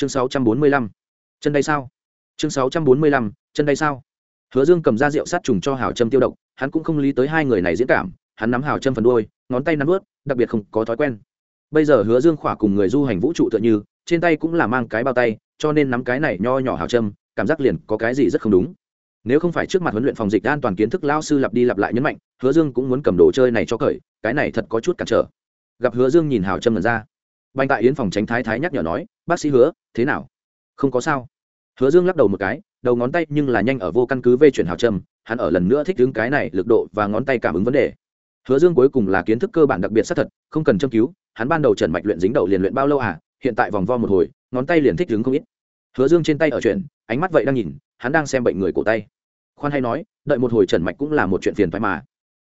chương sáu trăm bốn mươi lăm. Chân đây sao? Chương sáu trăm bốn mươi lăm, chân đây sao? Hứa dương cầm ra rượu sát trùng cho hào trâm tiêu độc, hắn cũng không lý tới hai người này diễn cảm, hắn nắm hào trâm phần đôi ngón tay nắm ướt, đặc biệt không có thói quen. Bây giờ hứa dương khỏa cùng người du hành vũ trụ tựa như, trên tay cũng là mang cái bao tay, cho nên nắm cái này nho nhỏ hào trâm, cảm giác liền có cái gì rất không đúng. Nếu không phải trước mặt huấn luyện phòng dịch an toàn kiến thức lao sư lặp đi lặp lại nhấn mạnh, hứa dương cũng muốn cầm đồ chơi này cho cởi, cái này thật có chút cản trở. Gặp hứa dương nhìn hào trâm lần ra banh tại yến phòng tránh thái thái nhắc nhở nói, bác sĩ hứa, thế nào? Không có sao. Hứa dương lắc đầu một cái, đầu ngón tay nhưng là nhanh ở vô căn cứ vê chuyển hào trầm, hắn ở lần nữa thích ứng cái này lực độ và ngón tay cảm ứng vấn đề. Hứa dương cuối cùng là kiến thức cơ bản đặc biệt xác thật, không cần châm cứu, hắn ban đầu trần mạch luyện dính đầu liền luyện bao lâu à hiện tại vòng vo một hồi, ngón tay liền thích ứng không ít. Hứa dương trên tay ở chuyện ánh mắt vậy đang nhìn, hắn đang xem bệnh người cổ tay. Khoan hay nói, đợi một hồi trần mạch cũng là một chuyện phiền phái mà.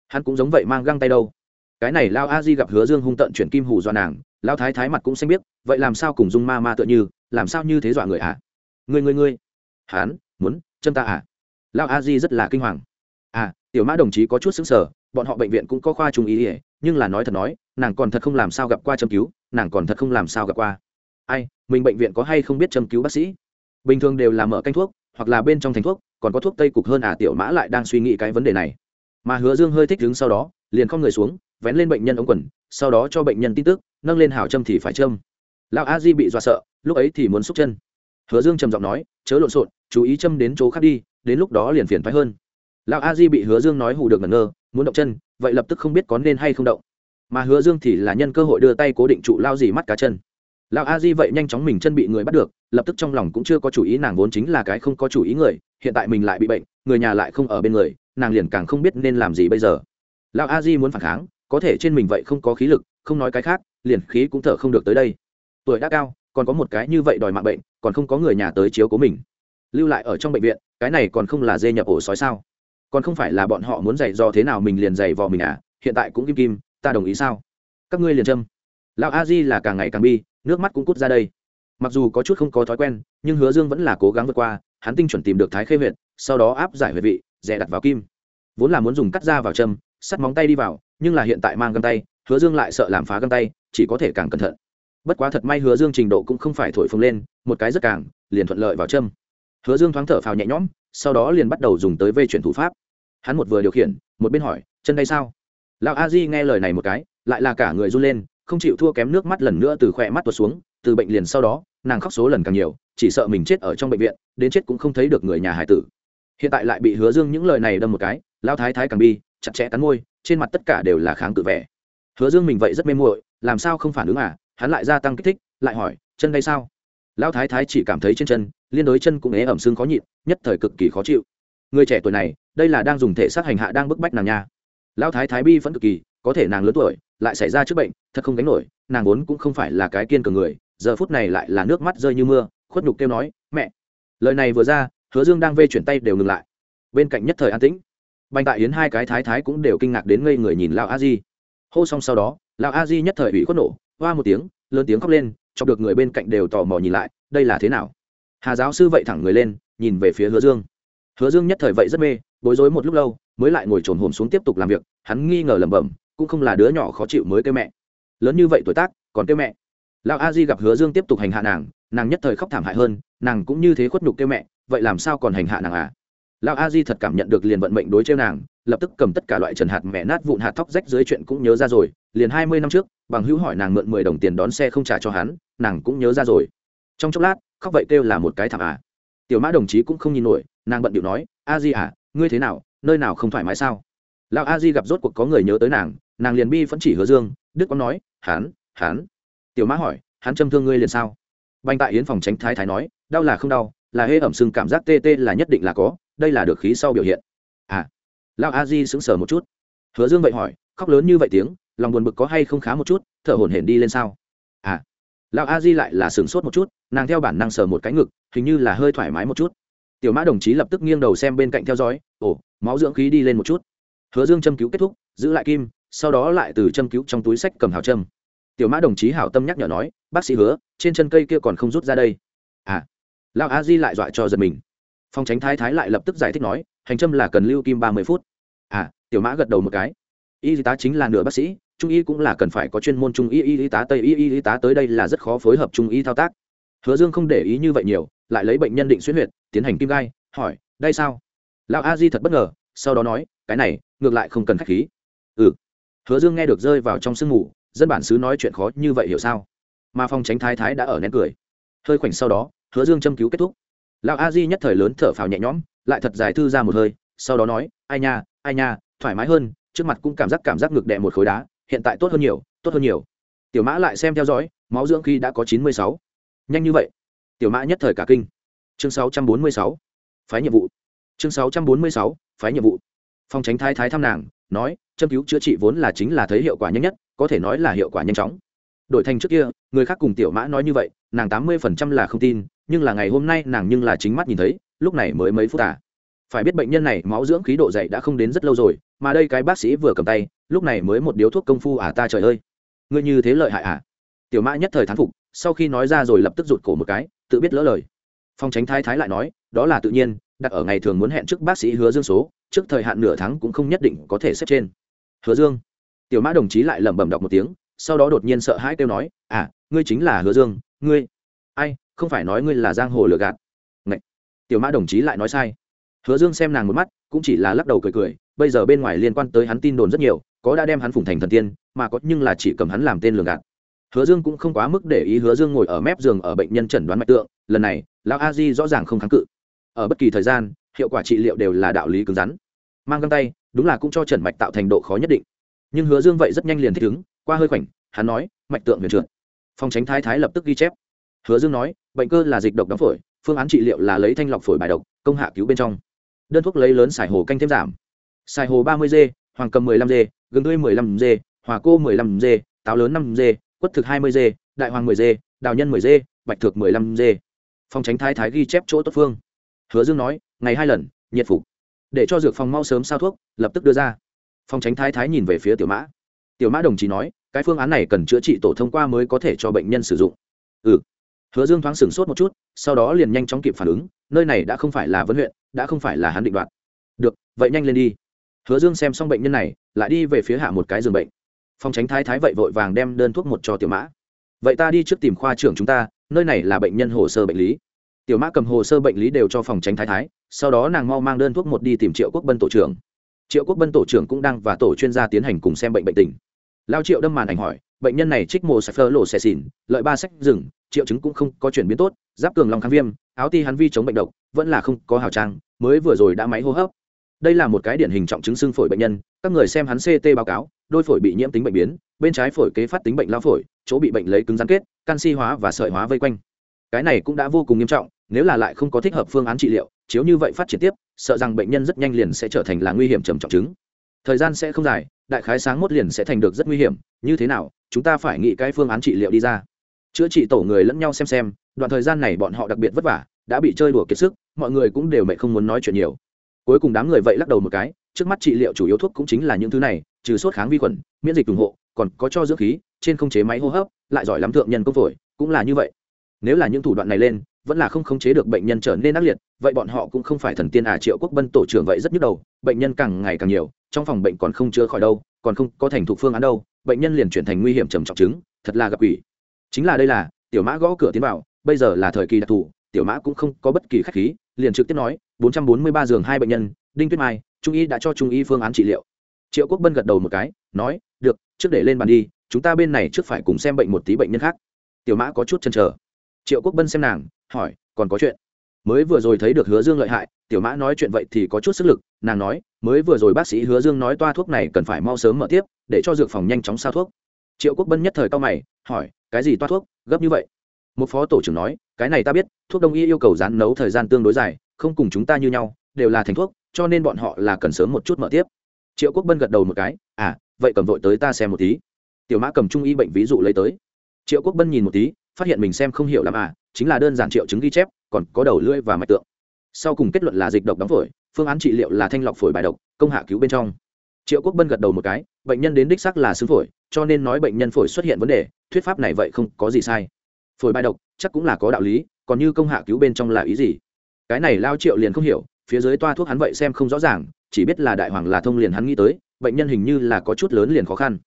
Hắn cũng giống vậy mang găng tay đâu. Cái này lao a di gặp hứa dương hung tận chuyển kim hù dọa nàng lao thái thái mặt cũng xanh biết vậy làm sao cùng dung ma ma tựa như, làm sao như thế dọa người ạ à? người người người hắn muốn chân ta à? Lao a di rất là kinh hoàng. À tiểu mã đồng chí có chút xứng sở bọn họ bệnh viện cũng có khoa trung ý ỉa nhưng là nói thật nói, nàng còn thật không làm sao gặp qua châm cứu, nàng còn thật không làm sao gặp qua. Ai, mình bệnh viện có hay không biết châm cứu bác sĩ? Bình thường đều là mở canh thuốc, hoặc là bên trong thành thuốc, còn có thuốc tây cục hơn à tiểu mã lại đang suy nghĩ cái vấn đề này. Mà hứa dương hơi thích đứng sau đó, liền không người xuống, vén lên bệnh nhân ống quần, sau đó cho bệnh nhân tin tức nâng lên hảo châm thì phải châm. Lão a di bị dọa sợ, lúc ấy thì muốn xúc chân. Hứa dương trầm giọng nói, chớ lộn xộn, chú ý châm đến chỗ khác đi, đến lúc đó liền phiền phái hơn. Lão a di bị hứa dương nói hù được ngẩn ngơ, muốn động chân, vậy lập tức không biết có nên hay không động. Mà hứa dương thì là nhân cơ hội đưa tay cố định trụ lao dì mắt cá chân. Lão a di vậy nhanh chóng mình chân bị người bắt được, lập tức trong lòng cũng chưa có chủ ý, nàng vốn chính là cái không có chủ ý người, hiện tại mình lại bị bệnh, người nhà lại không ở bên người, nàng liền càng không biết nên làm gì bây giờ. Lão a di muốn phản kháng, có thể trên mình vậy không có khí lực không nói cái khác, liền khí cũng thở không được tới đây. Tuổi đã cao, còn có một cái như vậy đòi mạng bệnh, còn không có người nhà tới chiếu cố mình. Lưu lại ở trong bệnh viện, cái này còn không là dê nhập ổ sói sao? Còn không phải là bọn họ muốn dạy dò thế nào mình liền dạy vò mình à? Hiện tại cũng kim kim, ta đồng ý sao? Các ngươi liền châm. Lão a di là càng ngày càng bi, nước mắt cũng cút ra đây. Mặc dù có chút không có thói quen, nhưng hứa dương vẫn là cố gắng vượt qua, hắn tinh chuẩn tìm được thái khê huyện sau đó áp giải huyệt vị, dè đặt vào kim. Vốn là muốn dùng cắt da vào châm, sắt móng tay đi vào, nhưng là hiện tại mang găng tay hứa dương lại sợ làm phá găng tay, chỉ có thể càng cẩn thận. Bất quá thật may hứa dương trình độ cũng không phải thổi phồng lên, một cái rất càng, liền thuận lợi vào châm. Hứa dương thoáng thở phào nhẹ nhõm, sau đó liền bắt đầu dùng tới vây chuyển thủ pháp. Hắn một vừa điều khiển, một bên hỏi, chân đây sao? Lão a di nghe lời này một cái, lại là cả người run lên, không chịu thua kém nước mắt lần nữa từ khỏe mắt tuột xuống, từ bệnh liền sau đó, nàng khóc số lần càng nhiều, chỉ sợ mình chết ở trong bệnh viện, đến chết cũng không thấy được người nhà hải tử. Hiện tại lại bị hứa dương những lời này đâm một cái lao thái thái càng bi, chặt chẽ cắn môi, trên mặt tất cả đều là kháng cự vẻ hứa dương mình vậy rất mê muội, làm sao không phản ứng à? Hắn lại gia tăng kích thích, lại hỏi, chân đây sao? Lão thái thái chỉ cảm thấy trên chân, liên đối chân cũng ế ẩm xương khó nhịn, nhất thời cực kỳ khó chịu. Người trẻ tuổi này, đây là đang dùng thể xác hành hạ đang bức bách nàng nha. Lão thái thái bi vẫn cực kỳ, có thể nàng lớn tuổi, lại xảy ra trước bệnh, thật không gánh nổi, nàng vốn cũng không phải là cái kiên cường người, giờ phút này lại là nước mắt rơi như mưa, khuất nhục kêu nói, mẹ! Lời này vừa ra, hứa dương đang vê chuyển tay đều ngừng lại. Bên cạnh nhất thời an tĩnh. Bành tại yến hai cái thái thái cũng đều kinh ngạc đến ngây người nhìn lão a di hô xong sau đó, lão a di nhất thời bị khuất nổ, hoa một tiếng, lớn tiếng khóc lên, chọc được người bên cạnh đều tò mò nhìn lại, đây là thế nào? Hà giáo sư vậy thẳng người lên, nhìn về phía hứa dương. Hứa dương nhất thời vậy rất mê, bối rối một lúc lâu, mới lại ngồi trồn hồn xuống tiếp tục làm việc, hắn nghi ngờ lẩm bẩm, cũng không là đứa nhỏ khó chịu mới kêu mẹ. Lớn như vậy tuổi tác, còn kêu mẹ. Lão a di gặp hứa dương tiếp tục hành hạ nàng nàng nhất thời khóc thảm hại hơn, nàng cũng như thế khuất nhục kêu mẹ, vậy làm sao còn hành hạ nàng à? Lão a di thật cảm nhận được liền vận mệnh đối trêu nàng lập tức cầm tất cả loại trần hạt mẹ nát vụn hạt thóc rách dưới chuyện cũng nhớ ra rồi, liền hai mươi năm trước, bằng hữu hỏi nàng mượn mười đồng tiền đón xe không trả cho hắn, nàng cũng nhớ ra rồi. Trong chốc lát, khóc vậy kêu là một cái thảm à. Tiểu mã đồng chí cũng không nhìn nổi, nàng bận điệu nói, a di à ngươi thế nào, nơi nào không thoải mái sao? Lão a di gặp rốt cuộc có người nhớ tới nàng nàng liền bi vẫn chỉ hứa dương, đức có nói, hắn hắn. Tiểu mã hỏi, hắn châm thương ngươi liền sao? Banh tại yến phòng tránh thái thái nói, đau là không đau, là hê ẩm sưng cảm giác tê tê là nhất định là có, đây là được khí sau biểu hiện lão a di sững sờ một chút. Hứa dương vậy hỏi, khóc lớn như vậy tiếng, lòng buồn bực có hay không khá một chút, thở hổn hển đi lên sao? À. Lão a di lại là sửng sốt một chút, nàng theo bản năng sờ một cái ngực, hình như là hơi thoải mái một chút. Tiểu mã đồng chí lập tức nghiêng đầu xem bên cạnh theo dõi, ồ, máu dưỡng khí đi lên một chút. Hứa dương châm cứu kết thúc, giữ lại kim, sau đó lại từ châm cứu trong túi sách cầm hào châm. Tiểu mã đồng chí hảo tâm nhắc nhở nói, bác sĩ hứa, trên chân cây kia còn không rút ra đây. À. Lão a di lại dọa cho giật mình phòng tránh thái thái lại lập tức giải thích nói, hành châm là cần lưu kim ba mươi phút. À tiểu mã gật đầu một cái. Y tá chính là nửa bác sĩ, trung y cũng là cần phải có chuyên môn trung y y tá tây y y tá tới đây là rất khó phối hợp trung y thao tác. Hứa dương không để ý như vậy nhiều, lại lấy bệnh nhân định xuyên huyệt, tiến hành kim gai, hỏi, đây sao? Lão a di thật bất ngờ, sau đó nói, cái này, ngược lại không cần khách khí. Ừ. Hứa dương nghe được rơi vào trong sương mù, dân bản xứ nói chuyện khó như vậy hiểu sao? Mà phòng tránh thái thái đã ở nén cười. Hơi khoảnh sau đó, hứa dương châm cứu kết thúc lão a di nhất thời lớn thở phào nhẹ nhõm, lại thật dài thư ra một hơi, sau đó nói, ai nha ai nha, thoải mái hơn, trước mặt cũng cảm giác cảm giác ngực đè một khối đá, hiện tại tốt hơn nhiều, tốt hơn nhiều. Tiểu mã lại xem theo dõi, máu dưỡng khi đã có chín mươi sáu. Nhanh như vậy. Tiểu mã nhất thời cả kinh. Chương sáu trăm bốn mươi sáu. Phái nhiệm vụ. Chương sáu trăm bốn mươi sáu, phái nhiệm vụ. Phòng tránh thái thái thăm nàng, nói, châm cứu chữa trị vốn là chính là thấy hiệu quả nhanh nhất, có thể nói là hiệu quả nhanh chóng. Đổi thành trước kia, người khác cùng tiểu mã nói như vậy, nàng tám mươi phần trăm là không tin nhưng là ngày hôm nay nàng nhưng là chính mắt nhìn thấy, lúc này mới mấy phút à. phải biết bệnh nhân này máu dưỡng khí độ dày đã không đến rất lâu rồi, mà đây cái bác sĩ vừa cầm tay, lúc này mới một điếu thuốc công phu à ta trời ơi. Ngươi như thế lợi hại à. Tiểu mã nhất thời thán phục, sau khi nói ra rồi lập tức rụt cổ một cái, tự biết lỡ lời. Phong tránh thái thái lại nói, đó là tự nhiên, đặt ở ngày thường muốn hẹn trước bác sĩ hứa dương số, trước thời hạn nửa tháng cũng không nhất định có thể xếp trên. Hứa dương. Tiểu mã đồng chí lại lẩm bẩm đọc một tiếng, sau đó đột nhiên sợ hãi kêu nói à ngươi chính là hứa dương, ngươi không phải nói ngươi là giang hồ lừa gạt. Ngậy. tiểu mã đồng chí lại nói sai. Hứa dương xem nàng một mắt, cũng chỉ là lắc đầu cười cười, bây giờ bên ngoài liên quan tới hắn tin đồn rất nhiều, có đã đem hắn phủng thành thần tiên, mà có nhưng là chỉ cầm hắn làm tên lường gạt. Hứa dương cũng không quá mức để ý hứa dương ngồi ở mép giường ở bệnh nhân chẩn đoán mạch tượng, lần này, lão a di rõ ràng không kháng cự. Ở bất kỳ thời gian, hiệu quả trị liệu đều là đạo lý cứng rắn. Mang găng tay, đúng là cũng cho trần mạch tạo thành độ khó nhất định. Nhưng hứa dương vậy rất nhanh liền thích ứng, qua hơi khoảnh, hắn nói, mạch tượng huyền trượt phòng tránh thái thái lập tức ghi chép. Hứa dương nói bệnh cơ là dịch độc đóng phổi, phương án trị liệu là lấy thanh lọc phổi bài độc, công hạ cứu bên trong. Đơn thuốc lấy lớn xài hồ canh thêm giảm. Xài hồ ba mươi g, hoàng cầm mười lăm g, gừng tươi mười lăm g, hòa cô mười lăm g, táo lớn năm g, quất thực hai mươi g, đại hoàng mười g, đào nhân mười g, bạch thực mười lăm g. Phòng tránh thái thái ghi chép chỗ tốt phương. Hứa dương nói, ngày hai lần, nhiệt phục. Để cho dược phòng mau sớm sao thuốc, lập tức đưa ra. Phòng tránh thái thái nhìn về phía tiểu mã. Tiểu mã đồng chí nói, cái phương án này cần chữa trị tổ thông qua mới có thể cho bệnh nhân sử dụng. Ừ hứa dương thoáng sửng sốt một chút, sau đó liền nhanh chóng kịp phản ứng, nơi này đã không phải là vấn huyện, đã không phải là hắn định đoạt. Được, vậy nhanh lên đi. Hứa dương xem xong bệnh nhân này, lại đi về phía hạ một cái giường bệnh. Phòng tránh thái thái vậy vội vàng đem đơn thuốc một cho tiểu mã. Vậy ta đi trước tìm khoa trưởng chúng ta, nơi này là bệnh nhân hồ sơ bệnh lý. Tiểu mã cầm hồ sơ bệnh lý đều cho phòng tránh thái thái, sau đó nàng mau mang đơn thuốc một đi tìm triệu quốc bân tổ trưởng. Triệu quốc bân tổ trưởng cũng đang và tổ chuyên gia tiến hành cùng xem bệnh bệnh tình lao triệu đâm màn ảnh hỏi, bệnh nhân này trích mồ sạch phơ lộ xẻ xỉn, lợi ba sách rừng, triệu chứng cũng không có chuyển biến tốt, giáp cường lòng kháng viêm, áo ti hắn vi chống bệnh độc, vẫn là không có hào trang, mới vừa rồi đã máy hô hấp. Đây là một cái điển hình trọng chứng xương phổi bệnh nhân, các người xem hắn ct báo cáo, đôi phổi bị nhiễm tính bệnh biến, bên trái phổi kế phát tính bệnh lao phổi, chỗ bị bệnh lấy cứng rắn kết, canxi hóa và sợi hóa vây quanh. Cái này cũng đã vô cùng nghiêm trọng, nếu là lại không có thích hợp phương án trị liệu, chiếu như vậy phát triển tiếp, sợ rằng bệnh nhân rất nhanh liền sẽ trở thành là nguy hiểm trầm trọng chứng. Thời gian sẽ không dài đại khái sáng mốt liền sẽ thành được rất nguy hiểm, như thế nào, chúng ta phải nghĩ cái phương án trị liệu đi ra. Chữa trị tổ người lẫn nhau xem xem, đoạn thời gian này bọn họ đặc biệt vất vả, đã bị chơi đùa kiệt sức, mọi người cũng đều mẹ không muốn nói chuyện nhiều. Cuối cùng đám người vậy lắc đầu một cái, trước mắt trị liệu chủ yếu thuốc cũng chính là những thứ này, trừ sốt kháng vi khuẩn, miễn dịch ủng hộ, còn có cho dưỡng khí, trên không chế máy hô hấp, lại giỏi lắm thượng nhân công phổi, cũng là như vậy. Nếu là những thủ đoạn này lên, vẫn là không khống chế được bệnh nhân trở nên ác liệt, vậy bọn họ cũng không phải thần tiên à triệu quốc bân tổ trưởng vậy rất nhức đầu, bệnh nhân càng ngày càng nhiều trong phòng bệnh còn không chữa khỏi đâu, còn không có thành thục phương án đâu, bệnh nhân liền chuyển thành nguy hiểm trầm trọng chứng, thật là gặp quỷ. Chính là đây là, tiểu mã gõ cửa tiến vào, bây giờ là thời kỳ đặc thù, tiểu mã cũng không có bất kỳ khách khí, liền trực tiếp nói, bốn trăm bốn mươi ba giường hai bệnh nhân, đinh tuyết mai, trung y đã cho trung y phương án trị liệu. Triệu quốc bân gật đầu một cái, nói, được, trước để lên bàn đi, chúng ta bên này trước phải cùng xem bệnh một tí bệnh nhân khác. Tiểu mã có chút chần chờ. Triệu quốc bân xem nàng, hỏi, còn có chuyện? Mới vừa rồi thấy được hứa dương lợi hại, tiểu mã nói chuyện vậy thì có chút sức lực, nàng nói, mới vừa rồi bác sĩ hứa dương nói toa thuốc này cần phải mau sớm mở tiếp, để cho dược phòng nhanh chóng sao thuốc. Triệu quốc bân nhất thời cao mày, hỏi, cái gì toa thuốc, gấp như vậy? Một phó tổ trưởng nói, cái này ta biết, thuốc đông y yêu cầu rán nấu thời gian tương đối dài, không cùng chúng ta như nhau, đều là thành thuốc, cho nên bọn họ là cần sớm một chút mở tiếp. Triệu quốc bân gật đầu một cái à vậy cầm vội tới ta xem một tí. Tiểu mã cầm trung y bệnh ví dụ lấy tới. Triệu quốc bân nhìn một tí, phát hiện mình xem không hiểu làm à chính là đơn giản triệu chứng ghi chép, còn có đầu lưỡi và mạch tượng. Sau cùng kết luận là dịch độc đóng phổi, phương án trị liệu là thanh lọc phổi bài độc, công hạ cứu bên trong. Triệu quốc bân gật đầu một cái, bệnh nhân đến đích xác là xương phổi, cho nên nói bệnh nhân phổi xuất hiện vấn đề, thuyết pháp này vậy không có gì sai. Phổi bài độc, chắc cũng là có đạo lý, còn như công hạ cứu bên trong là ý gì? Cái này lao triệu liền không hiểu, phía dưới toa thuốc hắn vậy xem không rõ ràng, chỉ biết là đại hoàng là thông liền hắn nghĩ tới, bệnh nhân hình như là có chút lớn liền khó khăn.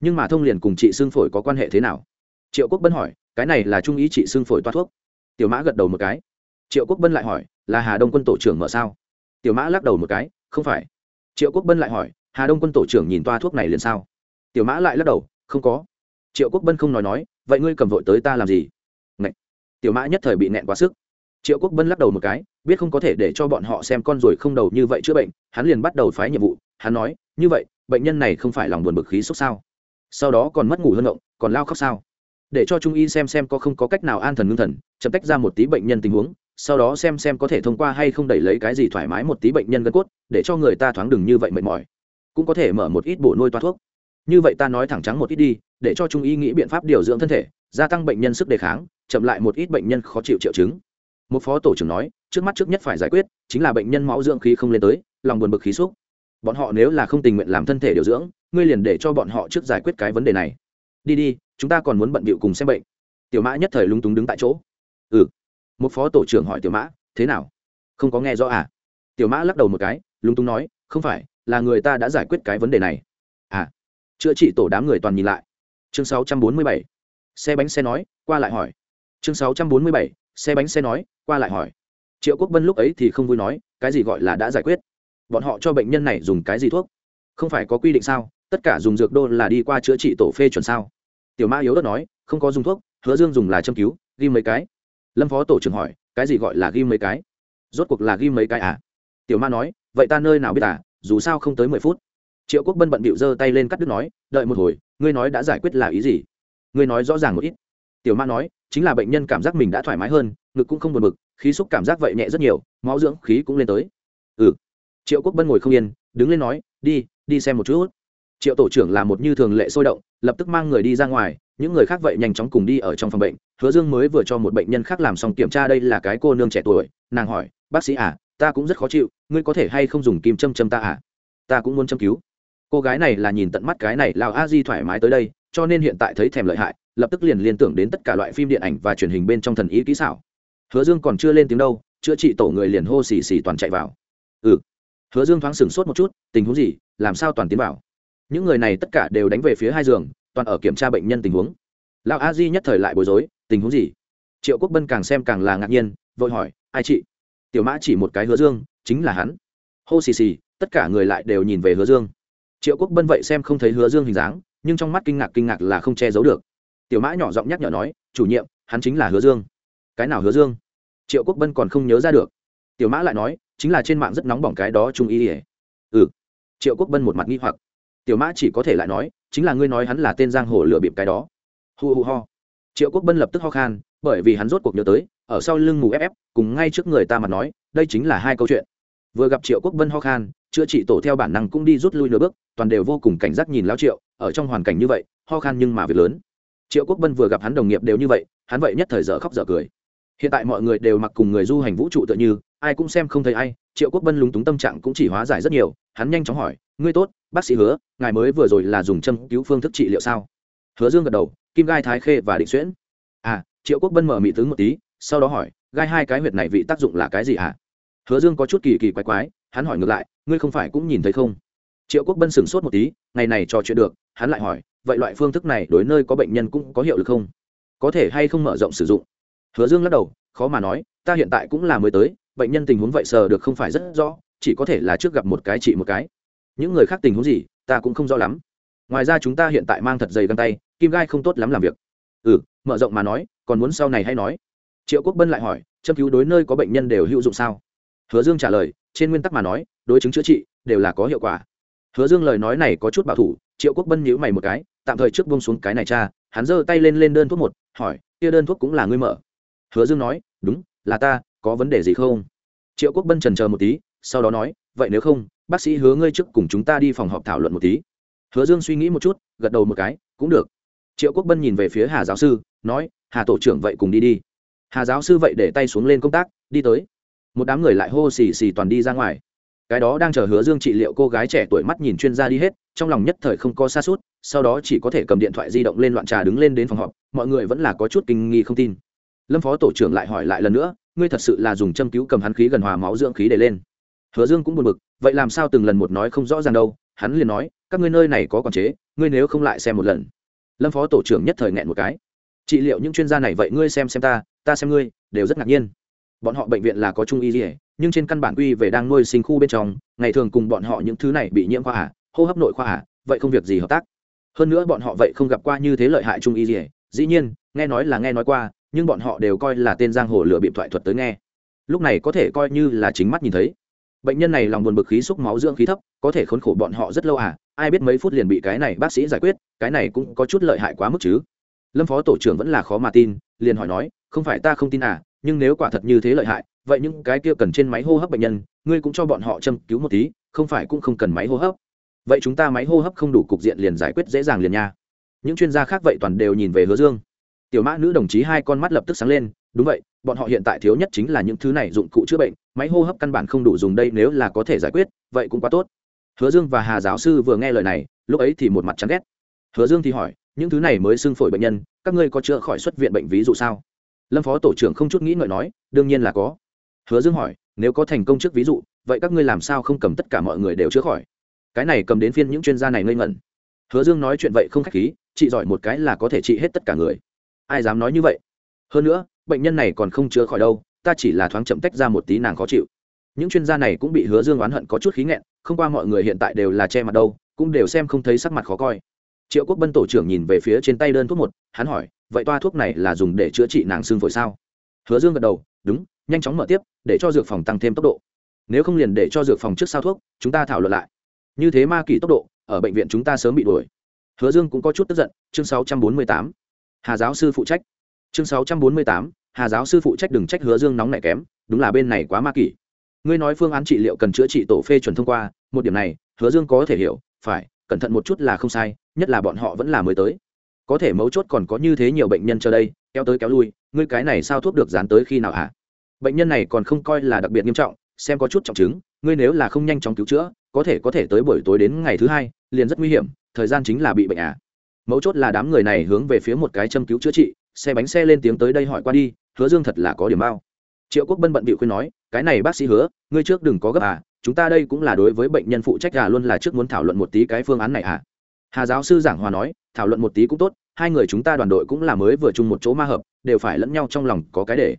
Nhưng mà thông liền cùng trị xương phổi có quan hệ thế nào? Triệu quốc bân hỏi cái này là trung ý trị xương phổi toa thuốc. Tiểu mã gật đầu một cái. Triệu quốc bân lại hỏi, là hà đông quân tổ trưởng mở sao? Tiểu mã lắc đầu một cái, không phải. Triệu quốc bân lại hỏi, hà đông quân tổ trưởng nhìn toa thuốc này liền sao? Tiểu mã lại lắc đầu, không có. Triệu quốc bân không nói nói, vậy ngươi cầm vội tới ta làm gì? Ngậy! tiểu mã nhất thời bị nẹn quá sức. Triệu quốc bân lắc đầu một cái, biết không có thể để cho bọn họ xem con ruồi không đầu như vậy chữa bệnh, hắn liền bắt đầu phái nhiệm vụ. Hắn nói, như vậy, bệnh nhân này không phải lòng buồn bực khí sốc sao? Sau đó còn mất ngủ hơn động còn lao khóc sao? Để cho trung y xem xem có không có cách nào an thần ngưng thần, chậm tách ra một tí bệnh nhân tình huống, sau đó xem xem có thể thông qua hay không đẩy lấy cái gì thoải mái một tí bệnh nhân gân cốt, để cho người ta thoáng đừng như vậy mệt mỏi. Cũng có thể mở một ít bổ nuôi toa thuốc. Như vậy ta nói thẳng trắng một ít đi, để cho trung y nghĩ biện pháp điều dưỡng thân thể, gia tăng bệnh nhân sức đề kháng, chậm lại một ít bệnh nhân khó chịu triệu chứng. Một phó tổ trưởng nói, trước mắt trước nhất phải giải quyết, chính là bệnh nhân máu dưỡng khí không lên tới, lòng buồn bực khí xúc. Bọn họ nếu là không tình nguyện làm thân thể điều dưỡng, ngươi liền để cho bọn họ trước giải quyết cái vấn đề này. Đi đi chúng ta còn muốn bận bịu cùng xem bệnh. Tiểu mã nhất thời lúng túng đứng tại chỗ. Ừ. Một phó tổ trưởng hỏi tiểu mã, thế nào? Không có nghe rõ à? Tiểu mã lắc đầu một cái, lúng túng nói, không phải, là người ta đã giải quyết cái vấn đề này. À. Chữa trị tổ đám người toàn nhìn lại. Chương 647. xe bánh xe nói, qua lại hỏi. Chương 647. xe bánh xe nói, qua lại hỏi. Triệu quốc vân lúc ấy thì không vui nói, cái gì gọi là đã giải quyết? Bọn họ cho bệnh nhân này dùng cái gì thuốc? Không phải có quy định sao? Tất cả dùng dược đô là đi qua chữa trị tổ phê chuẩn sao? Tiểu Ma yếu đất nói, không có dùng thuốc, hứa dương dùng là châm cứu, ghi mấy cái. Lâm phó tổ trưởng hỏi, cái gì gọi là ghi mấy cái? Rốt cuộc là ghi mấy cái à? Tiểu Ma nói, vậy ta nơi nào biết à dù sao không tới mười phút. Triệu quốc bân bận bịu giơ tay lên cắt đứt nói, đợi một hồi, ngươi nói đã giải quyết là ý gì? Ngươi nói rõ ràng một ít. Tiểu Ma nói, chính là bệnh nhân cảm giác mình đã thoải mái hơn, ngực cũng không buồn bực, khí xúc cảm giác vậy nhẹ rất nhiều, máu dưỡng khí cũng lên tới. Ừ. Triệu quốc bân ngồi không yên, đứng lên nói, đi đi xem một chút triệu tổ trưởng là một như thường lệ sôi động, lập tức mang người đi ra ngoài, những người khác vậy nhanh chóng cùng đi ở trong phòng bệnh. Hứa dương mới vừa cho một bệnh nhân khác làm xong kiểm tra đây là cái cô nương trẻ tuổi, nàng hỏi, bác sĩ à ta cũng rất khó chịu, ngươi có thể hay không dùng kim châm châm ta à? Ta cũng muốn châm cứu. Cô gái này là nhìn tận mắt cái này lào a di thoải mái tới đây, cho nên hiện tại thấy thèm lợi hại, lập tức liền liên tưởng đến tất cả loại phim điện ảnh và truyền hình bên trong thần ý kỹ xảo. Hứa dương còn chưa lên tiếng đâu, chữa trị tổ người liền hô xì xì toàn chạy vào. Ừ. Hứa dương thoáng sửng sốt một chút, tình huống gì? Làm sao toàn tiến vào? Những người này tất cả đều đánh về phía hai giường, toàn ở kiểm tra bệnh nhân tình huống. Lão a di nhất thời lại bối rối, tình huống gì? Triệu quốc bân càng xem càng là ngạc nhiên, vội hỏi, ai chị? Tiểu mã chỉ một cái hứa dương, chính là hắn. Hô xì xì, tất cả người lại đều nhìn về hứa dương. Triệu quốc bân vậy xem không thấy hứa dương hình dáng, nhưng trong mắt kinh ngạc kinh ngạc là không che giấu được. Tiểu mã nhỏ giọng nhắc nhở nói, chủ nhiệm, hắn chính là hứa dương. Cái nào hứa dương? Triệu quốc bân còn không nhớ ra được. Tiểu mã lại nói, chính là trên mạng rất nóng bỏng cái đó trung y ỉa ừ. Triệu quốc bân một mặt nghi hoặc tiểu mã chỉ có thể lại nói, chính là ngươi nói hắn là tên giang hồ lừa bịp cái đó. Hu hu ho. Triệu quốc bân lập tức ho khan, bởi vì hắn rốt cuộc nhớ tới, ở sau lưng mù ép ép, cùng ngay trước người ta mà nói, đây chính là hai câu chuyện. Vừa gặp triệu quốc bân ho khan, chữa trị tổ theo bản năng cũng đi rút lui nửa bước, toàn đều vô cùng cảnh giác nhìn lao triệu, ở trong hoàn cảnh như vậy, ho khan nhưng mà việc lớn. Triệu quốc bân vừa gặp hắn đồng nghiệp đều như vậy, hắn vậy nhất thời dở khóc dở cười. Hiện tại mọi người đều mặc cùng người du hành vũ trụ tựa như, ai cũng xem không thấy ai, triệu quốc bân lúng túng tâm trạng cũng chỉ hóa giải rất nhiều, hắn nhanh chóng hỏi, ngươi tốt bác sĩ hứa, ngài mới vừa rồi là dùng châm cứu phương thức trị liệu sao? Hứa dương gật đầu, kim gai thái khê và định xuyễn. À triệu quốc bân mở mị tướng một tí, sau đó hỏi, gai, hai cái huyệt này vị tác dụng là cái gì ạ? À? hứa dương có chút kỳ kỳ quái quái, hắn hỏi ngược lại, ngươi không phải cũng nhìn thấy không? Triệu quốc bân sửng sốt một tí, ngày này trò chuyện được. Hắn lại hỏi, vậy loại phương thức này đối nơi có bệnh nhân cũng có hiệu lực không? Có thể hay không mở rộng sử dụng? Hứa dương lắc đầu, khó mà nói, ta hiện tại cũng là mới tới, bệnh nhân tình huống vậy sờ được không phải rất rõ, chỉ có thể là trước gặp một cái trị một cái những người khác tình huống gì, ta cũng không rõ lắm. Ngoài ra chúng ta hiện tại mang thật dày găng tay, kim gai không tốt lắm làm việc. Ừ mở rộng mà nói, còn muốn sau này hay nói? Triệu quốc bân lại hỏi, châm cứu đối nơi có bệnh nhân đều hữu dụng sao? Hứa dương trả lời, trên nguyên tắc mà nói, đối chứng chữa trị, đều là có hiệu quả. Hứa dương lời nói này có chút bảo thủ, triệu quốc bân nhíu mày một cái, tạm thời trước bông xuống cái này cha, hắn giơ tay lên lên đơn thuốc một, hỏi, kia đơn thuốc cũng là ngươi mở? Hứa dương nói, đúng, là ta, có vấn đề gì không? Triệu quốc bân trần chờ một tí, sau đó nói, vậy nếu không bác sĩ hứa ngươi trước cùng chúng ta đi phòng họp thảo luận một tí. Hứa dương suy nghĩ một chút, gật đầu một cái, cũng được. Triệu quốc bân nhìn về phía hà giáo sư, nói, hà tổ trưởng vậy cùng đi đi. Hà giáo sư vậy để tay xuống lên công tác, đi tới. Một đám người lại hô xì xì toàn đi ra ngoài. Cái đó đang chờ hứa dương trị liệu cô gái trẻ tuổi mắt nhìn chuyên gia đi hết, trong lòng nhất thời không có xa suốt sau đó chỉ có thể cầm điện thoại di động lên loạn trà đứng lên đến phòng họp, mọi người vẫn là có chút kinh nghi không tin. Lâm phó tổ trưởng lại hỏi lại lần nữa, ngươi thật sự là dùng châm cứu cầm hắn khí gần hòa máu dưỡng khí để lên? Hứa dương cũng buồn bực, vậy làm sao từng lần một nói không rõ ràng đâu, hắn liền nói, các ngươi nơi này có quản chế, ngươi nếu không lại xem một lần. Lâm phó tổ trưởng nhất thời nghẹn một cái. Trị liệu những chuyên gia này vậy ngươi xem xem ta ta xem ngươi, đều rất ngạc nhiên. Bọn họ bệnh viện là có trung y dỉa nhưng trên căn bản quy về đang nuôi sinh khu bên trong, ngày thường cùng bọn họ những thứ này bị nhiễm khoa ả à, hô hấp nội khoa ả vậy không việc gì hợp tác. Hơn nữa bọn họ vậy không gặp qua như thế lợi hại trung y dỉa dĩ nhiên, nghe nói là nghe nói qua, nhưng bọn họ đều coi là tên giang hồ lửa bịp thoại thuật tới nghe. Lúc này có thể coi như là chính mắt nhìn thấy bệnh nhân này lòng buồn bực khí xúc máu dưỡng khí thấp, có thể khốn khổ bọn họ rất lâu à ai biết mấy phút liền bị cái này bác sĩ giải quyết, cái này cũng có chút lợi hại quá mức chứ. Lâm phó tổ trưởng vẫn là khó mà tin, liền hỏi nói, không phải ta không tin à nhưng nếu quả thật như thế lợi hại, vậy những cái kia cần trên máy hô hấp bệnh nhân, ngươi cũng cho bọn họ châm cứu một tí, không phải cũng không cần máy hô hấp? Vậy chúng ta máy hô hấp không đủ cục diện liền giải quyết dễ dàng liền nha. Những chuyên gia khác vậy toàn đều nhìn về hứa dương. Tiểu mã nữ đồng chí hai con mắt lập tức sáng lên, đúng vậy, bọn họ hiện tại thiếu nhất chính là những thứ này dụng cụ chữa bệnh máy hô hấp căn bản không đủ dùng đây nếu là có thể giải quyết, vậy cũng quá tốt. Hứa dương và hà giáo sư vừa nghe lời này, lúc ấy thì một mặt chán ghét. Hứa dương thì hỏi, những thứ này mới xưng phổi bệnh nhân, các ngươi có chữa khỏi xuất viện bệnh ví dụ sao? Lâm phó tổ trưởng không chút nghĩ ngợi nói, đương nhiên là có. Hứa dương hỏi, nếu có thành công trước ví dụ, vậy các ngươi làm sao không cầm tất cả mọi người đều chữa khỏi? Cái này cầm đến phiên những chuyên gia này ngây ngẩn. Hứa dương nói chuyện vậy không khách khí trị giỏi một cái là có thể trị hết tất cả người. Ai dám nói như vậy? Hơn nữa, bệnh nhân này còn không chữa khỏi đâu ta chỉ là thoáng chậm tách ra một tí nàng khó chịu. Những chuyên gia này cũng bị hứa dương oán hận có chút khí nghẹn, không qua mọi người hiện tại đều là che mặt đâu, cũng đều xem không thấy sắc mặt khó coi. Triệu quốc bân tổ trưởng nhìn về phía trên tay đơn thuốc một, hắn hỏi, vậy toa thuốc này là dùng để chữa trị nàng xương phổi sao? Hứa dương gật đầu, đúng, nhanh chóng mở tiếp, để cho dược phòng tăng thêm tốc độ. Nếu không liền để cho dược phòng trước sao thuốc, chúng ta thảo luận lại. Như thế ma kỳ tốc độ, ở bệnh viện chúng ta sớm bị đuổi. Hứa dương cũng có chút tức giận, chương 648. hà giáo sư phụ trách chương 648, hà giáo sư phụ trách đừng trách hứa dương nóng nảy kém đúng là bên này quá ma kỳ ngươi nói phương án trị liệu cần chữa trị tổ phê chuẩn thông qua một điểm này hứa dương có thể hiểu phải cẩn thận một chút là không sai nhất là bọn họ vẫn là mới tới. Có thể mấu chốt còn có như thế nhiều bệnh nhân chờ đây kéo tới kéo lui ngươi cái này sao thuốc được dán tới khi nào hả? Bệnh nhân này còn không coi là đặc biệt nghiêm trọng xem có chút trọng chứng ngươi nếu là không nhanh chóng cứu chữa có thể có thể tới buổi tối đến ngày thứ hai liền rất nguy hiểm thời gian chính là bị bệnh à. Mấu chốt là đám người này hướng về phía một cái châm cứu chữa trị xe bánh xe lên tiếng tới đây hỏi qua đi, hứa dương thật là có điểm bao. Triệu quốc bân bận bịu khuyên nói, cái này bác sĩ hứa, ngươi trước đừng có gấp à chúng ta đây cũng là đối với bệnh nhân phụ trách gà luôn là trước muốn thảo luận một tí cái phương án này à. Hà giáo sư giảng hòa nói, thảo luận một tí cũng tốt, hai người chúng ta đoàn đội cũng là mới vừa chung một chỗ ma hợp, đều phải lẫn nhau trong lòng có cái để.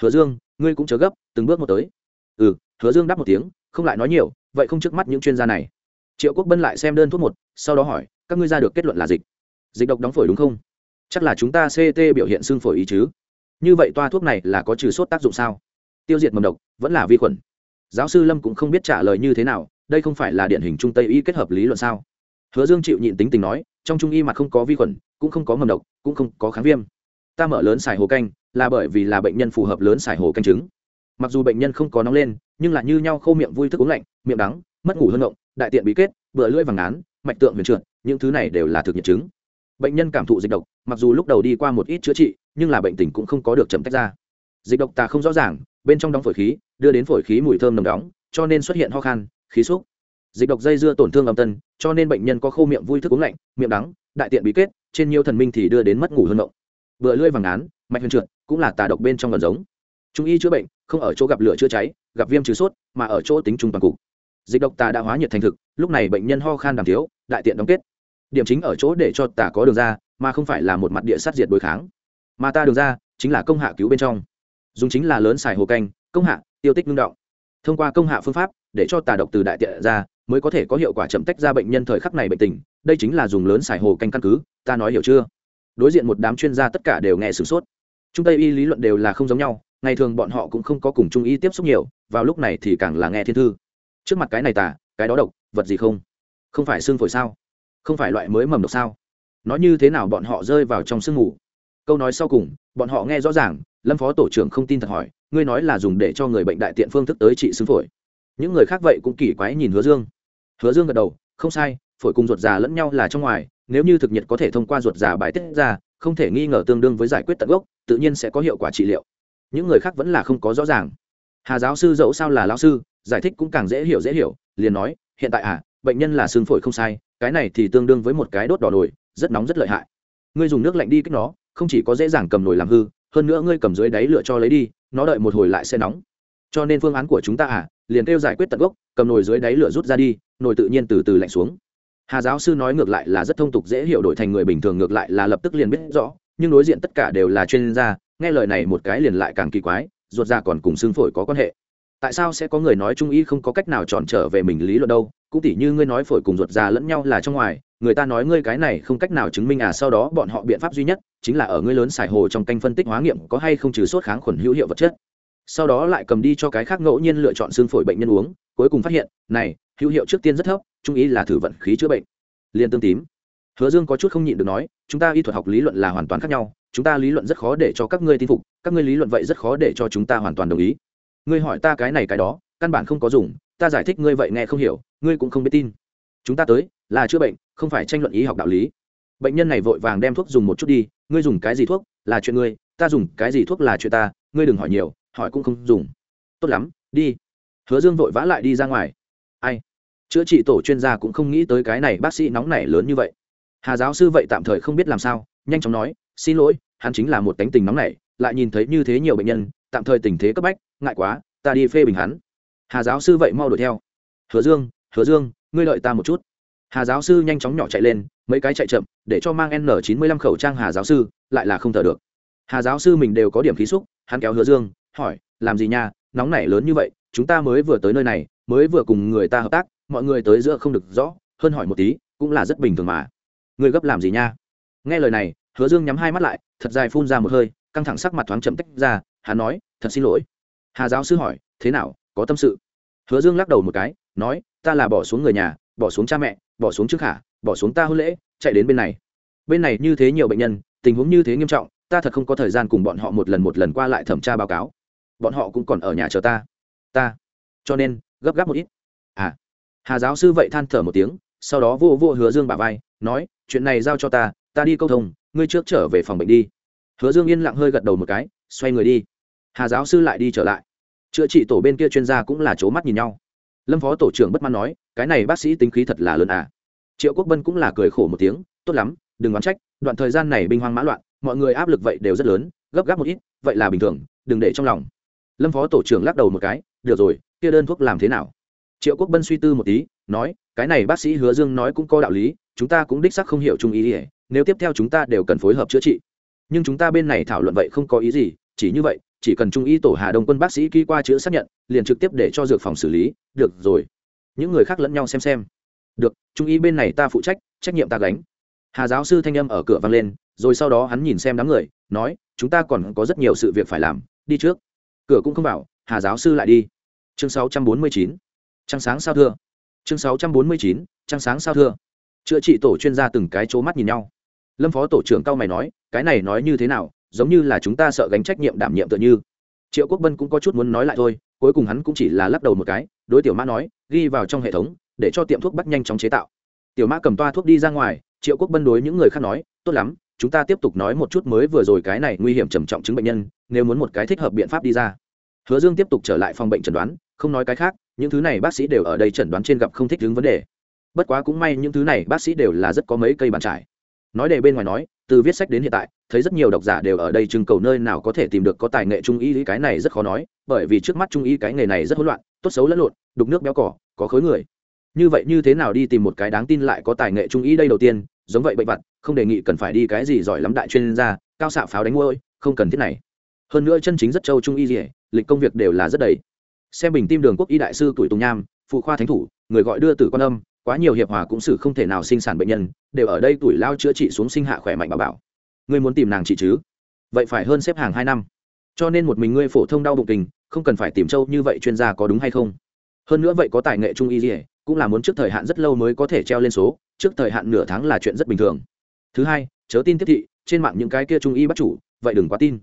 Hứa dương, ngươi cũng chớ gấp, từng bước một tới. Ừ hứa dương đáp một tiếng, không lại nói nhiều, vậy không trước mắt những chuyên gia này. Triệu quốc bân lại xem đơn thuốc một, sau đó hỏi, các ngươi ra được kết luận là dịch. Dịch độc đóng phổi đúng không? Chắc là chúng ta ct biểu hiện xương phổi ý chứ. Như vậy toa thuốc này là có trừ sốt tác dụng sao? Tiêu diệt mầm độc, vẫn là vi khuẩn. Giáo sư lâm cũng không biết trả lời như thế nào, đây không phải là điển hình trung tây y kết hợp lý luận sao? Hứa dương chịu nhịn tính tình nói, trong trung y mặt không có vi khuẩn, cũng không có mầm độc, cũng không có kháng viêm. Ta mở lớn xài hồ canh, là bởi vì là bệnh nhân phù hợp lớn xài hồ canh trứng. Mặc dù bệnh nhân không có nóng lên, nhưng là như nhau khô miệng vui thức uống lạnh, miệng đắng, mất ngủ hơn động, đại tiện bí kết bựa lưỡi vàng án mạch tượng huyền trượt, những thứ này đều là thực nhiệt chứng bệnh nhân cảm thụ dịch độc, mặc dù lúc đầu đi qua một ít chữa trị, nhưng là bệnh tình cũng không có được chậm tách ra. Dịch độc ta không rõ ràng, bên trong đóng phổi khí, đưa đến phổi khí mùi thơm nồng đóng, cho nên xuất hiện ho khan, khí xúc dịch độc dây dưa tổn thương âm tân, cho nên bệnh nhân có khô miệng vui thức uống lạnh, miệng đắng, đại tiện bí kết, trên nhiều thần minh thì đưa đến mất ngủ hơn mộng bựa lưỡi vàng án mạch huyền trượt, cũng là tà độc bên trong gần giống. Trung y chữa bệnh, không ở chỗ gặp lửa chữa cháy, gặp viêm trừ sốt, mà ở chỗ tính trung toàn cục. Dịch độc tà đã hóa nhiệt thành thực, lúc này bệnh nhân ho khan đàm thiếu, đại tiện đóng kết điểm chính ở chỗ để cho tả có đường ra, mà không phải là một mặt địa sát diệt đối kháng. Mà ta đường ra, chính là công hạ cứu bên trong. Dùng chính là lớn xài hồ canh, công hạ, tiêu tích ngưng động. Thông qua công hạ phương pháp, để cho tà độc từ đại tiện ra, mới có thể có hiệu quả chậm tách ra bệnh nhân thời khắc này bệnh tình. Đây chính là dùng lớn xài hồ canh căn cứ, ta nói hiểu chưa? Đối diện một đám chuyên gia tất cả đều nghe sửng sốt. Trung tây y lý luận đều là không giống nhau, ngày thường bọn họ cũng không có cùng trung y tiếp xúc nhiều, vào lúc này thì càng là nghe thiên thư. Trước mặt cái này tà, cái đó độc, vật gì không? Không phải xương phổi sao? Không phải loại mới mầm độc sao? Nói như thế nào bọn họ rơi vào trong sương mù? Câu nói sau cùng, bọn họ nghe rõ ràng, lâm phó tổ trưởng không tin thật hỏi, ngươi nói là dùng để cho người bệnh đại tiện phương thức tới trị xương phổi. Những người khác vậy cũng kỳ quái nhìn hứa dương. Hứa dương gật đầu, không sai, phổi cùng ruột già lẫn nhau là trong ngoài, nếu như thực nhiệt có thể thông qua ruột già bài tiết ra, không thể nghi ngờ tương đương với giải quyết tận gốc, tự nhiên sẽ có hiệu quả trị liệu. Những người khác vẫn là không có rõ ràng. Hà giáo sư dẫu sao là lao sư, giải thích cũng càng dễ hiểu dễ hiểu, liền nói, hiện tại à bệnh nhân là xương phổi không sai, cái này thì tương đương với một cái đốt đỏ nổi rất nóng rất lợi hại. Ngươi dùng nước lạnh đi kích nó, không chỉ có dễ dàng cầm nồi làm hư, hơn nữa ngươi cầm dưới đáy lửa cho lấy đi, nó đợi một hồi lại sẽ nóng. Cho nên phương án của chúng ta à liền kêu giải quyết tận gốc, cầm nồi dưới đáy lửa rút ra đi, nồi tự nhiên từ từ lạnh xuống. Hà giáo sư nói ngược lại là rất thông tục dễ hiểu đổi thành người bình thường ngược lại là lập tức liền biết rõ, nhưng đối diện tất cả đều là chuyên gia, nghe lời này một cái liền lại càng kỳ quái, ruột ra còn cùng xương phổi có quan hệ tại sao sẽ có người nói trung y không có cách nào tròn trở về mình lý luận đâu? Cũng tỉ như ngươi nói phổi cùng ruột già lẫn nhau là trong ngoài, người ta nói ngươi cái này không cách nào chứng minh à sau đó bọn họ biện pháp duy nhất chính là ở ngươi lớn xài hồ trong canh phân tích hóa nghiệm có hay không trừ sốt kháng khuẩn hữu hiệu vật chất. Sau đó lại cầm đi cho cái khác ngẫu nhiên lựa chọn xương phổi bệnh nhân uống, cuối cùng phát hiện, này, hữu hiệu trước tiên rất thấp, trung ý là thử vận khí chữa bệnh. Liền tương tím. Hứa dương có chút không nhịn được nói, chúng ta y thuật học lý luận là hoàn toàn khác nhau, chúng ta lý luận rất khó để cho các ngươi tin phục, các ngươi lý luận vậy rất khó để cho chúng ta hoàn toàn đồng ý ngươi hỏi ta cái này cái đó, căn bản không có dùng, ta giải thích ngươi vậy nghe không hiểu, ngươi cũng không biết tin. Chúng ta tới, là chữa bệnh, không phải tranh luận y học đạo lý. Bệnh nhân này vội vàng đem thuốc dùng một chút đi, ngươi dùng cái gì thuốc, là chuyện ngươi, ta dùng cái gì thuốc là chuyện ta, ngươi đừng hỏi nhiều, hỏi cũng không dùng. Tốt lắm, đi. Hứa dương vội vã lại đi ra ngoài. Ai? Chữa trị tổ chuyên gia cũng không nghĩ tới cái này bác sĩ nóng nảy lớn như vậy. Hà giáo sư vậy tạm thời không biết làm sao, nhanh chóng nói, xin lỗi, hắn chính là một tánh tình nóng nảy, lại nhìn thấy như thế nhiều bệnh nhân tạm thời tình thế cấp bách, ngại quá, ta đi phê bình hắn. Hà giáo sư vậy mau đuổi theo. Hứa dương hứa dương, ngươi lợi ta một chút. Hà giáo sư nhanh chóng nhỏ chạy lên, mấy cái chạy chậm, để cho mang n chín mươi lăm khẩu trang hà giáo sư, lại là không thở được. Hà giáo sư mình đều có điểm khí xúc, hắn kéo hứa dương, hỏi, làm gì nha, nóng nảy lớn như vậy, chúng ta mới vừa tới nơi này, mới vừa cùng người ta hợp tác, mọi người tới giữa không được rõ, hơn hỏi một tí, cũng là rất bình thường mà. Người gấp làm gì nha? Nghe lời này, hứa dương nhắm hai mắt lại, thật dài phun ra một hơi, căng thẳng sắc mặt thoáng chậm tách ra hắn nói, thật xin lỗi. Hà giáo sư hỏi, thế nào, có tâm sự? Hứa dương lắc đầu một cái, nói, ta là bỏ xuống người nhà, bỏ xuống cha mẹ, bỏ xuống trước khả bỏ xuống ta hôn lễ, chạy đến bên này. Bên này như thế nhiều bệnh nhân, tình huống như thế nghiêm trọng, ta thật không có thời gian cùng bọn họ một lần một lần qua lại thẩm tra báo cáo. Bọn họ cũng còn ở nhà chờ ta. Ta. Cho nên, gấp gáp một ít. À. Hà giáo sư vậy than thở một tiếng, sau đó vô vô hứa dương bà vai, nói, chuyện này giao cho ta ta đi câu thông, ngươi trước trở về phòng bệnh đi. Hứa dương yên lặng hơi gật đầu một cái, xoay người đi hà giáo sư lại đi trở lại. Chữa trị tổ bên kia chuyên gia cũng là c mắt nhìn nhau. Lâm phó tổ trưởng bất mãn nói, cái này bác sĩ tính khí thật là lớn à. Triệu quốc bân cũng là cười khổ một tiếng, tốt lắm, đừng oán trách, đoạn thời gian này binh hoang mã loạn, mọi người áp lực vậy đều rất lớn, gấp gáp một ít, vậy là bình thường, đừng để trong lòng. Lâm phó tổ trưởng lắc đầu một cái, được rồi, kia đơn thuốc làm thế nào? Triệu quốc bân suy tư một tí, nói, cái này bác sĩ hứa dương nói cũng có đạo lý, chúng ta cũng đích sắc không hiểu trung ý ỉa nếu tiếp theo chúng ta đều cần phối hợp chữa trị. Nhưng chúng ta bên này thảo luận vậy không có ý gì, chỉ như vậy chỉ cần trung y tổ hà đông quân bác sĩ ký qua chữa xác nhận, liền trực tiếp để cho dược phòng xử lý, được rồi. Những người khác lẫn nhau xem xem. Được, trung y bên này ta phụ trách trách nhiệm ta gánh. Hà giáo sư thanh âm ở cửa vang lên, rồi sau đó hắn nhìn xem đám người, nói, chúng ta còn có rất nhiều sự việc phải làm, đi trước. Cửa cũng không vào, hà giáo sư lại đi. Chương 649. trăng sáng sao thưa. Chương 649. trăng sáng sao thưa. Chữa trị tổ chuyên gia từng cái chỗ mắt nhìn nhau. Lâm phó tổ trưởng cao mày nói, cái này nói như thế nào giống như là chúng ta sợ gánh trách nhiệm đảm nhiệm tựa như. Triệu quốc bân cũng có chút muốn nói lại thôi, cuối cùng hắn cũng chỉ là lắc đầu một cái, đối tiểu mã nói, ghi vào trong hệ thống, để cho tiệm thuốc bắt nhanh chóng chế tạo. Tiểu mã cầm toa thuốc đi ra ngoài, triệu quốc bân đối những người khác nói, tốt lắm, chúng ta tiếp tục nói một chút mới vừa rồi cái này nguy hiểm trầm trọng chứng bệnh nhân, nếu muốn một cái thích hợp biện pháp đi ra. Hứa dương tiếp tục trở lại phòng bệnh chẩn đoán, không nói cái khác, những thứ này bác sĩ đều ở đây chẩn đoán trên gặp không thích đứng vấn đề. Bất quá cũng may những thứ này bác sĩ đều là rất có mấy cây bàn trải. Nói đề bên ngoài nói từ viết sách đến hiện tại, thấy rất nhiều độc giả đều ở đây trưng cầu nơi nào có thể tìm được có tài nghệ trung y cái này rất khó nói, bởi vì trước mắt trung y cái nghề này rất hỗn loạn, tốt xấu lẫn lộn, đục nước béo cỏ, có khối người. Như vậy như thế nào đi tìm một cái đáng tin lại có tài nghệ trung y đây đầu tiên, giống vậy bệnh vặt, không đề nghị cần phải đi cái gì giỏi lắm đại chuyên gia, cao xạ pháo đánh ngôi, không cần thiết này. Hơn nữa chân chính rất châu trung y gì, lịch công việc đều là rất đầy. Xem bình tim đường quốc y đại sư tuổi tùng nham, phụ khoa thánh thủ, người gọi đưa tử quan âm quá nhiều hiệp hòa cũng xử không thể nào sinh sản bệnh nhân, đều ở đây tuổi lao chữa trị xuống sinh hạ khỏe mạnh bà bảo, ngươi muốn tìm nàng trị chứ? Vậy phải hơn xếp hàng hai năm. Cho nên một mình ngươi phổ thông đau bụng tình, không cần phải tìm châu như vậy chuyên gia có đúng hay không? Hơn nữa vậy có tài nghệ trung y gì, cũng là muốn trước thời hạn rất lâu mới có thể treo lên số, trước thời hạn nửa tháng là chuyện rất bình thường. Thứ hai, chớ tin tiếp thị, trên mạng những cái kia trung y bắt chủ, vậy đừng quá tin.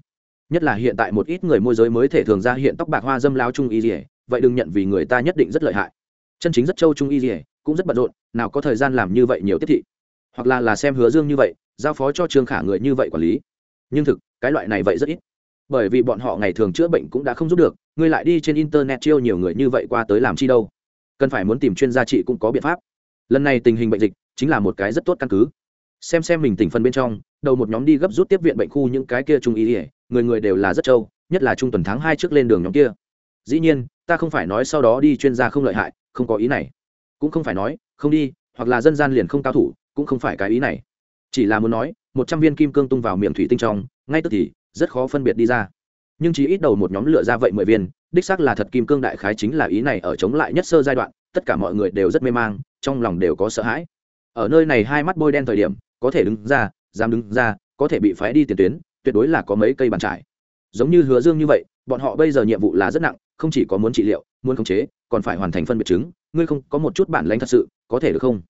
Nhất là hiện tại một ít người môi giới mới thể thường ra hiện tóc bạc hoa dâm lao trung y gì, vậy đừng nhận vì người ta nhất định rất lợi hại. Chân chính rất châu trung y gì cũng rất bận rộn, nào có thời gian làm như vậy nhiều tiếp thị. Hoặc là là xem hứa dương như vậy, giao phó cho trương khả người như vậy quản lý. Nhưng thực, cái loại này vậy rất ít. Bởi vì bọn họ ngày thường chữa bệnh cũng đã không giúp được ngươi lại đi trên internet chiêu nhiều người như vậy qua tới làm chi đâu. Cần phải muốn tìm chuyên gia trị cũng có biện pháp. Lần này tình hình bệnh dịch chính là một cái rất tốt căn cứ. Xem xem mình tỉnh phân bên trong, đầu một nhóm đi gấp rút tiếp viện bệnh khu những cái kia trung ý ỉa người người đều là rất trâu, nhất là trung tuần tháng hai trước lên đường nhóm kia. Dĩ nhiên, ta không phải nói sau đó đi chuyên gia không lợi hại, không có ý này cũng không phải nói, không đi, hoặc là dân gian liền không cao thủ, cũng không phải cái ý này. Chỉ là muốn nói, một trăm viên kim cương tung vào miệng thủy tinh trong, ngay tức thì, rất khó phân biệt đi ra. Nhưng chỉ ít đầu một nhóm lựa ra vậy mười viên, đích xác là thật kim cương đại khái chính là ý này ở chống lại nhất sơ giai đoạn, tất cả mọi người đều rất mê mang, trong lòng đều có sợ hãi. Ở nơi này hai mắt bôi đen thời điểm, có thể đứng ra, dám đứng ra, có thể bị phái đi tiền tuyến, tuyệt đối là có mấy cây bàn trải. Giống như hứa dương như vậy bọn họ bây giờ nhiệm vụ là rất nặng, không chỉ có muốn trị liệu, muốn khống chế, còn phải hoàn thành phân biệt chứng. Ngươi không, có một chút bản lãnh thật sự, có thể được không?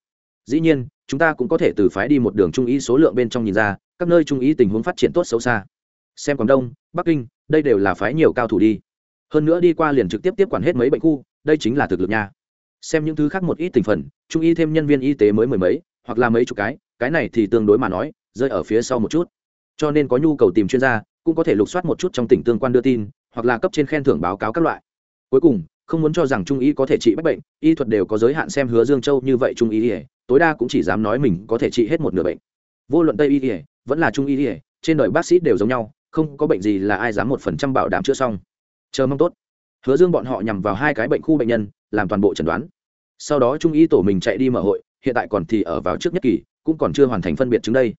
Dĩ nhiên, chúng ta cũng có thể từ phái đi một đường trung ý số lượng bên trong nhìn ra, các nơi trung ý tình huống phát triển tốt xấu xa. Xem quảng đông, bắc kinh, đây đều là phái nhiều cao thủ đi. Hơn nữa đi qua liền trực tiếp tiếp quản hết mấy bệnh khu, đây chính là thực lực nha. Xem những thứ khác một ít thành phần, trung y thêm nhân viên y tế mới mười mấy, hoặc là mấy chục cái cái này thì tương đối mà nói, rơi ở phía sau một chút. Cho nên có nhu cầu tìm chuyên gia, cũng có thể lục soát một chút trong tỉnh tương quan đưa tin hoặc là cấp trên khen thưởng báo cáo các loại. Cuối cùng, không muốn cho rằng trung y có thể trị bách bệnh, y thuật đều có giới hạn xem hứa dương châu như vậy trung y ỉa tối đa cũng chỉ dám nói mình có thể trị hết một nửa bệnh. Vô luận tây y ỉa vẫn là trung y ỉa trên đời bác sĩ đều giống nhau, không có bệnh gì là ai dám một phần trăm bảo đảm chữa xong. Chờ mong tốt. Hứa dương bọn họ nhằm vào hai cái bệnh khu bệnh nhân, làm toàn bộ chẩn đoán. Sau đó trung y tổ mình chạy đi mở hội, hiện tại còn thì ở vào trước nhất kỳ, cũng còn chưa hoàn thành phân biệt chứng đây.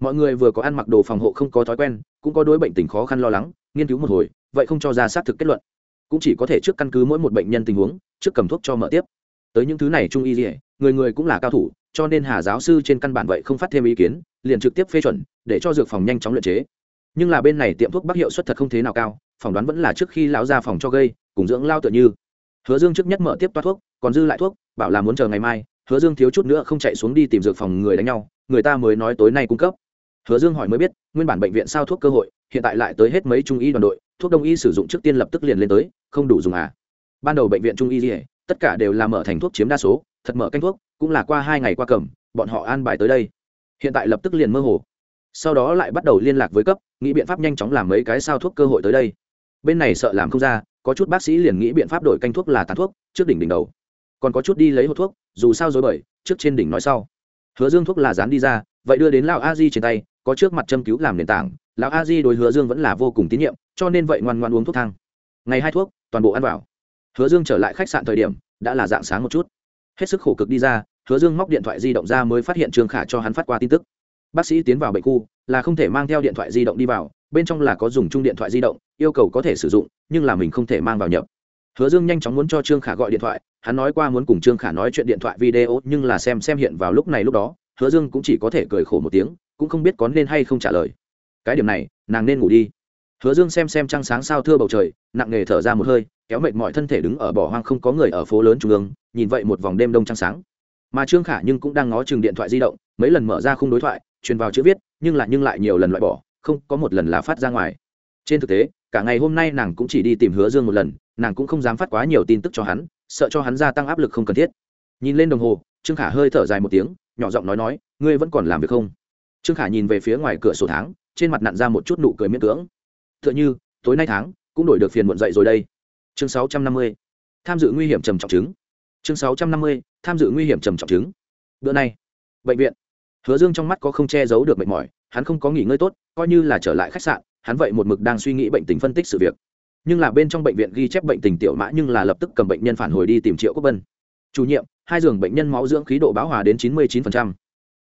Mọi người vừa có ăn mặc đồ phòng hộ không có thói quen, cũng có đối bệnh tình khó khăn lo lắng, nghiên cứu một hồi vậy không cho ra xác thực kết luận. Cũng chỉ có thể trước căn cứ mỗi một bệnh nhân tình huống, trước cầm thuốc cho mở tiếp. Tới những thứ này trung y dỉa người người cũng là cao thủ, cho nên hà giáo sư trên căn bản vậy không phát thêm ý kiến, liền trực tiếp phê chuẩn, để cho dược phòng nhanh chóng luyện chế. Nhưng là bên này tiệm thuốc bắc hiệu suất thật không thế nào cao, phỏng đoán vẫn là trước khi lão ra phòng cho gây, cùng dưỡng lao tựa như. Hứa dương trước nhất mở tiếp toa thuốc, còn dư lại thuốc, bảo là muốn chờ ngày mai, hứa dương thiếu chút nữa không chạy xuống đi tìm dược phòng người đánh nhau, người ta mới nói tối nay cung cấp. Hứa dương hỏi mới biết, nguyên bản bệnh viện sao thuốc cơ hội, hiện tại lại tới hết mấy trung y đoàn đội thuốc đông y sử dụng trước tiên lập tức liền lên tới, không đủ dùng à. Ban đầu bệnh viện trung y gì tất cả đều là mở thành thuốc chiếm đa số, thật mở canh thuốc, cũng là qua hai ngày qua cầm, bọn họ an bài tới đây. Hiện tại lập tức liền mơ hồ. Sau đó lại bắt đầu liên lạc với cấp, nghĩ biện pháp nhanh chóng làm mấy cái sao thuốc cơ hội tới đây. Bên này sợ làm không ra, có chút bác sĩ liền nghĩ biện pháp đổi canh thuốc là tàn thuốc, trước đỉnh đỉnh đầu. Còn có chút đi lấy hộp thuốc, dù sao dối bời, trước trên đỉnh nói sau. Hứa dương thuốc là dán đi ra, vậy đưa đến lão a di trên tay, có trước mặt châm cứu làm nền tảng lão a di đối hứa dương vẫn là vô cùng tín nhiệm, cho nên vậy ngoan ngoan uống thuốc thang. Ngày hai thuốc, toàn bộ ăn vào. Hứa dương trở lại khách sạn thời điểm, đã là dạng sáng một chút. Hết sức khổ cực đi ra, hứa dương móc điện thoại di động ra mới phát hiện trương khả cho hắn phát qua tin tức. Bác sĩ tiến vào bệnh khu, là không thể mang theo điện thoại di động đi vào, bên trong là có dùng chung điện thoại di động, yêu cầu có thể sử dụng, nhưng là mình không thể mang vào nhập. Hứa dương nhanh chóng muốn cho trương khả gọi điện thoại, hắn nói qua muốn cùng trương khả nói chuyện điện thoại video, nhưng là xem xem hiện vào lúc này lúc đó, hứa dương cũng chỉ có thể cười khổ một tiếng, cũng không biết có nên hay không trả lời cái điểm này, nàng nên ngủ đi. Hứa dương xem xem trăng sáng sao thưa bầu trời, nặng nề thở ra một hơi, kéo mệt mọi thân thể đứng ở bỏ hoang không có người ở phố lớn trung ương, nhìn vậy một vòng đêm đông trăng sáng. Mà trương khả nhưng cũng đang ngó chừng điện thoại di động, mấy lần mở ra khung đối thoại, truyền vào chữ viết, nhưng lại nhưng lại nhiều lần loại bỏ, không có một lần là phát ra ngoài. Trên thực tế, cả ngày hôm nay nàng cũng chỉ đi tìm hứa dương một lần, nàng cũng không dám phát quá nhiều tin tức cho hắn, sợ cho hắn gia tăng áp lực không cần thiết. Nhìn lên đồng hồ, trương khả hơi thở dài một tiếng, nhỏ giọng nói nói, ngươi vẫn còn làm việc không? Trương khả nhìn về phía ngoài cửa sổ tháng trên mặt nặn ra một chút nụ cười miễn cưỡng. T h ư ợ n h ư tối nay tháng, cũng đổi được phiền muộn dậy rồi đây. Chương sáu trăm năm mươi, tham dự nguy hiểm trầm trọng chứng. Chương sáu trăm năm mươi, tham dự nguy hiểm trầm trọng chứng. Bữa nay, bệnh viện. Hứa dương trong mắt có không che giấu được mệt mỏi, hắn không có nghỉ ngơi tốt, coi như là trở lại khách sạn, hắn vậy một mực đang suy nghĩ bệnh tình phân tích sự việc. Nhưng là bên trong bệnh viện ghi chép bệnh tình tiểu mã nhưng là lập tức cầm bệnh nhân phản hồi đi tìm triệu quốc bân chủ nhiệm, hai giường bệnh nhân máu dưỡng khí độ báo hòa đến chín mươi chín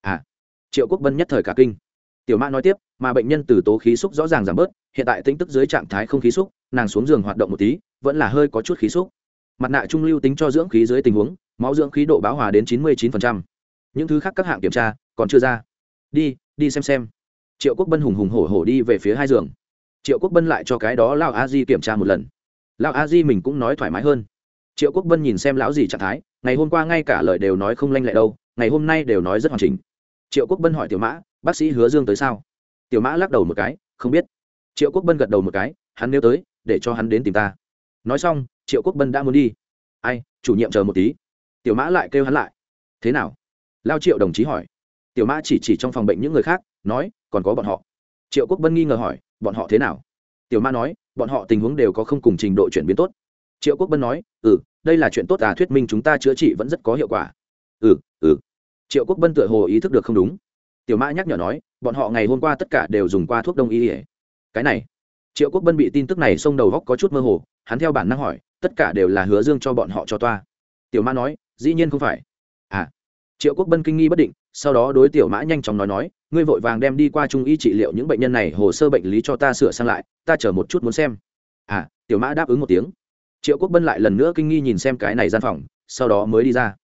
à triệu quốc bân nhất thời cả kinh tiểu mã nói tiếp, mà bệnh nhân từ tố khí xúc rõ ràng giảm bớt, hiện tại tính tức dưới trạng thái không khí xúc, nàng xuống giường hoạt động một tí, vẫn là hơi có chút khí xúc. Mặt nạ trung lưu tính cho dưỡng khí dưới tình huống, máu dưỡng khí độ báo hòa đến chín mươi chín những thứ khác các hạng kiểm tra, còn chưa ra. Đi đi xem xem. Triệu quốc bân hùng hùng hổ hổ đi về phía hai giường. Triệu quốc bân lại cho cái đó lao a di kiểm tra một lần. Lao a di mình cũng nói thoải mái hơn. Triệu quốc bân nhìn xem lão gì trạng thái, ngày hôm qua ngay cả lời đều nói không lanh lẹ đâu, ngày hôm nay đều nói rất hoàn chỉnh. Triệu quốc bân hỏi tiểu mã bác sĩ hứa dương tới sao? Tiểu mã lắc đầu một cái, không biết. Triệu quốc bân gật đầu một cái, hắn nếu tới, để cho hắn đến tìm ta. Nói xong, triệu quốc bân đã muốn đi. Ai, chủ nhiệm chờ một tí. Tiểu mã lại kêu hắn lại. Thế nào? Lao triệu đồng chí hỏi. Tiểu mã chỉ chỉ trong phòng bệnh những người khác, nói, còn có bọn họ. Triệu quốc bân nghi ngờ hỏi, bọn họ thế nào? Tiểu mã nói, bọn họ tình huống đều có không cùng trình độ chuyển biến tốt. Triệu quốc bân nói ừ đây là chuyện tốt à thuyết minh chúng ta chữa trị vẫn rất có hiệu quả. Ừ ừ. Triệu quốc bân tựa hồ ý thức được không đúng tiểu mã nhắc nhở nói, bọn họ ngày hôm qua tất cả đều dùng qua thuốc đông y ỉa cái này, triệu quốc bân bị tin tức này xông đầu góc có chút mơ hồ, hắn theo bản năng hỏi, tất cả đều là hứa dương cho bọn họ cho toa. Tiểu mã nói, dĩ nhiên không phải. À triệu quốc bân kinh nghi bất định, sau đó đối tiểu mã nhanh chóng nói nói, ngươi vội vàng đem đi qua trung y trị liệu những bệnh nhân này, hồ sơ bệnh lý cho ta sửa sang lại, ta chờ một chút muốn xem. À tiểu mã đáp ứng một tiếng. Triệu quốc bân lại lần nữa kinh nghi nhìn xem cái này gian phòng, sau đó mới đi ra.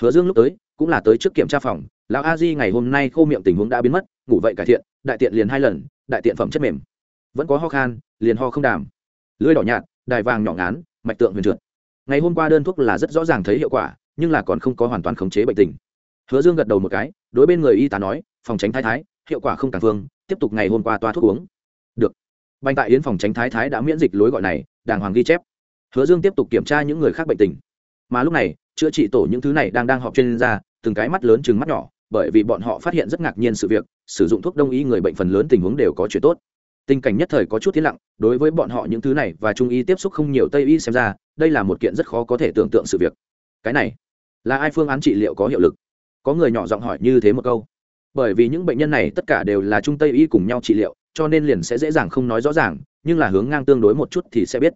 Hứa dương lúc tới, cũng là tới trước kiểm tra phòng lão a di ngày hôm nay khô miệng tình huống đã biến mất, ngủ vậy cải thiện, đại tiện liền hai lần, đại tiện phẩm chất mềm. Vẫn có ho khan, liền ho không đàm. Lưỡi đỏ nhạt, đài vàng nhỏ ngán, mạch tượng huyền trượt. Ngày hôm qua đơn thuốc là rất rõ ràng thấy hiệu quả, nhưng là còn không có hoàn toàn khống chế bệnh tình. Hứa dương gật đầu một cái, đối bên người y tá nói, phòng tránh thái thái, hiệu quả không càng phương tiếp tục ngày hôm qua toa thuốc uống. Được. Banh tại yến phòng tránh thái thái đã miễn dịch lối gọi này, đàng hoàng ghi chép. Hứa dương tiếp tục kiểm tra những người khác bệnh tình. Mà lúc này, chữa trị tổ những thứ này đang đang họp chuyên gia, từng cái mắt lớn chừng mắt nhỏ bởi vì bọn họ phát hiện rất ngạc nhiên sự việc, sử dụng thuốc đông y người bệnh phần lớn tình huống đều có chuyện tốt. Tình cảnh nhất thời có chút tiến lặng, đối với bọn họ những thứ này và trung y tiếp xúc không nhiều tây y xem ra, đây là một kiện rất khó có thể tưởng tượng sự việc. Cái này, là ai phương án trị liệu có hiệu lực? Có người nhỏ giọng hỏi như thế một câu. Bởi vì những bệnh nhân này tất cả đều là trung tây y cùng nhau trị liệu, cho nên liền sẽ dễ dàng không nói rõ ràng, nhưng là hướng ngang tương đối một chút thì sẽ biết.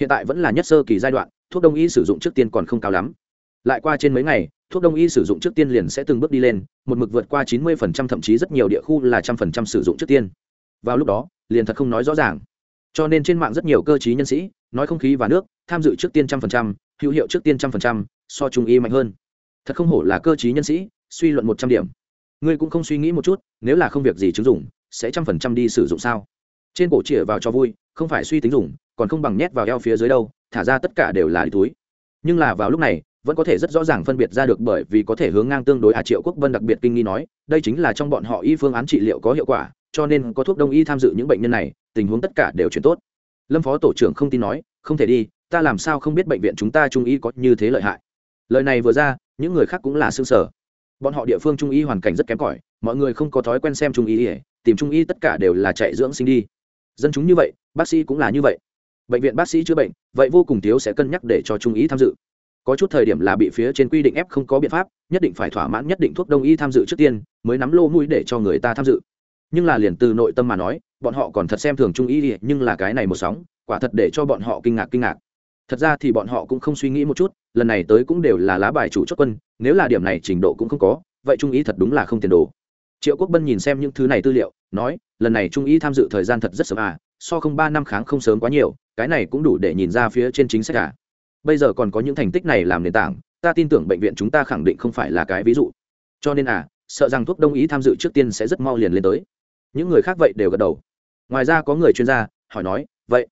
Hiện tại vẫn là nhất sơ kỳ giai đoạn, thuốc đông y sử dụng trước tiên còn không cao lắm. Lại qua trên mấy ngày thuốc đông y sử dụng trước tiên liền sẽ từng bước đi lên, một mực vượt qua chín mươi thậm chí rất nhiều địa khu là trăm phần trăm sử dụng trước tiên. Vào lúc đó, liền thật không nói rõ ràng. Cho nên trên mạng rất nhiều cơ chí nhân sĩ, nói không khí và nước, tham dự trước tiên trăm phần trăm, hữu hiệu trước tiên trăm phần trăm, so trung y mạnh hơn. Thật không hổ là cơ chí nhân sĩ, suy luận một trăm điểm. Ngươi cũng không suy nghĩ một chút, nếu là không việc gì chứng dụng, sẽ trăm phần trăm đi sử dụng sao? Trên cổ chĩa vào cho vui, không phải suy tính dùng, còn không bằng nhét vào eo phía dưới đâu, thả ra tất cả đều là đi túi. Nhưng là vào lúc này vẫn có thể rất rõ ràng phân biệt ra được bởi vì có thể hướng ngang tương đối à triệu quốc vân đặc biệt kinh nghi nói, đây chính là trong bọn họ y phương án trị liệu có hiệu quả, cho nên có thuốc đông y tham dự những bệnh nhân này, tình huống tất cả đều chuyển tốt. Lâm phó tổ trưởng không tin nói, không thể đi, ta làm sao không biết bệnh viện chúng ta trung y có như thế lợi hại. Lời này vừa ra, những người khác cũng là xương sở bọn họ địa phương trung y hoàn cảnh rất kém cỏi, mọi người không có thói quen xem trung y tìm trung y tất cả đều là chạy dưỡng sinh đi. Dân chúng như vậy, bác sĩ cũng là như vậy. Bệnh viện bác sĩ chữa bệnh, vậy vô cùng thiếu sẽ cân nhắc để cho trung y tham dự có chút thời điểm là bị phía trên quy định ép không có biện pháp, nhất định phải thỏa mãn nhất định thuốc đông y tham dự trước tiên, mới nắm lô mũi để cho người ta tham dự. Nhưng là liền từ nội tâm mà nói, bọn họ còn thật xem thường trung y nhưng là cái này một sóng, quả thật để cho bọn họ kinh ngạc kinh ngạc. Thật ra thì bọn họ cũng không suy nghĩ một chút, lần này tới cũng đều là lá bài chủ chốt quân, nếu là điểm này trình độ cũng không có, vậy trung ý thật đúng là không tiền đồ. Triệu quốc bân nhìn xem những thứ này tư liệu, nói, lần này trung ý tham dự thời gian thật rất sớm à so không ba năm kháng không sớm quá nhiều, cái này cũng đủ để nhìn ra phía trên chính sách cả à bây giờ còn có những thành tích này làm nền tảng, ta tin tưởng bệnh viện chúng ta khẳng định không phải là cái ví dụ. Cho nên à sợ rằng thuốc đông ý tham dự trước tiên sẽ rất mau liền lên tới. Những người khác vậy đều gật đầu. Ngoài ra có người chuyên gia hỏi nói, vậy,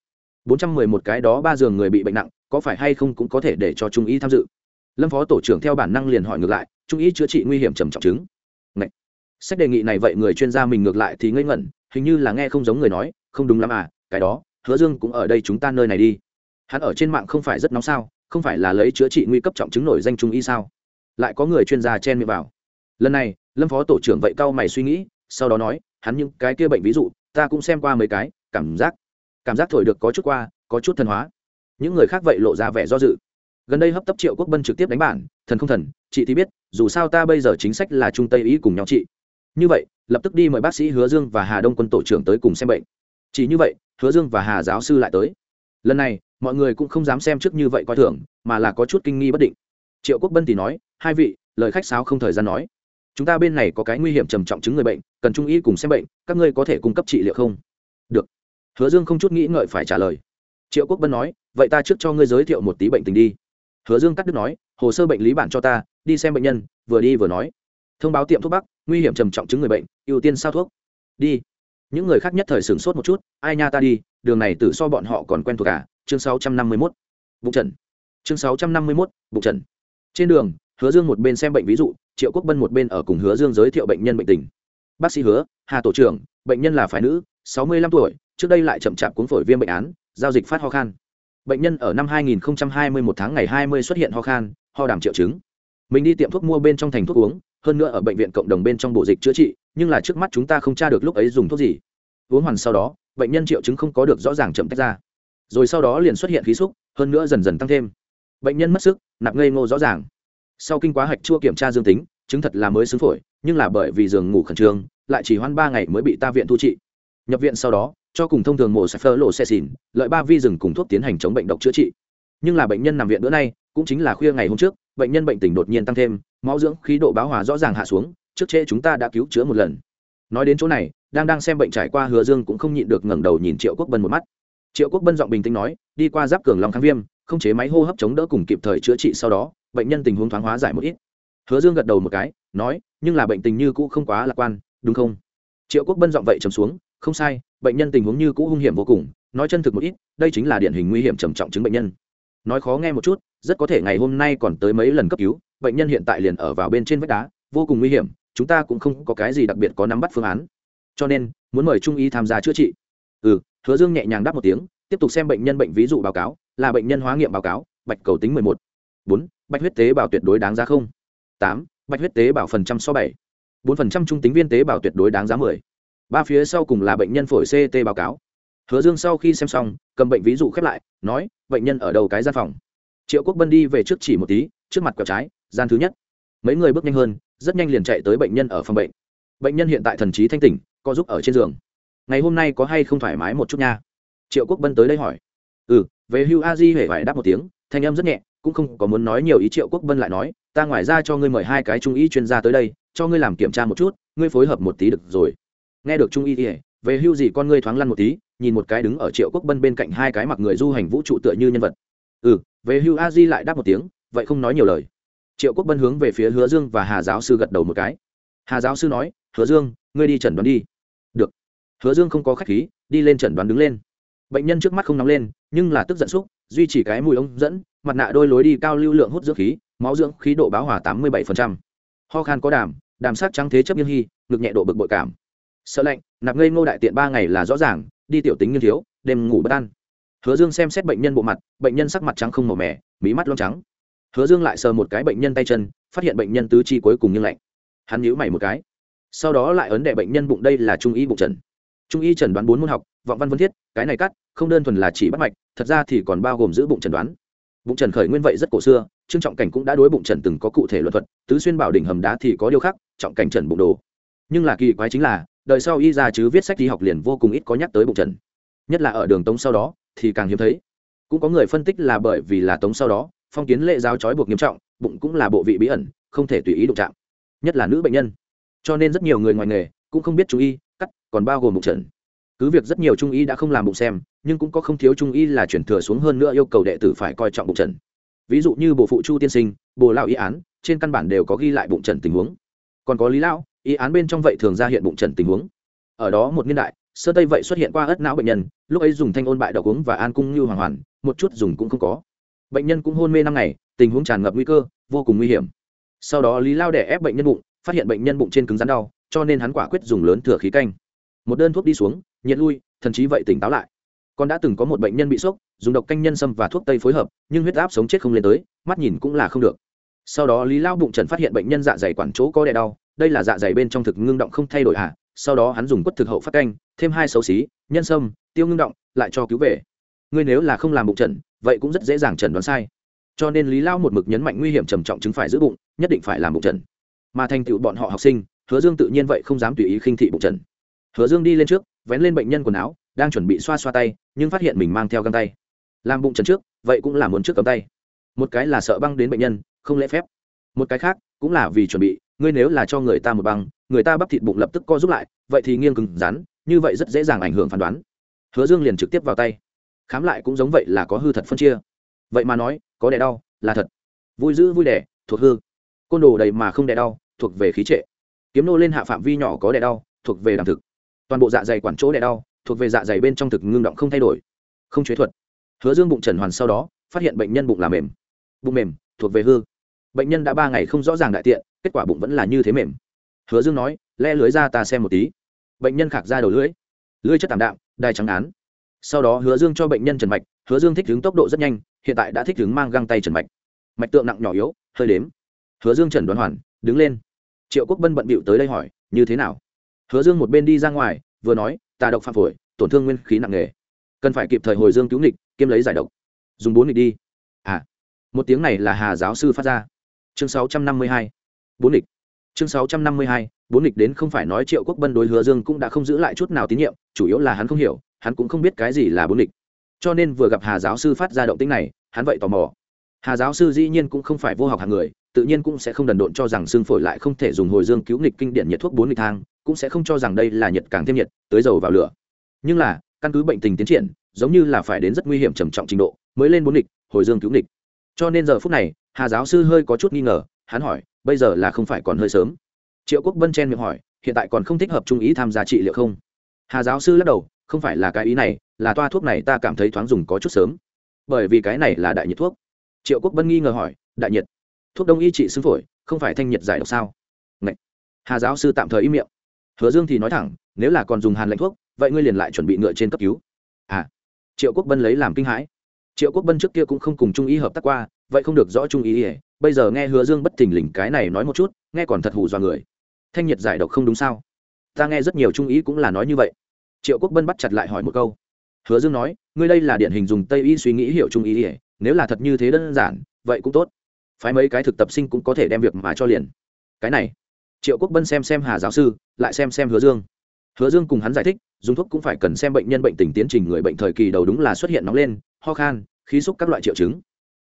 bốn trăm mười một cái đó ba giường người bị bệnh nặng, có phải hay không cũng có thể để cho trung y tham dự? Lâm phó tổ trưởng theo bản năng liền hỏi ngược lại, trung y chữa trị nguy hiểm trầm trọng chứng? Ngậy. sách đề nghị này vậy người chuyên gia mình ngược lại thì ngây ngẩn, hình như là nghe không giống người nói, không đúng lắm à cái đó, hứa dương cũng ở đây chúng ta nơi này đi hắn ở trên mạng không phải rất nóng sao, không phải là lấy chữa trị nguy cấp trọng chứng nổi danh trung y sao? Lại có người chuyên gia chen miệng vào. Lần này, lâm phó tổ trưởng vậy cau mày suy nghĩ, sau đó nói, hắn những cái kia bệnh ví dụ, ta cũng xem qua mấy cái, cảm giác cảm giác thổi được có chút qua, có chút thần hóa. Những người khác vậy lộ ra vẻ do dự. Gần đây hấp tấp triệu quốc bân trực tiếp đánh bản, thần không thần, chị thì biết, dù sao ta bây giờ chính sách là trung tây ý cùng nhau chị. Như vậy, lập tức đi mời bác sĩ hứa dương và hà đông quân tổ trưởng tới cùng xem bệnh. Chỉ như vậy, hứa dương và hà giáo sư lại tới. Lần này mọi người cũng không dám xem trước như vậy coi thường, mà là có chút kinh nghi bất định. Triệu quốc bân thì nói, hai vị, lời khách sáo không thời gian nói. Chúng ta bên này có cái nguy hiểm trầm trọng chứng người bệnh, cần trung y cùng xem bệnh, các ngươi có thể cung cấp trị liệu không? Được. Hứa dương không chút nghĩ ngợi phải trả lời. Triệu quốc bân nói, vậy ta trước cho ngươi giới thiệu một tí bệnh tình đi. Hứa dương cắt đứt nói, hồ sơ bệnh lý bản cho ta, đi xem bệnh nhân, vừa đi vừa nói. Thông báo tiệm thuốc bắc, nguy hiểm trầm trọng chứng người bệnh, ưu tiên sao thuốc. Đi. Những người khác nhất thời sửng sốt một chút, ai nha ta đi, đường này từ so bọn họ còn quen thuộc cả? Chương sáu trăm năm mươi 651. bụng trần. Chương sáu trăm năm mươi 651, bụng trần. Trên đường hứa dương một bên xem bệnh ví dụ triệu quốc bân một bên ở cùng hứa dương giới thiệu bệnh nhân bệnh tình. Bác sĩ hứa hà tổ trưởng bệnh nhân là phải nữ sáu mươi lăm tuổi trước đây lại chậm chạp cuốn phổi viêm bệnh án giao dịch phát ho khan. Bệnh nhân ở năm 2021 tháng ngày 20 xuất hiện ho khan ho đảm triệu chứng. Mình đi tiệm thuốc mua bên trong thành thuốc uống hơn nữa ở bệnh viện cộng đồng bên trong bộ dịch chữa trị nhưng là trước mắt chúng ta không tra được lúc ấy dùng thuốc gì. Uống hoàn sau đó bệnh nhân triệu chứng không có được rõ ràng chậm tách ra rồi sau đó liền xuất hiện khí xúc, hơn nữa dần dần tăng thêm. Bệnh nhân mất sức, nạp ngây ngô rõ ràng. Sau kinh quá hạch chua kiểm tra dương tính, chứng thật là mới xứng phổi, nhưng là bởi vì giường ngủ khẩn trương, lại chỉ hoan ba ngày mới bị ta viện thu trị. Nhập viện sau đó, cho cùng thông thường mổ sạch phơ lộ xe xỉn, lợi ba vi rừng cùng thuốc tiến hành chống bệnh độc chữa trị. Nhưng là bệnh nhân nằm viện bữa nay, cũng chính là khuya ngày hôm trước, bệnh nhân bệnh tình đột nhiên tăng thêm, máu dưỡng khí độ báo hòa rõ ràng hạ xuống, trước trễ chúng ta đã cứu chữa một lần. Nói đến chỗ này, đang đang xem bệnh trải qua hứa dương cũng không nhịn được ngẩng đầu nhìn triệu quốc bân một mắt triệu quốc bân giọng bình tĩnh nói, đi qua giáp cường lòng kháng viêm, không chế máy hô hấp chống đỡ cùng kịp thời chữa trị sau đó, bệnh nhân tình huống thoáng hóa giải một ít. Hứa dương gật đầu một cái, nói, nhưng là bệnh tình như cũ không quá lạc quan, đúng không? Triệu quốc bân giọng vậy trầm xuống, không sai, bệnh nhân tình huống như cũ hung hiểm vô cùng, nói chân thực một ít, đây chính là điển hình nguy hiểm trầm trọng chứng bệnh nhân. Nói khó nghe một chút, rất có thể ngày hôm nay còn tới mấy lần cấp cứu, bệnh nhân hiện tại liền ở vào bên trên vách đá, vô cùng nguy hiểm, chúng ta cũng không có cái gì đặc biệt có nắm bắt phương án. Cho nên, muốn mời trung y tham gia chữa trị. Ừ hứa dương nhẹ nhàng đáp một tiếng, tiếp tục xem bệnh nhân bệnh ví dụ báo cáo, là bệnh nhân hóa nghiệm báo cáo, bạch cầu tính mười một. Bốn, bạch huyết tế bào tuyệt đối đáng giá không? Tám, bạch huyết tế bào phần trăm so bảy. Bốn phần trăm trung tính viên tế bào tuyệt đối đáng giá mười. Ba phía sau cùng là bệnh nhân phổi ct báo cáo. Hứa dương sau khi xem xong, cầm bệnh ví dụ khép lại, nói, bệnh nhân ở đầu cái gian phòng. Triệu quốc bân đi về trước chỉ một tí, trước mặt quẹo trái, gian thứ nhất. Mấy người bước nhanh hơn, rất nhanh liền chạy tới bệnh nhân ở phòng bệnh. Bệnh nhân hiện tại thần trí thanh tỉnh có giúp ở trên giường ngày hôm nay có hay không thoải mái một chút nha? Triệu quốc bân tới đây hỏi. Ừ về hưu a di hề phải đáp một tiếng, thanh âm rất nhẹ, cũng không có muốn nói nhiều ý triệu quốc bân lại nói, ta ngoài ra cho ngươi mời hai cái trung y chuyên gia tới đây, cho ngươi làm kiểm tra một chút, ngươi phối hợp một tí được rồi. Nghe được trung y thì, về hưu gì con ngươi thoáng lăn một tí, nhìn một cái đứng ở triệu quốc bân bên cạnh hai cái mặc người du hành vũ trụ tựa như nhân vật. Ừ về hưu a di lại đáp một tiếng, vậy không nói nhiều lời. Triệu quốc bân hướng về phía hứa dương và hà giáo sư gật đầu một cái. Hà giáo sư nói, hứa dương, ngươi đi chẩn đoán đi. Được hứa dương không có khách khí, đi lên chẩn đoán đứng lên. Bệnh nhân trước mắt không nóng lên, nhưng là tức giận xúc, duy trì cái mùi ống dẫn, mặt nạ đôi lối đi cao lưu lượng hút dưỡng khí, máu dưỡng khí độ báo hòa tám mươi bảy ho khan có đàm đàm sắc trắng thế chấp nghiêng hy, ngực nhẹ độ bực bội cảm. Sợ lạnh, nạp ngây ngô đại tiện ba ngày là rõ ràng, đi tiểu tính như thiếu, đêm ngủ bất an. Hứa dương xem xét bệnh nhân bộ mặt, bệnh nhân sắc mặt trắng không màu mẻ mí mắt lông trắng. Hứa dương lại sờ một cái bệnh nhân tay chân, phát hiện bệnh nhân tứ chi cuối cùng như lạnh. Hắn nhíu mày một cái. Sau đó lại ấn đệ bệnh nhân bụng, đây là trung y bụng trần trung y chẩn đoán bốn môn học, vọng văn vân thiết, cái này cắt, không đơn thuần là chỉ bắt mạch, thật ra thì còn bao gồm giữ bụng trần đoán. Bụng trần khởi nguyên vậy rất cổ xưa, trương trọng cảnh cũng đã đối bụng trần từng có cụ thể luận thuật, tứ xuyên bảo đỉnh hầm đá thì có điều khác, trọng cảnh trần bụng đồ. Nhưng là kỳ quái chính là, đời sau y ra chứ viết sách y học liền vô cùng ít có nhắc tới bụng trần nhất là ở đường tống sau đó, thì càng hiếm thấy. Cũng có người phân tích là bởi vì là tống sau đó, phong kiến lệ giáo trói buộc nghiêm trọng, bụng cũng là bộ vị bí ẩn, không thể tùy ý đụng chạm. Nhất là nữ bệnh nhân. Cho nên rất nhiều người ngoài nghề cũng không biết trung y cắt, còn bao gồm bụng trần. Cứ việc rất nhiều trung y đã không làm bụng xem, nhưng cũng có không thiếu trung y là chuyển thừa xuống hơn nữa yêu cầu đệ tử phải coi trọng bụng trần. Ví dụ như bộ phụ chu tiên sinh bồ lao y án, trên căn bản đều có ghi lại bụng trần tình huống. Còn có lý lão, y án bên trong vậy thường ra hiện bụng trần tình huống. Ở đó một niên đại, sơ tây vậy xuất hiện qua ớt não bệnh nhân, lúc ấy dùng thanh ôn bại độc uống và an cung như hoàng hoàn, một chút dùng cũng không có. Bệnh nhân cũng hôn mê năm ngày, tình huống tràn ngập nguy cơ, vô cùng nguy hiểm. Sau đó lý lao đẻ ép bệnh nhân bụng, phát hiện bệnh nhân bụng trên cứng rắn đau cho nên hắn quả quyết dùng lớn thừa khí canh. Một đơn thuốc đi xuống, nhiệt lui, thần chí vậy tỉnh táo lại. Còn đã từng có một bệnh nhân bị sốc, dùng độc canh nhân sâm và thuốc tây phối hợp, nhưng huyết áp sống chết không lên tới, mắt nhìn cũng là không được. Sau đó lý lao bụng trần phát hiện bệnh nhân dạ dày quản chỗ có đè đau, đây là dạ dày bên trong thực ngưng động không thay đổi à? sau đó hắn dùng quất thực hậu phát canh, thêm hai xấu xí, nhân sâm, tiêu ngưng động, lại cho cứu về. Ngươi nếu là không làm bụng trần, vậy cũng rất dễ dàng trần đoán sai. Cho nên lý lao một mực nhấn mạnh nguy hiểm trầm trọng chứng phải giữ bụng, nhất định phải làm bụng trần. Mà thành tựu bọn họ học sinh hứa dương tự nhiên vậy không dám tùy ý khinh thị bụng trần. Hứa dương đi lên trước, vén lên bệnh nhân quần áo, đang chuẩn bị xoa xoa tay, nhưng phát hiện mình mang theo găng tay. Làm bụng trần trước, vậy cũng là muốn trước cầm tay. Một cái là sợ băng đến bệnh nhân, không lễ phép. Một cái khác, cũng là vì chuẩn bị, ngươi nếu là cho người ta một băng, người ta bắp thịt bụng lập tức co giúp lại, vậy thì nghiêng cứng rắn, như vậy rất dễ dàng ảnh hưởng phán đoán. Hứa dương liền trực tiếp vào tay. Khám lại cũng giống vậy là có hư thật phân chia. Vậy mà nói, có đẻ đau, là thật. Vui dữ vui đẻ, thuộc hư. Côn đồ đầy mà không đẻ đau, thuộc về khí trệ kiếm nô lên hạ phạm vi nhỏ có đẻ đau thuộc về đàm thực. Toàn bộ dạ dày quản chỗ đẻ đau thuộc về dạ dày bên trong thực ngưng động không thay đổi không chế thuật. Hứa dương bụng trần hoàn sau đó phát hiện bệnh nhân bụng là mềm. Bụng mềm thuộc về hư. Bệnh nhân đã ba ngày không rõ ràng đại tiện kết quả bụng vẫn là như thế mềm. Hứa dương nói le lưới ra ta xem một tí. Bệnh nhân khạc ra đầu lưới, lưới chất tảm đạm đai trắng án. Sau đó hứa dương cho bệnh nhân trần mạch hứa dương thích ứng tốc độ rất nhanh hiện tại đã thích ứng mang găng tay trần mạch. Mạch tượng nặng nhỏ yếu hơi đếm. Hứa dương trần đoán hoàn đứng lên triệu quốc bân bận bịu tới đây hỏi, như thế nào? Hứa dương một bên đi ra ngoài, vừa nói, tà độc phạm phổi, tổn thương nguyên khí nặng nề. Cần phải kịp thời hồi dương cứu nghịch, kiêm lấy giải độc. Dùng bốn nghịch đi. À một tiếng này là hà giáo sư phát ra. Chương sáu trăm năm mươi hai, bốn nghịch. Chương sáu trăm năm mươi hai, bốn nghịch đến không phải nói triệu quốc bân đối hứa dương cũng đã không giữ lại chút nào tín nhiệm, chủ yếu là hắn không hiểu, hắn cũng không biết cái gì là bốn nghịch. Cho nên vừa gặp hà giáo sư phát ra động tĩnh này, hắn vậy tò mò. Hà giáo sư dĩ nhiên cũng không phải vô học hàng người tự nhiên cũng sẽ không đần độn cho rằng xương phổi lại không thể dùng hồi dương cứu nghịch kinh điển nhiệt thuốc bốn nghịch thang, cũng sẽ không cho rằng đây là nhiệt càng thêm nhiệt, tới dầu vào lửa. Nhưng là, căn cứ bệnh tình tiến triển, giống như là phải đến rất nguy hiểm trầm trọng trình độ, mới lên bốn địch hồi dương cứu địch cho nên giờ phút này, hà giáo sư hơi có chút nghi ngờ, hắn hỏi, bây giờ là không phải còn hơi sớm? Triệu quốc vân chen miệng hỏi, hiện tại còn không thích hợp trung ý tham gia trị liệu không? Hà giáo sư lắc đầu, không phải là cái ý này, là toa thuốc này ta cảm thấy thoáng dùng có chút sớm. Bởi vì cái này là đại nhiệt thuốc. Triệu quốc vân nghi ngờ hỏi, đại nhiệt thuốc đông y trị xương phổi, không phải thanh nhiệt giải độc sao? Ngậy. hà giáo sư tạm thời im miệng. Hứa dương thì nói thẳng, nếu là còn dùng hàn lạnh thuốc, vậy ngươi liền lại chuẩn bị ngựa trên cấp cứu. À. Triệu quốc bân lấy làm kinh hãi. Triệu quốc bân trước kia cũng không cùng trung y hợp tác qua, vậy không được rõ trung y ỉa bây giờ nghe hứa dương bất thình lình cái này nói một chút, nghe còn thật hù dọa người. Thanh nhiệt giải độc không đúng sao? Ta nghe rất nhiều trung ý cũng là nói như vậy. Triệu quốc bân bắt chặt lại hỏi một câu. Hứa dương nói, ngươi đây là điển hình dùng tây y suy nghĩ hiểu trung ý ỉa nếu là thật như thế đơn giản, vậy cũng tốt phái mấy cái thực tập sinh cũng có thể đem việc mà cho liền. Cái này, triệu quốc bân xem xem hà giáo sư, lại xem xem hứa dương. Hứa dương cùng hắn giải thích, dùng thuốc cũng phải cần xem bệnh nhân bệnh tình tiến trình người bệnh thời kỳ đầu đúng là xuất hiện nóng lên, ho khan, khí xúc các loại triệu chứng.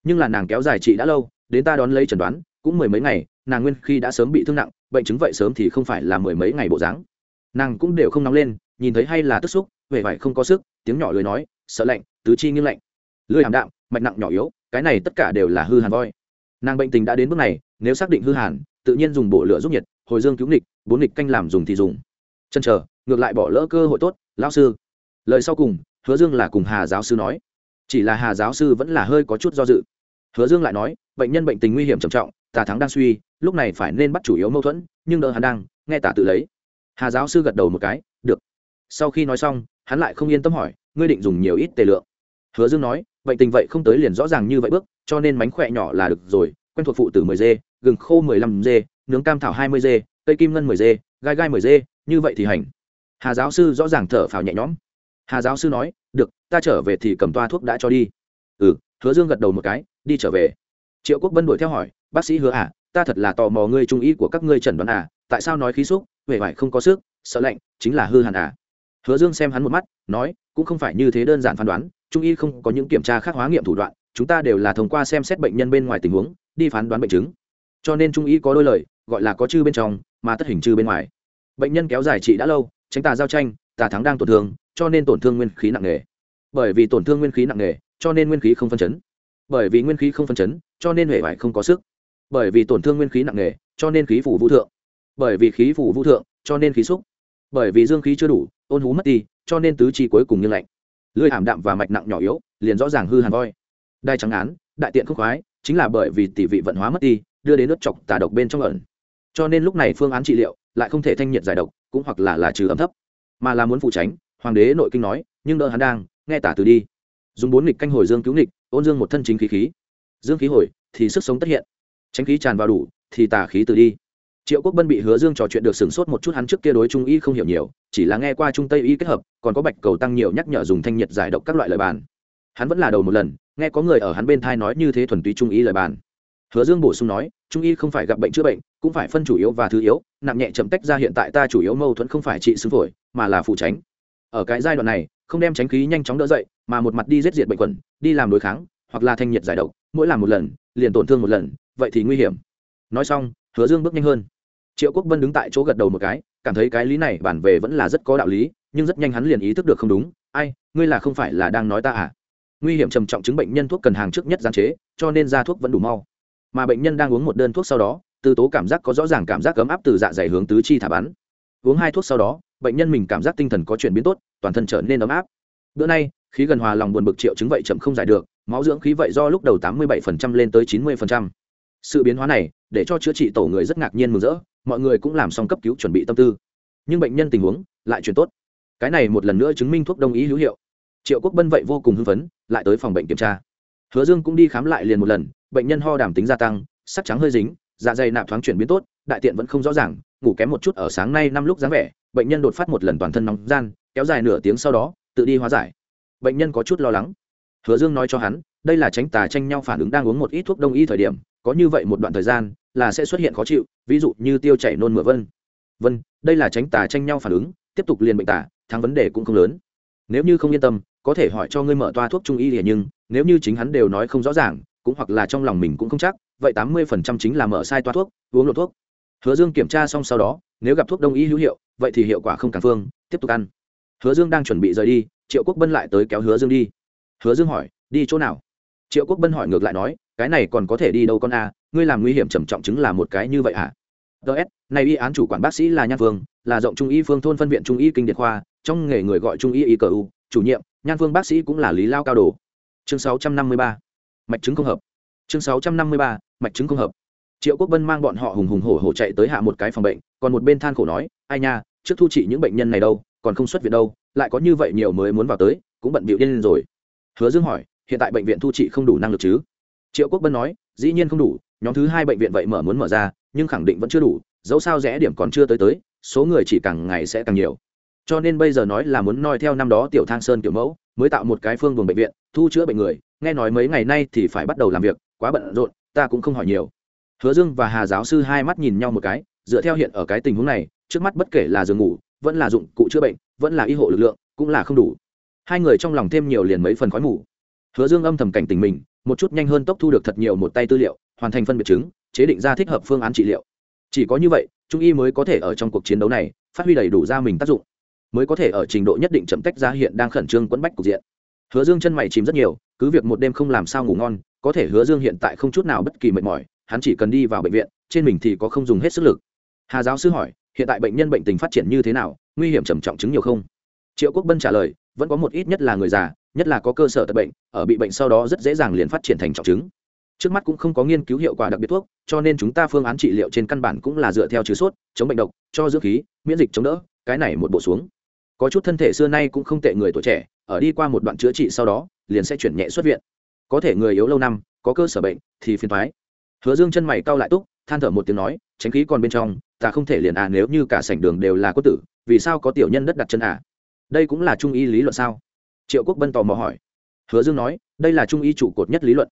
Nhưng là nàng kéo dài trị đã lâu, đến ta đón lấy chẩn đoán, cũng mười mấy ngày, nàng nguyên khi đã sớm bị thương nặng, bệnh chứng vậy sớm thì không phải là mười mấy ngày bộ dáng. Nàng cũng đều không nóng lên, nhìn thấy hay là tức xúc vẻ vải không có sức, tiếng nhỏ lười nói, sợ lạnh, tứ chi nghiêng lạnh. Lười hàm đạm, mạch nặng nhỏ yếu, cái này tất cả đều là hư hàn voi nàng bệnh tình đã đến bước này, nếu xác định hư hàn, tự nhiên dùng bộ lửa giúp nhiệt, hồi dương cứu nghịch, bốn nghịch canh làm dùng thì dùng. Chân chờ, ngược lại bỏ lỡ cơ hội tốt, lão sư. Lời sau cùng, hứa dương là cùng hà giáo sư nói. Chỉ là hà giáo sư vẫn là hơi có chút do dự. Hứa dương lại nói, bệnh nhân bệnh tình nguy hiểm trầm trọng, tà thắng đang suy, lúc này phải nên bắt chủ yếu mâu thuẫn, nhưng đỡ hắn đang, nghe tả tự lấy. Hà giáo sư gật đầu một cái, được. Sau khi nói xong, hắn lại không yên tâm hỏi, ngươi định dùng nhiều ít tề lượng? Hứa dương nói bệnh tình vậy không tới liền rõ ràng như vậy bước, cho nên mánh khỏe nhỏ là được rồi, quen thuộc phụ tử mười dê, gừng khô mười lăm dê, nướng cam thảo hai mươi dê, cây kim ngân mười dê, gai gai mười dê, như vậy thì hành. Hà giáo sư rõ ràng thở phào nhẹ nhõm. Hà giáo sư nói, được, ta trở về thì cầm toa thuốc đã cho đi. Ừ. Hứa dương gật đầu một cái, đi trở về. Triệu quốc vân đuổi theo hỏi, bác sĩ hứa à ta thật là tò mò ngươi trung ý của các ngươi trần đoán à tại sao nói khí xúc huệ vải không có sức, sợ lạnh, chính là hư hàn à? Hứa dương xem hắn một mắt, nói, cũng không phải như thế đơn giản phán đoán trung y không có những kiểm tra khác hóa nghiệm thủ đoạn, chúng ta đều là thông qua xem xét bệnh nhân bên ngoài tình huống, đi phán đoán bệnh chứng. Cho nên trung y có đôi lời, gọi là có chư bên trong, mà tất hình chư bên ngoài. Bệnh nhân kéo dài trị đã lâu, tránh tà giao tranh, tà thắng đang tổn thương, cho nên tổn thương nguyên khí nặng nề. Bởi vì tổn thương nguyên khí nặng nề, cho nên nguyên khí không phân chấn. Bởi vì nguyên khí không phân chấn, cho nên hệ vải không có sức. Bởi vì tổn thương nguyên khí nặng nề, cho nên khí phủ vũ thượng. Bởi vì khí phủ vũ thượng, cho nên khí xúc. Bởi vì dương khí chưa đủ, ôn hú mất đi, cho nên tứ chi cuối cùng như lạnh lưỡi ảm đạm và mạch nặng nhỏ yếu, liền rõ ràng hư hàn voi. Đai trắng án, đại tiện không khoái, chính là bởi vì tỷ vị vận hóa mất đi, đưa đến nước chọc tà độc bên trong ẩn. Cho nên lúc này phương án trị liệu lại không thể thanh nhiệt giải độc, cũng hoặc là là trừ ấm thấp, mà là muốn phụ tránh, hoàng đế nội kinh nói, nhưng đỡ hắn đang, nghe tả từ đi. Dùng bốn nghịch canh hồi dương cứu nghịch, ôn dương một thân chính khí khí. Dương khí hồi, thì sức sống tất hiện. Tránh khí tràn vào đủ, thì tà khí từ đi triệu quốc bân bị hứa dương trò chuyện được sửng sốt một chút, hắn trước kia đối trung y không hiểu nhiều, chỉ là nghe qua trung tây y kết hợp, còn có bạch cầu tăng nhiều nhắc nhở dùng thanh nhiệt giải độc các loại lời bàn. Hắn vẫn là đầu một lần, nghe có người ở hắn bên thai nói như thế thuần túy trung y lời bàn. Hứa dương bổ sung nói, trung y không phải gặp bệnh chữa bệnh, cũng phải phân chủ yếu và thứ yếu, nặng nhẹ chậm tách ra hiện tại ta chủ yếu mâu thuẫn không phải trị xứng phổi, mà là phụ tránh. Ở cái giai đoạn này, không đem tránh khí nhanh chóng đỡ dậy, mà một mặt đi giết diệt bệnh quẩn, đi làm đối kháng, hoặc là thanh nhiệt giải độc, mỗi làm một lần, liền tổn thương một lần, vậy thì nguy hiểm. Nói xong, hứa dương bước nhanh hơn triệu quốc vân đứng tại chỗ gật đầu một cái, cảm thấy cái lý này bản về vẫn là rất có đạo lý, nhưng rất nhanh hắn liền ý thức được không đúng. Ai, ngươi là không phải là đang nói ta à? Nguy hiểm trầm trọng chứng bệnh nhân thuốc cần hàng trước nhất gián chế, cho nên ra thuốc vẫn đủ mau. Mà bệnh nhân đang uống một đơn thuốc sau đó, từ tố cảm giác có rõ ràng cảm giác ấm áp từ dạ dày hướng tứ chi thả bắn. Uống hai thuốc sau đó, bệnh nhân mình cảm giác tinh thần có chuyển biến tốt, toàn thân trở nên ấm áp. Bữa nay, khí gần hòa lòng buồn bực triệu chứng vậy chậm không giải được, máu dưỡng khí vậy do lúc đầu tám mươi 87% lên tới chín 90%. sự biến hóa này, để cho chữa trị tổ người rất ngạc nhiên mừng rỡ mọi người cũng làm xong cấp cứu chuẩn bị tâm tư. Nhưng bệnh nhân tình huống lại chuyển tốt. Cái này một lần nữa chứng minh thuốc đông y hữu hiệu. Triệu quốc bân vậy vô cùng hưng phấn, lại tới phòng bệnh kiểm tra. Hứa dương cũng đi khám lại liền một lần, bệnh nhân ho đàm tính gia tăng, sắc trắng hơi dính dạ dày nạp thoáng chuyển biến tốt, đại tiện vẫn không rõ ràng, ngủ kém một chút ở sáng nay năm lúc dáng vẻ, bệnh nhân đột phát một lần toàn thân nóng gian, kéo dài nửa tiếng sau đó, tự đi hóa giải. Bệnh nhân có chút lo lắng. Hứa dương nói cho hắn, đây là tránh tà tranh nhau phản ứng đang uống một ít thuốc đông y thời điểm, có như vậy một đoạn thời gian là sẽ xuất hiện khó chịu, ví dụ như tiêu chảy nôn mửa vân. Vân, đây là tránh tà tranh nhau phản ứng, tiếp tục liền bệnh tả thắng vấn đề cũng không lớn. Nếu như không yên tâm, có thể hỏi cho ngươi mở toa thuốc trung y thì nhưng, nếu như chính hắn đều nói không rõ ràng, cũng hoặc là trong lòng mình cũng không chắc, vậy tám mươi phần trăm chính là mở sai toa thuốc, uống lộ thuốc. Hứa dương kiểm tra xong sau đó, nếu gặp thuốc đông y hữu hiệu, vậy thì hiệu quả không càng phương, tiếp tục ăn. Hứa dương đang chuẩn bị rời đi, triệu quốc bân lại tới kéo hứa dương đi. Hứa dương hỏi, đi chỗ nào? Triệu quốc bân hỏi ngược lại nói cái này còn có thể đi đâu con a, ngươi làm nguy hiểm trầm trọng chứng là một cái như vậy à ts này y án chủ quản bác sĩ là nhan phương là rộng trung y phương thôn phân viện trung y kinh điển khoa, trong nghề người gọi trung y y cờ u, chủ nhiệm, nhan phương bác sĩ cũng là lý lao cao đồ chương 653. mạch chứng không hợp chương 653. mạch chứng không hợp triệu quốc Vân mang bọn họ hùng hùng hổ hổ chạy tới hạ một cái phòng bệnh, còn một bên than khổ nói, ai nha, trước thu trị những bệnh nhân này đâu, còn không xuất viện đâu, lại có như vậy nhiều mới muốn vào tới, cũng bận bịu điên lên rồi hứa dương hỏi, hiện tại bệnh viện thu trị không đủ năng lực chứ triệu quốc bân nói, dĩ nhiên không đủ, nhóm thứ hai bệnh viện vậy mở muốn mở ra, nhưng khẳng định vẫn chưa đủ, dẫu sao rẽ điểm còn chưa tới tới, số người chỉ càng ngày sẽ càng nhiều. Cho nên bây giờ nói là muốn noi theo năm đó tiểu thang sơn kiểu mẫu, mới tạo một cái phương buồng bệnh viện, thu chữa bệnh người, nghe nói mấy ngày nay thì phải bắt đầu làm việc, quá bận rộn, ta cũng không hỏi nhiều. Hứa dương và hà giáo sư hai mắt nhìn nhau một cái, dựa theo hiện ở cái tình huống này, trước mắt bất kể là giường ngủ, vẫn là dụng cụ chữa bệnh, vẫn là y hộ lực lượng, cũng là không đủ. Hai người trong lòng thêm nhiều liền mấy phần khói mù. Hứa dương âm thầm cảnh tình mình một chút nhanh hơn tốc thu được thật nhiều một tay tư liệu, hoàn thành phân biệt chứng, chế định ra thích hợp phương án trị liệu. Chỉ có như vậy, trung y mới có thể ở trong cuộc chiến đấu này, phát huy đầy đủ ra mình tác dụng. Mới có thể ở trình độ nhất định chậm tách ra hiện đang khẩn trương quẫn bách cục diện. Hứa dương chân mày chìm rất nhiều, cứ việc một đêm không làm sao ngủ ngon, có thể hứa dương hiện tại không chút nào bất kỳ mệt mỏi, hắn chỉ cần đi vào bệnh viện, trên mình thì có không dùng hết sức lực. Hà giáo sư hỏi, hiện tại bệnh nhân bệnh tình phát triển như thế nào, nguy hiểm trầm trọng chứng nhiều không? Triệu quốc bân trả lời, vẫn có một ít nhất là người già nhất là có cơ sở tật bệnh, ở bị bệnh sau đó rất dễ dàng liền phát triển thành trọng chứng. Trước mắt cũng không có nghiên cứu hiệu quả đặc biệt thuốc, cho nên chúng ta phương án trị liệu trên căn bản cũng là dựa theo trừ sốt, chống bệnh độc, cho dưỡng khí, miễn dịch chống đỡ, cái này một bộ xuống. Có chút thân thể xưa nay cũng không tệ người tuổi trẻ, ở đi qua một đoạn chữa trị sau đó, liền sẽ chuyển nhẹ xuất viện. Có thể người yếu lâu năm, có cơ sở bệnh, thì phiền thoái hứa dương chân mày cau lại túc, than thở một tiếng nói, tránh khí còn bên trong, ta không thể liền à nếu như cả sảnh đường đều là có tử, vì sao có tiểu nhân đất đặt chân à? Đây cũng là trung y lý luận sao? Triệu quốc bân tò mò hỏi. Hứa dương nói, đây là trung y trụ cột nhất lý luận.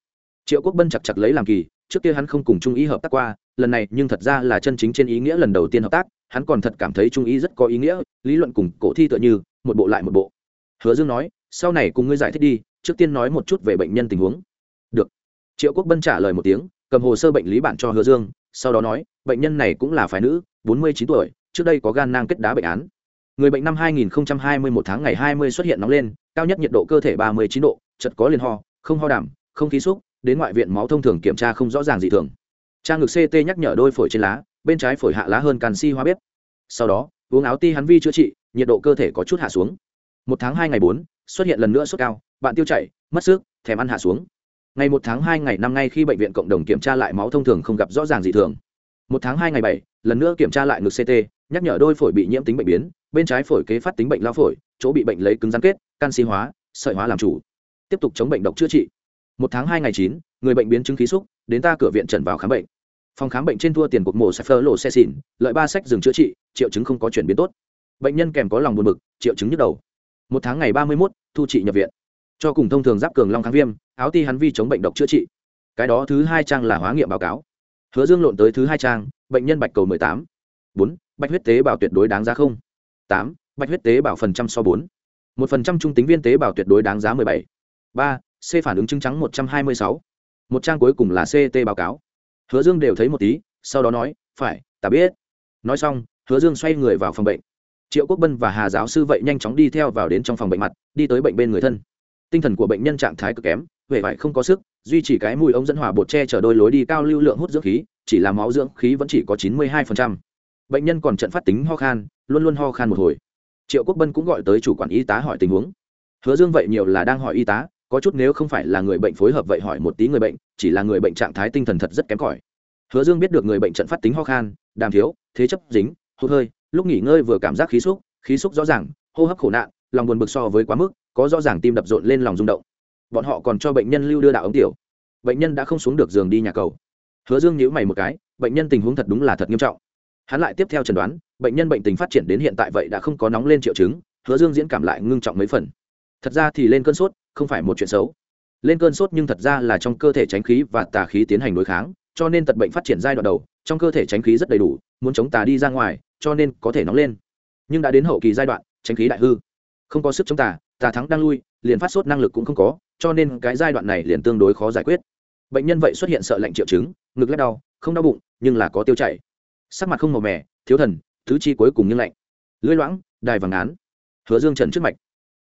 Triệu quốc bân chặt chặt lấy làm kỳ, trước kia hắn không cùng trung y hợp tác qua, lần này nhưng thật ra là chân chính trên ý nghĩa lần đầu tiên hợp tác, hắn còn thật cảm thấy trung y rất có ý nghĩa, lý luận cùng cổ thi tựa như, một bộ lại một bộ. Hứa dương nói, sau này cùng ngươi giải thích đi, trước tiên nói một chút về bệnh nhân tình huống. Được. Triệu quốc bân trả lời một tiếng, cầm hồ sơ bệnh lý bản cho hứa dương, sau đó nói, bệnh nhân này cũng là phái nữ, bốn mươi chín tuổi, trước đây có gan nang kết đá bệnh án người bệnh năm 2021 tháng ngày 20 xuất hiện nóng lên, cao nhất nhiệt độ cơ thể 39 độ, chật có liên ho, không ho đảm không khí xúc đến ngoại viện máu thông thường kiểm tra không rõ ràng gì thường. Trang ngực ct nhắc nhở đôi phổi trên lá, bên trái phổi hạ lá hơn canxi hóa bếp. Sau đó, uống áo ti hắn vi chữa trị, nhiệt độ cơ thể có chút hạ xuống. Một tháng hai ngày bốn, xuất hiện lần nữa sốt cao, bạn tiêu chảy, mất sức, thèm ăn hạ xuống. Ngày một tháng hai ngày năm, ngay khi bệnh viện cộng đồng kiểm tra lại máu thông thường không gặp rõ ràng dị thường một tháng hai ngày bảy, lần nữa kiểm tra lại ngực ct nhắc nhở đôi phổi bị nhiễm tính bệnh biến, bên trái phổi kế phát tính bệnh lao phổi, chỗ bị bệnh lấy cứng rắn kết, canxi hóa, sợi hóa làm chủ. Tiếp tục chống bệnh độc chữa trị. Một tháng hai ngày chín, người bệnh biến chứng khí xúc, đến ta cửa viện trần vào khám bệnh. Phòng khám bệnh trên thua tiền cuộc mổ phơ lộ xe xỉn, lợi ba sách dừng chữa trị, triệu chứng không có chuyển biến tốt. Bệnh nhân kèm có lòng buồn bực, triệu chứng nhức đầu. Một tháng ngày ba mươi một thu trị nhập viện. Cho cùng thông thường giáp cường long kháng viêm, áo ti hắn vi chống bệnh độc chữa trị. Cái đó thứ hai trang là hóa nghiệm báo cáo hứa dương lộn tới thứ hai trang, bệnh nhân bạch cầu mười tám. Bốn, bạch huyết tế bào tuyệt đối đáng giá không? Tám, bạch huyết tế bào phần trăm so bốn. Một phần trăm trung tính viên tế bào tuyệt đối đáng giá mười bảy. Ba, c phản ứng chứng trắng một trăm hai mươi sáu. Một trang cuối cùng là ct báo cáo. Hứa dương đều thấy một tí, sau đó nói, phải, ta biết. Nói xong, hứa dương xoay người vào phòng bệnh. Triệu quốc bân và hà giáo sư vậy nhanh chóng đi theo vào đến trong phòng bệnh mặt, đi tới bệnh bên người thân. Tinh thần của bệnh nhân trạng thái cực kém vẻ vải không có sức, duy trì cái mùi ống dẫn hỏa bột che chở đôi lối đi cao lưu lượng hút dưỡng khí, chỉ là máu dưỡng khí vẫn chỉ có chín mươi hai bệnh nhân còn trận phát tính ho khan, luôn luôn ho khan một hồi. Triệu quốc bân cũng gọi tới chủ quản y tá hỏi tình huống. Hứa dương vậy nhiều là đang hỏi y tá, có chút nếu không phải là người bệnh phối hợp vậy hỏi một tí người bệnh, chỉ là người bệnh trạng thái tinh thần thật rất kém cỏi. Hứa dương biết được người bệnh trận phát tính ho khan, đàm thiếu, thế chấp, dính, hụt hơi, lúc nghỉ ngơi vừa cảm giác khí xúc khí xúc rõ ràng, hô hấp khổ nạn, lòng buồn bực so với quá mức, có rõ ràng tim đập rộn lên lòng rung động bọn họ còn cho bệnh nhân lưu đưa đạo ống tiểu. Bệnh nhân đã không xuống được giường đi nhà cầu. Hứa dương nhữ mày một cái, bệnh nhân tình huống thật đúng là thật nghiêm trọng. Hắn lại tiếp theo chẩn đoán, bệnh nhân bệnh tình phát triển đến hiện tại vậy đã không có nóng lên triệu chứng, hứa dương diễn cảm lại ngưng trọng mấy phần. Thật ra thì lên cơn sốt, không phải một chuyện xấu. Lên cơn sốt nhưng thật ra là trong cơ thể tránh khí và tà khí tiến hành đối kháng, cho nên tật bệnh phát triển giai đoạn đầu, trong cơ thể tránh khí rất đầy đủ, muốn chống tà đi ra ngoài, cho nên có thể nóng lên. Nhưng đã đến hậu kỳ giai đoạn, tránh khí đại hư. Không có sức chống tà tà thắng đang lui liền phát sốt năng lực cũng không có, cho nên cái giai đoạn này liền tương đối khó giải quyết. Bệnh nhân vậy xuất hiện sợ lạnh triệu chứng, ngực lép đau, không đau bụng, nhưng là có tiêu chảy. Sắc mặt không màu mè, thiếu thần, thứ chi cuối cùng như lạnh. Lưỡi loãng, đài vàng án. Hứa dương trần trước mạch.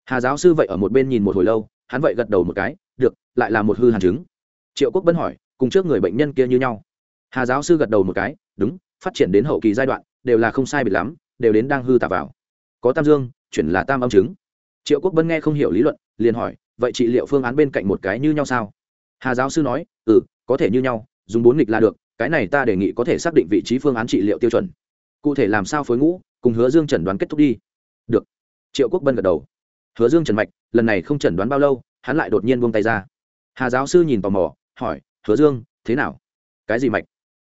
Hà giáo sư vậy ở một bên nhìn một hồi lâu, hắn vậy gật đầu một cái, được, lại là một hư hàn chứng. Triệu quốc bân hỏi, cùng trước người bệnh nhân kia như nhau? Hà giáo sư gật đầu một cái, đúng, phát triển đến hậu kỳ giai đoạn, đều là không sai biệt lắm, đều đến đang hư tả vào. Có tam dương, chuyển là tam âm chứng. Triệu quốc bân nghe không hiểu lý luận liền hỏi, vậy trị liệu phương án bên cạnh một cái như nhau sao? Hà giáo sư nói ừ có thể như nhau, dùng bốn nghịch là được, cái này ta đề nghị có thể xác định vị trí phương án trị liệu tiêu chuẩn. Cụ thể làm sao phối ngũ, cùng hứa dương chẩn đoán kết thúc đi. Được. Triệu quốc bân gật đầu. Hứa dương trần mạch, lần này không chẩn đoán bao lâu, hắn lại đột nhiên buông tay ra. Hà giáo sư nhìn tò mò, hỏi, hứa dương, thế nào? Cái gì mạch?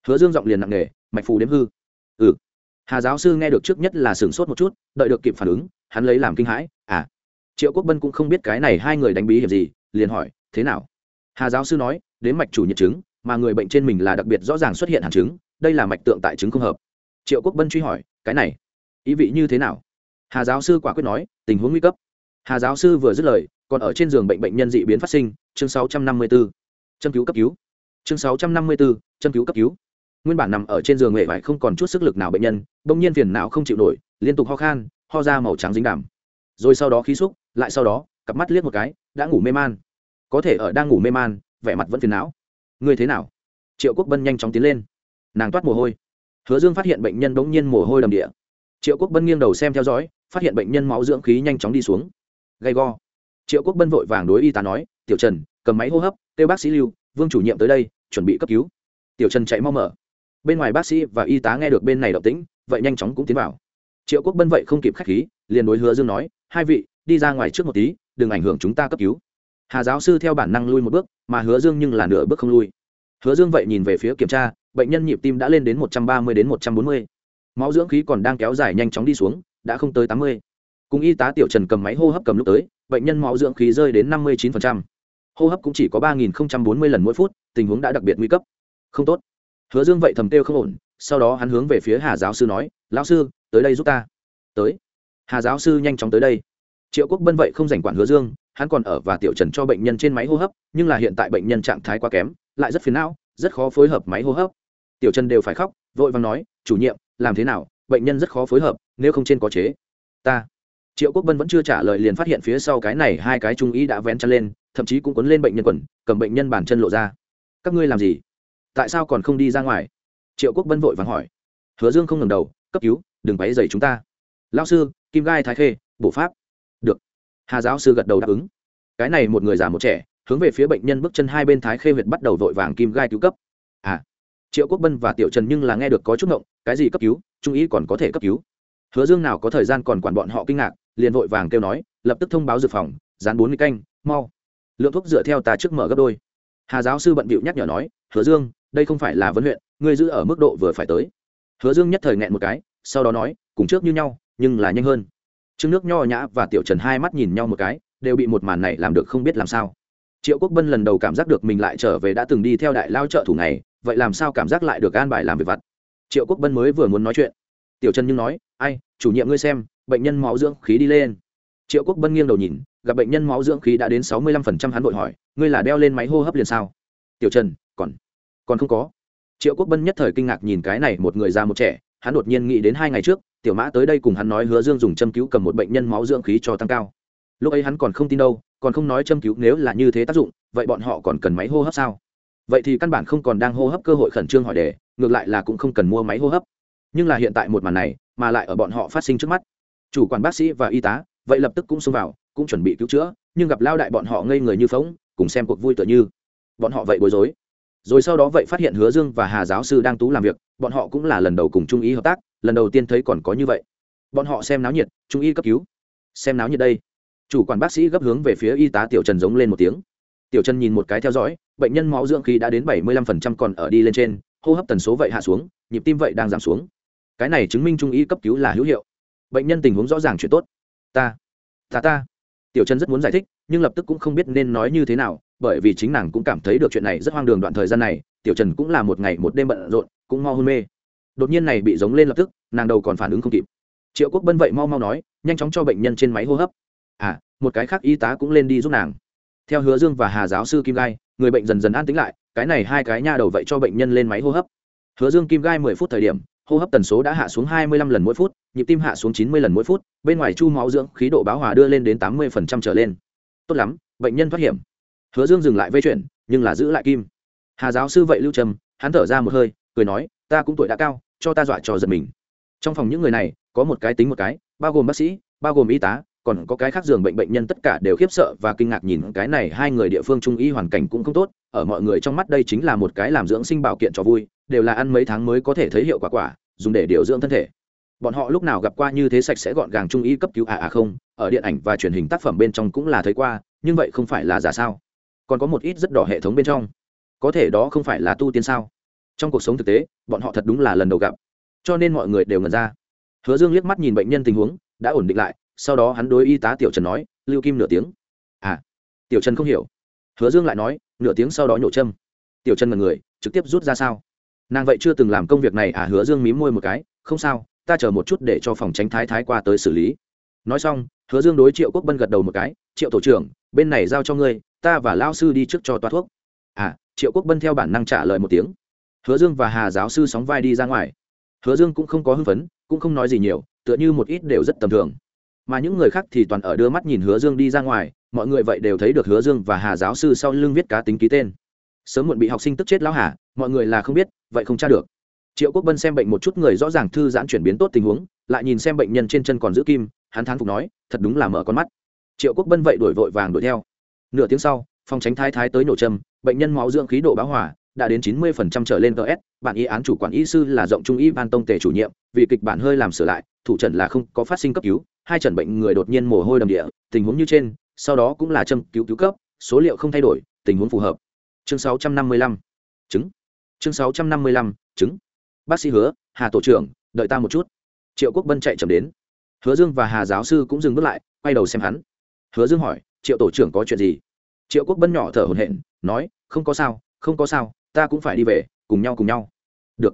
Hứa dương giọng liền nặng nề, mạch phù đếm hư. Ừ. Hà giáo sư nghe được trước nhất là sửng sốt một chút, đợi được kịp phản ứng, hắn lấy làm kinh hãi à triệu quốc bân cũng không biết cái này hai người đánh bí hiểm gì liền hỏi thế nào? Hà giáo sư nói đến mạch chủ nhiệt chứng mà người bệnh trên mình là đặc biệt rõ ràng xuất hiện hàn chứng đây là mạch tượng tại chứng không hợp. Triệu quốc bân truy hỏi cái này ý vị như thế nào? Hà giáo sư quả quyết nói tình huống nguy cấp. Hà giáo sư vừa dứt lời còn ở trên giường bệnh bệnh nhân dị biến phát sinh chương 654. châm cứu cấp cứu. Chương 654, châm cứu cấp cứu. Nguyên bản nằm ở trên giường nghệ vải không còn chút sức lực nào bệnh nhân bỗng nhiên phiền não không chịu nổi liên tục ho khan ho ra màu trắng dính đàm rồi sau đó khí xúc lại sau đó, cặp mắt liếc một cái, đã ngủ mê man. Có thể ở đang ngủ mê man, vẻ mặt vẫn phiền não. Ngươi thế nào? Triệu quốc bân nhanh chóng tiến lên. Nàng toát mồ hôi. Hứa dương phát hiện bệnh nhân bỗng nhiên mồ hôi đầm địa. Triệu quốc bân nghiêng đầu xem theo dõi, phát hiện bệnh nhân máu dưỡng khí nhanh chóng đi xuống. Gay go. Triệu quốc bân vội vàng đối y tá nói, tiểu trần, cầm máy hô hấp, kêu bác sĩ lưu, vương chủ nhiệm tới đây, chuẩn bị cấp cứu. Tiểu trần chạy mau mở. Bên ngoài bác sĩ và y tá nghe được bên này động tĩnh, vậy nhanh chóng cũng tiến vào. Triệu quốc bân vậy không kịp k h á c h khí, liền đối hứa dương nói, hai vị đi ra ngoài trước một tí, đừng ảnh hưởng chúng ta cấp cứu. Hà giáo sư theo bản năng lui một bước, mà hứa dương nhưng là nửa bước không lui. Hứa dương vậy nhìn về phía kiểm tra, bệnh nhân nhịp tim đã lên đến một trăm ba mươi đến một trăm bốn mươi. Máu dưỡng khí còn đang kéo dài nhanh chóng đi xuống, đã không tới tám mươi. Cùng y tá tiểu trần cầm máy hô hấp cầm lúc tới, bệnh nhân máu dưỡng khí rơi đến năm mươi chín hô hấp cũng chỉ có ba nghìn bốn mươi lần mỗi phút, tình huống đã đặc biệt nguy cấp. Không tốt. Hứa dương vậy thầm têu không ổn, sau đó hắn hướng về phía hà giáo sư nói, lão sư, tới đây giúp ta. Tới. Hà giáo sư nhanh chóng tới đây triệu quốc bân vậy không giành quản hứa dương, hắn còn ở và tiểu trần cho bệnh nhân trên máy hô hấp, nhưng là hiện tại bệnh nhân trạng thái quá kém, lại rất phiền não, rất khó phối hợp máy hô hấp. Tiểu trần đều phải khóc, vội vàng nói, chủ nhiệm, làm thế nào? Bệnh nhân rất khó phối hợp, nếu không trên có chế. Ta. Triệu quốc bân vẫn chưa trả lời liền phát hiện phía sau cái này hai cái trung ý đã vén chân lên, thậm chí cũng quấn lên bệnh nhân quần, cầm bệnh nhân bàn chân lộ ra. Các ngươi làm gì? Tại sao còn không đi ra ngoài? Triệu quốc bân vội vàng hỏi. Hứa dương không ngầm đầu, cấp cứu, đừng váy dày chúng ta. Lao sư, kim gai thái khê bộ pháp hà giáo sư gật đầu đáp ứng. Cái này một người già một trẻ, hướng về phía bệnh nhân bước chân hai bên thái khê huyệt bắt đầu vội vàng kim gai cứu cấp. À triệu quốc bân và tiểu trần nhưng là nghe được có chút ngộng, cái gì cấp cứu, trung ý còn có thể cấp cứu. Hứa dương nào có thời gian còn quản bọn họ kinh ngạc, liền vội vàng kêu nói, lập tức thông báo dược phòng, dán bốn mươi canh, mau. Lượng thuốc dựa theo ta trước mở gấp đôi. Hà giáo sư bận bịu nhắc nhở nói, hứa dương, đây không phải là vấn huyện, ngươi giữ ở mức độ vừa phải tới. Hứa dương nhất thời nghẹn một cái, sau đó nói, cùng trước như nhau, nhưng là nhanh hơn trương nước nho nhã và tiểu trần hai mắt nhìn nhau một cái, đều bị một màn này làm được không biết làm sao. Triệu quốc bân lần đầu cảm giác được mình lại trở về đã từng đi theo đại lao trợ thủ này, vậy làm sao cảm giác lại được an bài làm việc vặt? Triệu quốc bân mới vừa muốn nói chuyện. Tiểu trần nhưng nói, ai, chủ nhiệm ngươi xem, bệnh nhân máu dưỡng khí đi lên. Triệu quốc bân nghiêng đầu nhìn, gặp bệnh nhân máu dưỡng khí đã đến sáu mươi lăm phần trăm hắn vội hỏi, ngươi là đeo lên máy hô hấp liền sao? Tiểu trần, còn còn không có. Triệu quốc bân nhất thời kinh ngạc nhìn cái này một người già một trẻ, hắn đột nhiên nghĩ đến hai ngày trước tiểu mã tới đây cùng hắn nói hứa dương dùng châm cứu cầm một bệnh nhân máu dưỡng khí cho tăng cao. Lúc ấy hắn còn không tin đâu, còn không nói châm cứu nếu là như thế tác dụng, vậy bọn họ còn cần máy hô hấp sao? Vậy thì căn bản không còn đang hô hấp cơ hội khẩn trương hỏi đề, ngược lại là cũng không cần mua máy hô hấp. Nhưng là hiện tại một màn này, mà lại ở bọn họ phát sinh trước mắt. Chủ quản bác sĩ và y tá, vậy lập tức cũng xông vào, cũng chuẩn bị cứu chữa, nhưng gặp lao đại bọn họ ngây người như phóng cùng xem cuộc vui tựa như. Bọn họ vậy bối rối rồi sau đó vậy phát hiện hứa dương và hà giáo sư đang tú làm việc, bọn họ cũng là lần đầu cùng trung y hợp tác, lần đầu tiên thấy còn có như vậy. Bọn họ xem náo nhiệt, trung y cấp cứu. Xem náo nhiệt đây. Chủ quản bác sĩ gấp hướng về phía y tá tiểu trần giống lên một tiếng. Tiểu trần nhìn một cái theo dõi, bệnh nhân máu dưỡng khí đã đến bảy mươi lăm phần trăm còn ở đi lên trên, hô hấp tần số vậy hạ xuống, nhịp tim vậy đang giảm xuống. Cái này chứng minh trung y cấp cứu là hữu hiệu. Bệnh nhân tình huống rõ ràng chuyện tốt. Ta ta ta. Tiểu trần rất muốn giải thích, nhưng lập tức cũng không biết nên nói như thế nào bởi vì chính nàng cũng cảm thấy được chuyện này rất hoang đường đoạn thời gian này, tiểu trần cũng là một ngày một đêm bận rộn, cũng mau hôn mê. Đột nhiên này bị giống lên lập tức, nàng đầu còn phản ứng không kịp. Triệu quốc bân vậy mau mau nói, nhanh chóng cho bệnh nhân trên máy hô hấp. À một cái khác y tá cũng lên đi giúp nàng. Theo hứa dương và hà giáo sư kim gai, người bệnh dần dần an tính lại, cái này hai cái nha đầu vậy cho bệnh nhân lên máy hô hấp. Hứa dương kim gai mười phút thời điểm, hô hấp tần số đã hạ xuống 25 lần mỗi phút, nhịp tim hạ xuống 90 lần mỗi phút, bên ngoài chu máu dưỡng khí độ báo hòa đưa lên đến 80% trở lên. Tốt lắm, bệnh nhân thoát hiểm hứa dương dừng lại vây chuyển nhưng là giữ lại kim. Hà giáo sư vậy lưu trầm, hắn thở ra một hơi, cười nói, ta cũng tuổi đã cao, cho ta dọa trò giật mình. Trong phòng những người này, có một cái tính một cái, bao gồm bác sĩ, bao gồm y tá, còn có cái khác giường bệnh bệnh nhân tất cả đều khiếp sợ và kinh ngạc nhìn cái này hai người địa phương trung y hoàn cảnh cũng không tốt, ở mọi người trong mắt đây chính là một cái làm dưỡng sinh bảo kiện cho vui, đều là ăn mấy tháng mới có thể thấy hiệu quả quả, dùng để điều dưỡng thân thể. Bọn họ lúc nào gặp qua như thế sạch sẽ gọn gàng trung y cấp cứu à à không, ở điện ảnh và truyền hình tác phẩm bên trong cũng là thấy qua, nhưng vậy không phải là giả sao? Còn có một ít rất đỏ hệ thống bên trong. Có thể đó không phải là tu tiên sao? Trong cuộc sống thực tế, bọn họ thật đúng là lần đầu gặp. Cho nên mọi người đều ngần ra. Hứa dương liếc mắt nhìn bệnh nhân tình huống, đã ổn định lại, sau đó hắn đối y tá tiểu trần nói, lưu kim nửa tiếng. À. Tiểu trần không hiểu. Hứa dương lại nói, nửa tiếng sau đó nhổ châm. Tiểu trần là người, trực tiếp rút ra sao? Nàng vậy chưa từng làm công việc này à? Hứa dương mím môi một cái, không sao, ta chờ một chút để cho phòng tránh thái thái qua tới xử lý. Nói xong, hứa dương đối triệu quốc bân gật đầu một cái, triệu tổ trưởng, bên này giao cho ngươi ta và lao sư đi trước cho toa thuốc. À triệu quốc bân theo bản năng trả lời một tiếng. Hứa dương và hà giáo sư sóng vai đi ra ngoài. Hứa dương cũng không có hưng phấn, cũng không nói gì nhiều, tựa như một ít đều rất tầm thường. Mà những người khác thì toàn ở đưa mắt nhìn hứa dương đi ra ngoài, mọi người vậy đều thấy được hứa dương và hà giáo sư sau lưng viết cá tính ký tên. Sớm muộn bị học sinh tức chết lão hà, mọi người là không biết, vậy không tra được. Triệu quốc bân xem bệnh một chút người rõ ràng thư giãn chuyển biến tốt tình huống, lại nhìn xem bệnh nhân trên chân còn giữ kim, hắn thán phục nói, thật đúng là mở con mắt. Triệu quốc bân vậy đuổi vội vàng đuổi theo nửa tiếng sau, phòng tránh thái thái tới nổ châm, bệnh nhân máu dưỡng khí độ báo hỏa đã đến chín mươi trở lên ts bản y án chủ quản y sư là rộng trung y ban tông tề chủ nhiệm, vì kịch bản hơi làm sửa lại, thủ trận là không có phát sinh cấp cứu, hai trận bệnh người đột nhiên mồ hôi đầm địa, tình huống như trên, sau đó cũng là châm cứu cứu cấp, số liệu không thay đổi, tình huống phù hợp. Chương 655 chứng. Chương 655 chứng. Bác sĩ hứa, hà tổ trưởng, đợi ta một chút. Triệu quốc bân chạy chậm đến. Hứa dương và hà giáo sư cũng dừng bước lại, quay đầu xem hắn. Hứa dương hỏi triệu tổ trưởng có chuyện gì? Triệu quốc bân nhỏ thở hổn hển nói không có sao không có sao ta cũng phải đi về cùng nhau cùng nhau. Được.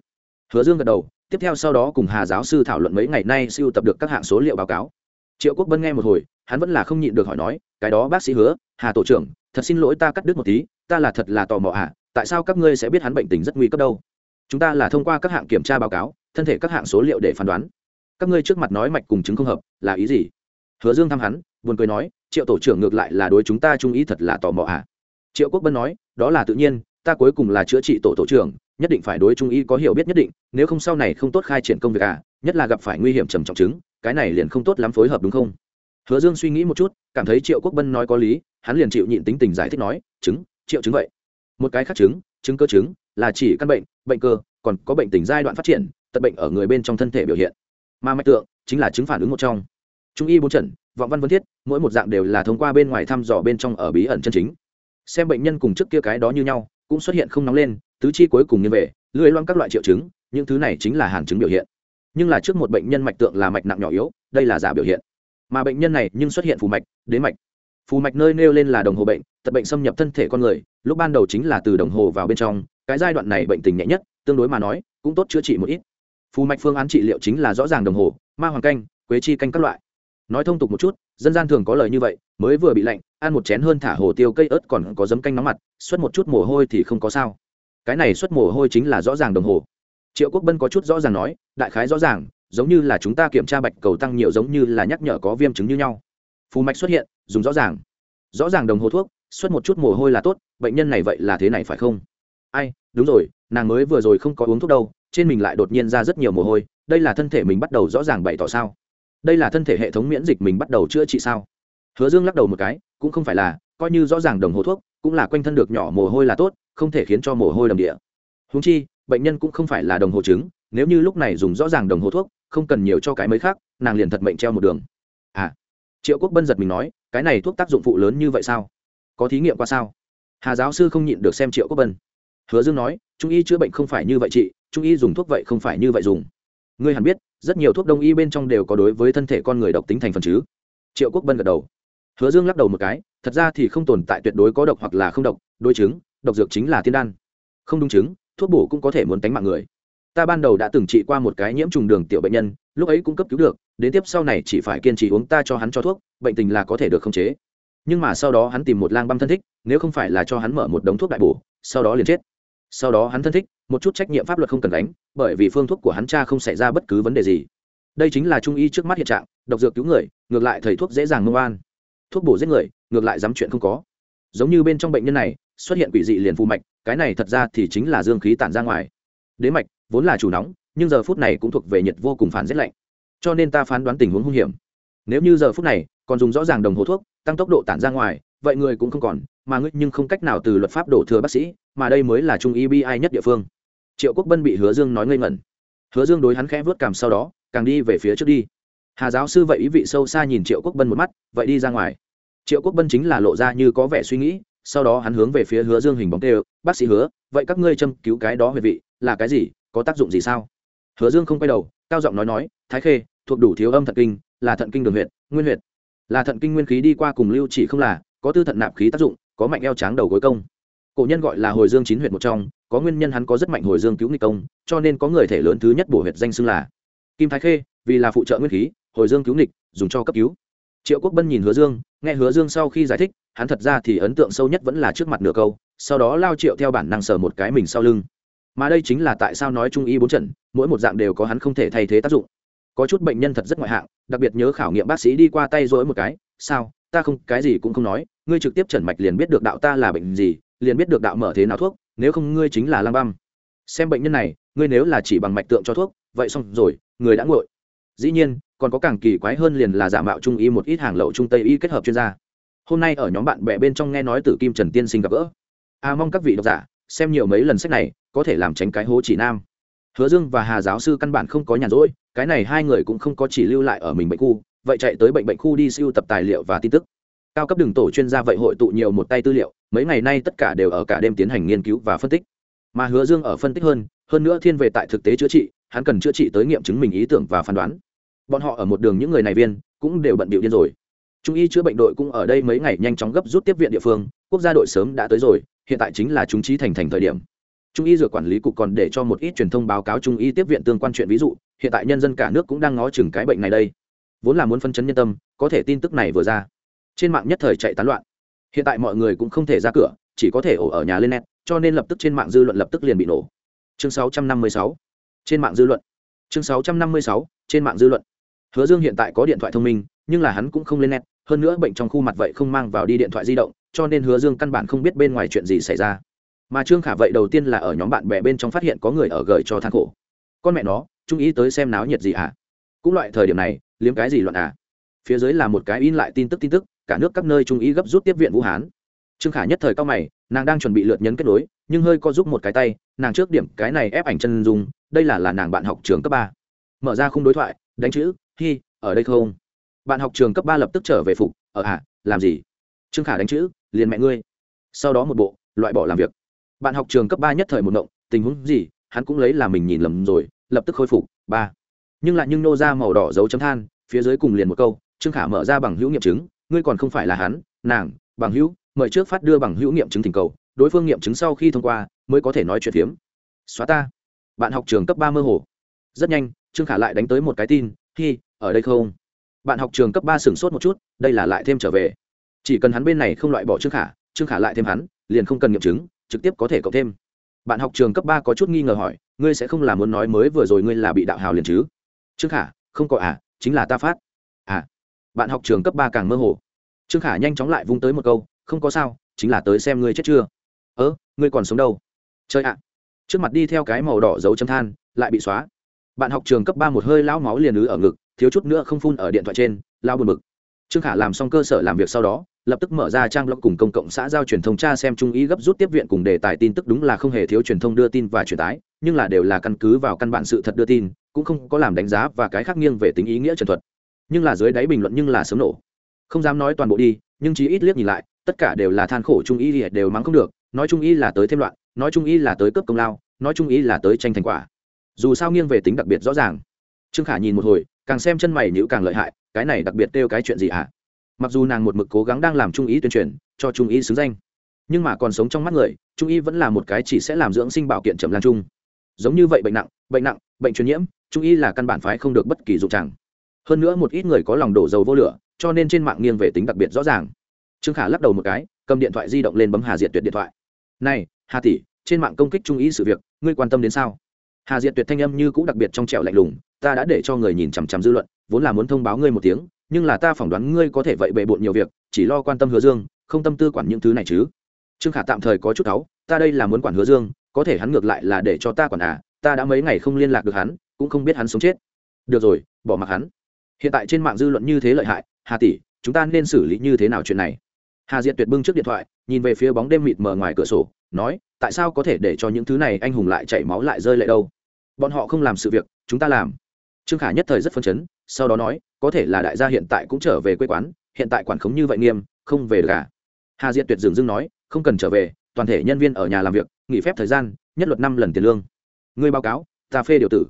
Hứa dương gật đầu tiếp theo sau đó cùng hà giáo sư thảo luận mấy ngày nay siêu tập được các hạng số liệu báo cáo. Triệu quốc bân nghe một hồi hắn vẫn là không nhịn được hỏi nói cái đó bác sĩ hứa hà tổ trưởng thật xin lỗi ta cắt đứt một tí ta là thật là tò mò ạ à, tại sao các ngươi sẽ biết hắn bệnh tình rất nguy cấp đâu? Chúng ta là thông qua các hạng kiểm tra báo cáo thân thể các hạng số liệu để phán đoán. Các ngươi trước mặt nói mạch cùng chứng không hợp là ý gì? Hứa dương thăm hắn buồn cười nói triệu tổ trưởng ngược lại là đối chúng ta trung ý thật là tò mò ạ à. triệu quốc bân nói, đó là tự nhiên, ta cuối cùng là chữa trị tổ tổ trưởng, nhất định phải đối trung y có hiểu biết nhất định, nếu không sau này không tốt khai triển công việc à nhất là gặp phải nguy hiểm trầm trọng chứng, cái này liền không tốt lắm phối hợp đúng không? Hứa dương suy nghĩ một chút, cảm thấy triệu quốc bân nói có lý, hắn liền chịu nhịn tính tình giải thích nói, chứng, triệu chứng vậy. Một cái khác chứng chứng cơ chứng, là chỉ căn bệnh bệnh cơ, còn có bệnh tình giai đoạn phát triển, tật bệnh ở người bên trong thân thể biểu hiện. Mà mạch tượng, chính là chứng phản ứng một trong. Trung y bốn trần vọng văn vân thiết, mỗi một dạng đều là thông qua bên ngoài thăm dò bên trong ở bí ẩn chân chính. Xem bệnh nhân cùng trước kia cái đó như nhau, cũng xuất hiện không nóng lên, tứ chi cuối cùng như vậy lưỡi loang các loại triệu chứng, những thứ này chính là hàn chứng biểu hiện. Nhưng là trước một bệnh nhân mạch tượng là mạch nặng nhỏ yếu, đây là giả biểu hiện. Mà bệnh nhân này nhưng xuất hiện phù mạch đến mạch. Phù mạch nơi nêu lên là đồng hồ bệnh, tật bệnh xâm nhập thân thể con người, lúc ban đầu chính là từ đồng hồ vào bên trong, cái giai đoạn này bệnh tình nhẹ nhất, tương đối mà nói, cũng tốt chữa trị một ít. Phù mạch phương án trị liệu chính là rõ ràng đồng hồ, ma hoàng canh, quế chi canh các loại nói thông tục một chút, dân gian thường có lời như vậy, mới vừa bị lạnh, ăn một chén hơn thả hồ tiêu cây ớt còn có giấm canh nóng mặt, xuất một chút mồ hôi thì không có sao. Cái này xuất mồ hôi chính là rõ ràng đồng hồ. Triệu quốc bân có chút rõ ràng nói, đại khái rõ ràng, giống như là chúng ta kiểm tra bạch cầu tăng nhiều giống như là nhắc nhở có viêm chứng như nhau. Phù mạch xuất hiện, dùng rõ ràng. Rõ ràng đồng hồ thuốc, xuất một chút mồ hôi là tốt, bệnh nhân này vậy là thế này phải không? Ai, đúng rồi, nàng mới vừa rồi không có uống thuốc đâu, trên mình lại đột nhiên ra rất nhiều mồ hôi, đây là thân thể mình bắt đầu rõ ràng bày tỏ sao? Đây là thân thể hệ thống miễn dịch mình bắt đầu chữa trị sao? Hứa dương lắc đầu một cái, cũng không phải là, coi như rõ ràng đồng hồ thuốc, cũng là quanh thân được nhỏ mồ hôi là tốt, không thể khiến cho mồ hôi đầm địa. Húng chi, bệnh nhân cũng không phải là đồng hồ chứng, nếu như lúc này dùng rõ ràng đồng hồ thuốc, không cần nhiều cho cái mới khác, nàng liền thật mệnh treo một đường. À triệu quốc bân giật mình nói, cái này thuốc tác dụng phụ lớn như vậy sao? Có thí nghiệm qua sao? Hà giáo sư không nhịn được xem triệu quốc bân. Hứa dương nói, trung y chữa bệnh không phải như vậy chị, trung y dùng thuốc vậy không phải như vậy dùng. Ngươi hẳn biết rất nhiều thuốc đông y bên trong đều có đối với thân thể con người độc tính thành phần chứ. Triệu quốc bân gật đầu. Hứa dương lắc đầu một cái, thật ra thì không tồn tại tuyệt đối có độc hoặc là không độc, đối chứng, độc dược chính là tiên đan. Không đúng chứng, thuốc bổ cũng có thể muốn tánh mạng người. Ta ban đầu đã từng trị qua một cái nhiễm trùng đường tiểu bệnh nhân, lúc ấy cũng cấp cứu được, đến tiếp sau này chỉ phải kiên trì uống ta cho hắn cho thuốc, bệnh tình là có thể được khống chế. Nhưng mà sau đó hắn tìm một lang băm thân thích, nếu không phải là cho hắn mở một đống thuốc đại bổ, sau đó liền chết. Sau đó hắn thân thích một chút trách nhiệm pháp luật không cần đánh bởi vì phương thuốc của hắn cha không xảy ra bất cứ vấn đề gì. Đây chính là trung y trước mắt hiện trạng, độc dược cứu người, ngược lại thầy thuốc dễ dàng mông an thuốc bổ giết người, ngược lại dám chuyện không có. Giống như bên trong bệnh nhân này, xuất hiện quỷ dị liền phù mạch, cái này thật ra thì chính là dương khí tản ra ngoài. Đế mạch, vốn là chủ nóng, nhưng giờ phút này cũng thuộc về nhiệt vô cùng phản rét lạnh. Cho nên ta phán đoán tình huống hung hiểm. Nếu như giờ phút này, còn dùng rõ ràng đồng hồ thuốc, tăng tốc độ tản ra ngoài, vậy người cũng không còn, mà ngươi nhưng không cách nào từ luật pháp đổ thừa bác sĩ, mà đây mới là trung y bi ai nhất địa phương triệu quốc bân bị hứa dương nói ngây ngẩn. Hứa dương đối hắn khẽ vớt cảm sau đó, càng đi về phía trước đi. Hà giáo sư vậy ý vị sâu xa nhìn triệu quốc bân một mắt, vậy đi ra ngoài. Triệu quốc bân chính là lộ ra như có vẻ suy nghĩ, sau đó hắn hướng về phía hứa dương hình bóng tê bác sĩ hứa, vậy các ngươi châm cứu cái đó về vị, là cái gì, có tác dụng gì sao? Hứa dương không quay đầu, cao giọng nói nói, thái khê, thuộc đủ thiếu âm thận kinh, là thận kinh đường huyện nguyên huyện là thận kinh nguyên khí đi qua cùng lưu chỉ không là, có tư thận nạp khí tác dụng, có mạnh eo tráng đầu gối công. Cổ nhân gọi là hồi dương chín huyện một trong có nguyên nhân hắn có rất mạnh hồi dương cứu nghịch công, cho nên có người thể lớn thứ nhất bổ huyệt danh xưng là kim thái khê, vì là phụ trợ nguyên khí, hồi dương cứu nghịch, dùng cho cấp cứu. Triệu quốc bân nhìn hứa dương, nghe hứa dương sau khi giải thích, hắn thật ra thì ấn tượng sâu nhất vẫn là trước mặt nửa câu, sau đó lao triệu theo bản năng sờ một cái mình sau lưng. Mà đây chính là tại sao nói trung y bốn trận, mỗi một dạng đều có hắn không thể thay thế tác dụng. Có chút bệnh nhân thật rất ngoại hạng, đặc biệt nhớ khảo nghiệm bác sĩ đi qua tay rỗi một cái, sao, ta không, cái gì cũng không nói, ngươi trực tiếp trần mạch liền biết được đạo ta là bệnh gì liền biết được đạo mở thế nào thuốc, nếu không ngươi chính là lang băm. Xem bệnh nhân này, ngươi nếu là chỉ bằng mạch tượng cho thuốc, vậy xong rồi, người đã nguội. Dĩ nhiên, còn có càng kỳ quái hơn liền là giả mạo trung y một ít hàng lậu trung tây y kết hợp chuyên gia. Hôm nay ở nhóm bạn bè bên trong nghe nói từ kim trần tiên sinh gặp gỡ. A mong các vị độc giả, xem nhiều mấy lần sách này, có thể làm tránh cái hố chỉ nam. Hứa dương và hà giáo sư căn bản không có nhàn rỗi, cái này hai người cũng không có chỉ lưu lại ở mình bệnh khu, vậy chạy tới bệnh bệnh khu đi siêu tập tài liệu và tin tức cao cấp đường tổ chuyên gia vậy hội tụ nhiều một tay tư liệu, mấy ngày nay tất cả đều ở cả đêm tiến hành nghiên cứu và phân tích. Mà hứa dương ở phân tích hơn hơn nữa thiên về tại thực tế chữa trị, hắn cần chữa trị tới nghiệm chứng mình ý tưởng và phán đoán. Bọn họ ở một đường những người này viên, cũng đều bận bịu điên rồi. Trung y chữa bệnh đội cũng ở đây mấy ngày nhanh chóng gấp rút tiếp viện địa phương, quốc gia đội sớm đã tới rồi, hiện tại chính là chúng trí thành thành thời điểm. Trung y dược quản lý cục còn để cho một ít truyền thông báo cáo trung y tiếp viện tương quan chuyện ví dụ, hiện tại nhân dân cả nước cũng đang ngó chừng cái bệnh này đây. Vốn là muốn phân chấn nhân tâm, có thể tin tức này vừa ra trên mạng nhất thời chạy tán loạn. Hiện tại mọi người cũng không thể ra cửa, chỉ có thể ổ ở nhà lên net, cho nên lập tức trên mạng dư luận lập tức liền bị nổ. Chương 656 trên mạng dư luận. Chương 656 trên mạng dư luận. Hứa dương hiện tại có điện thoại thông minh, nhưng là hắn cũng không lên net, hơn nữa bệnh trong khu mặt vậy không mang vào đi điện thoại di động, cho nên hứa dương căn bản không biết bên ngoài chuyện gì xảy ra. Mà trương khả vậy đầu tiên là ở nhóm bạn bè bên trong phát hiện có người ở gửi cho than khổ. Con mẹ nó trung ý tới xem náo nhiệt gì à? Cũng loại thời điểm này, liếm cái gì loạn à? Phía dưới là một cái in lại tin tức tin tức cả nước các nơi trung ý gấp rút tiếp viện vũ hán. Trương khả nhất thời cao mày nàng đang chuẩn bị lượt nhấn kết nối nhưng hơi co giúp một cái tay nàng trước điểm cái này ép ảnh chân dung đây là là nàng bạn học trường cấp ba. Mở ra khung đối thoại đánh chữ hi ở đây không? Bạn học trường cấp ba lập tức trở về phục ở ạ à, làm gì? Trương khả đánh chữ liền mẹ ngươi. Sau đó một bộ loại bỏ làm việc. Bạn học trường cấp ba nhất thời một động tình huống gì hắn cũng lấy là mình nhìn lầm rồi lập tức khôi phục ba. Nhưng lại nhưng nô ra màu đỏ dấu chấm than phía dưới cùng liền một câu trương khả mở ra bằng hữu nghiệm chứng ngươi còn không phải là hắn, nàng, bằng hữu, mời trước phát đưa bằng hữu nghiệm chứng thỉnh cầu, đối phương nghiệm chứng sau khi thông qua, mới có thể nói chuyện phiếm. Xóa ta. Bạn học trường cấp ba mơ hồ. Rất nhanh, trương khả lại đánh tới một cái tin khi ở đây không? Bạn học trường cấp ba sửng sốt một chút, đây là lại thêm trở về. Chỉ cần hắn bên này không loại bỏ trương khả trương khả lại thêm hắn, liền không cần nghiệm chứng, trực tiếp có thể cộng thêm. Bạn học trường cấp ba có chút nghi ngờ hỏi, ngươi sẽ không là muốn nói mới vừa rồi ngươi là bị đạo hào liền chứ? Trương khả, không có à chính là ta phát bạn học trường cấp ba càng mơ hồ. Trương khả nhanh chóng lại vung tới một câu, không có sao, chính là tới xem ngươi chết chưa. Ớ ngươi còn sống đâu? Chơi ạ. Trước mặt đi theo cái màu đỏ dấu chấm than, lại bị xóa. Bạn học trường cấp ba một hơi lão máu liền ứ ở ngực, thiếu chút nữa không phun ở điện thoại trên, lao buồn bực. Trương khả làm xong cơ sở làm việc sau đó, lập tức mở ra trang blog cùng công cộng xã giao truyền thông tra xem trung ý gấp rút tiếp viện cùng đề tài tin tức đúng là không hề thiếu truyền thông đưa tin và truyền tái nhưng là đều là căn cứ vào căn bản sự thật đưa tin, cũng không có làm đánh giá và cái khác nghiêng về tính ý nghĩa trần thuật nhưng là dưới đáy bình luận nhưng là sớm nổ. Không dám nói toàn bộ đi, nhưng chí ít liếc nhìn lại, tất cả đều là than khổ, trung y thì đều mắng không được, nói trung y là tới thêm loạn, nói trung y là tới cấp công lao, nói trung y là tới tranh thành quả. Dù sao nghiêng về tính đặc biệt rõ ràng. Trương khả nhìn một hồi, càng xem chân mày nhữ càng lợi hại, cái này đặc biệt kêu cái chuyện gì hả? À? mặc dù nàng một mực cố gắng đang làm trung ý tuyên truyền, cho trung ý xứng danh, nhưng mà còn sống trong mắt người, trung y vẫn là một cái chỉ sẽ làm dưỡng sinh bảo kiện chậm lan trung. Giống như vậy bệnh nặng bệnh nặng, bệnh truyền nhiễm, trung y là căn bản phái không được bất kỳ dụng chẳng hơn nữa một ít người có lòng đổ dầu vô lửa, cho nên trên mạng nghiêng về tính đặc biệt rõ ràng. Trương khả lắc đầu một cái, cầm điện thoại di động lên bấm hà diệt tuyệt điện thoại. Này, hà tỷ, trên mạng công kích trung ý sự việc, ngươi quan tâm đến sao? Hà diệt tuyệt thanh âm như cũng đặc biệt trong trẻo lạnh lùng, ta đã để cho người nhìn chằm chằm dư luận, vốn là muốn thông báo ngươi một tiếng, nhưng là ta phỏng đoán ngươi có thể vậy bề bộn nhiều việc, chỉ lo quan tâm hứa dương, không tâm tư quản những thứ này chứ. Trương khả tạm thời có chút cáu, ta đây là muốn quản hứa dương, có thể hắn ngược lại là để cho ta quản à ta đã mấy ngày không liên lạc được hắn, cũng không biết hắn sống chết. Được rồi, bỏ mặc hắn hiện tại trên mạng dư luận như thế lợi hại, hà tỷ, chúng ta nên xử lý như thế nào chuyện này? Hà diệt tuyệt bưng trước điện thoại, nhìn về phía bóng đêm mịt mờ ngoài cửa sổ, nói, tại sao có thể để cho những thứ này anh hùng lại chảy máu lại rơi lệ đâu? Bọn họ không làm sự việc, chúng ta làm. Trương khả nhất thời rất phấn chấn, sau đó nói, có thể là đại gia hiện tại cũng trở về quê quán, hiện tại quản khống như vậy nghiêm, không về được cả hà diệt tuyệt dừng dưng nói, không cần trở về, toàn thể nhân viên ở nhà làm việc, nghỉ phép thời gian, nhất luật năm lần tiền lương. Ngươi báo cáo, ta phê điều tử.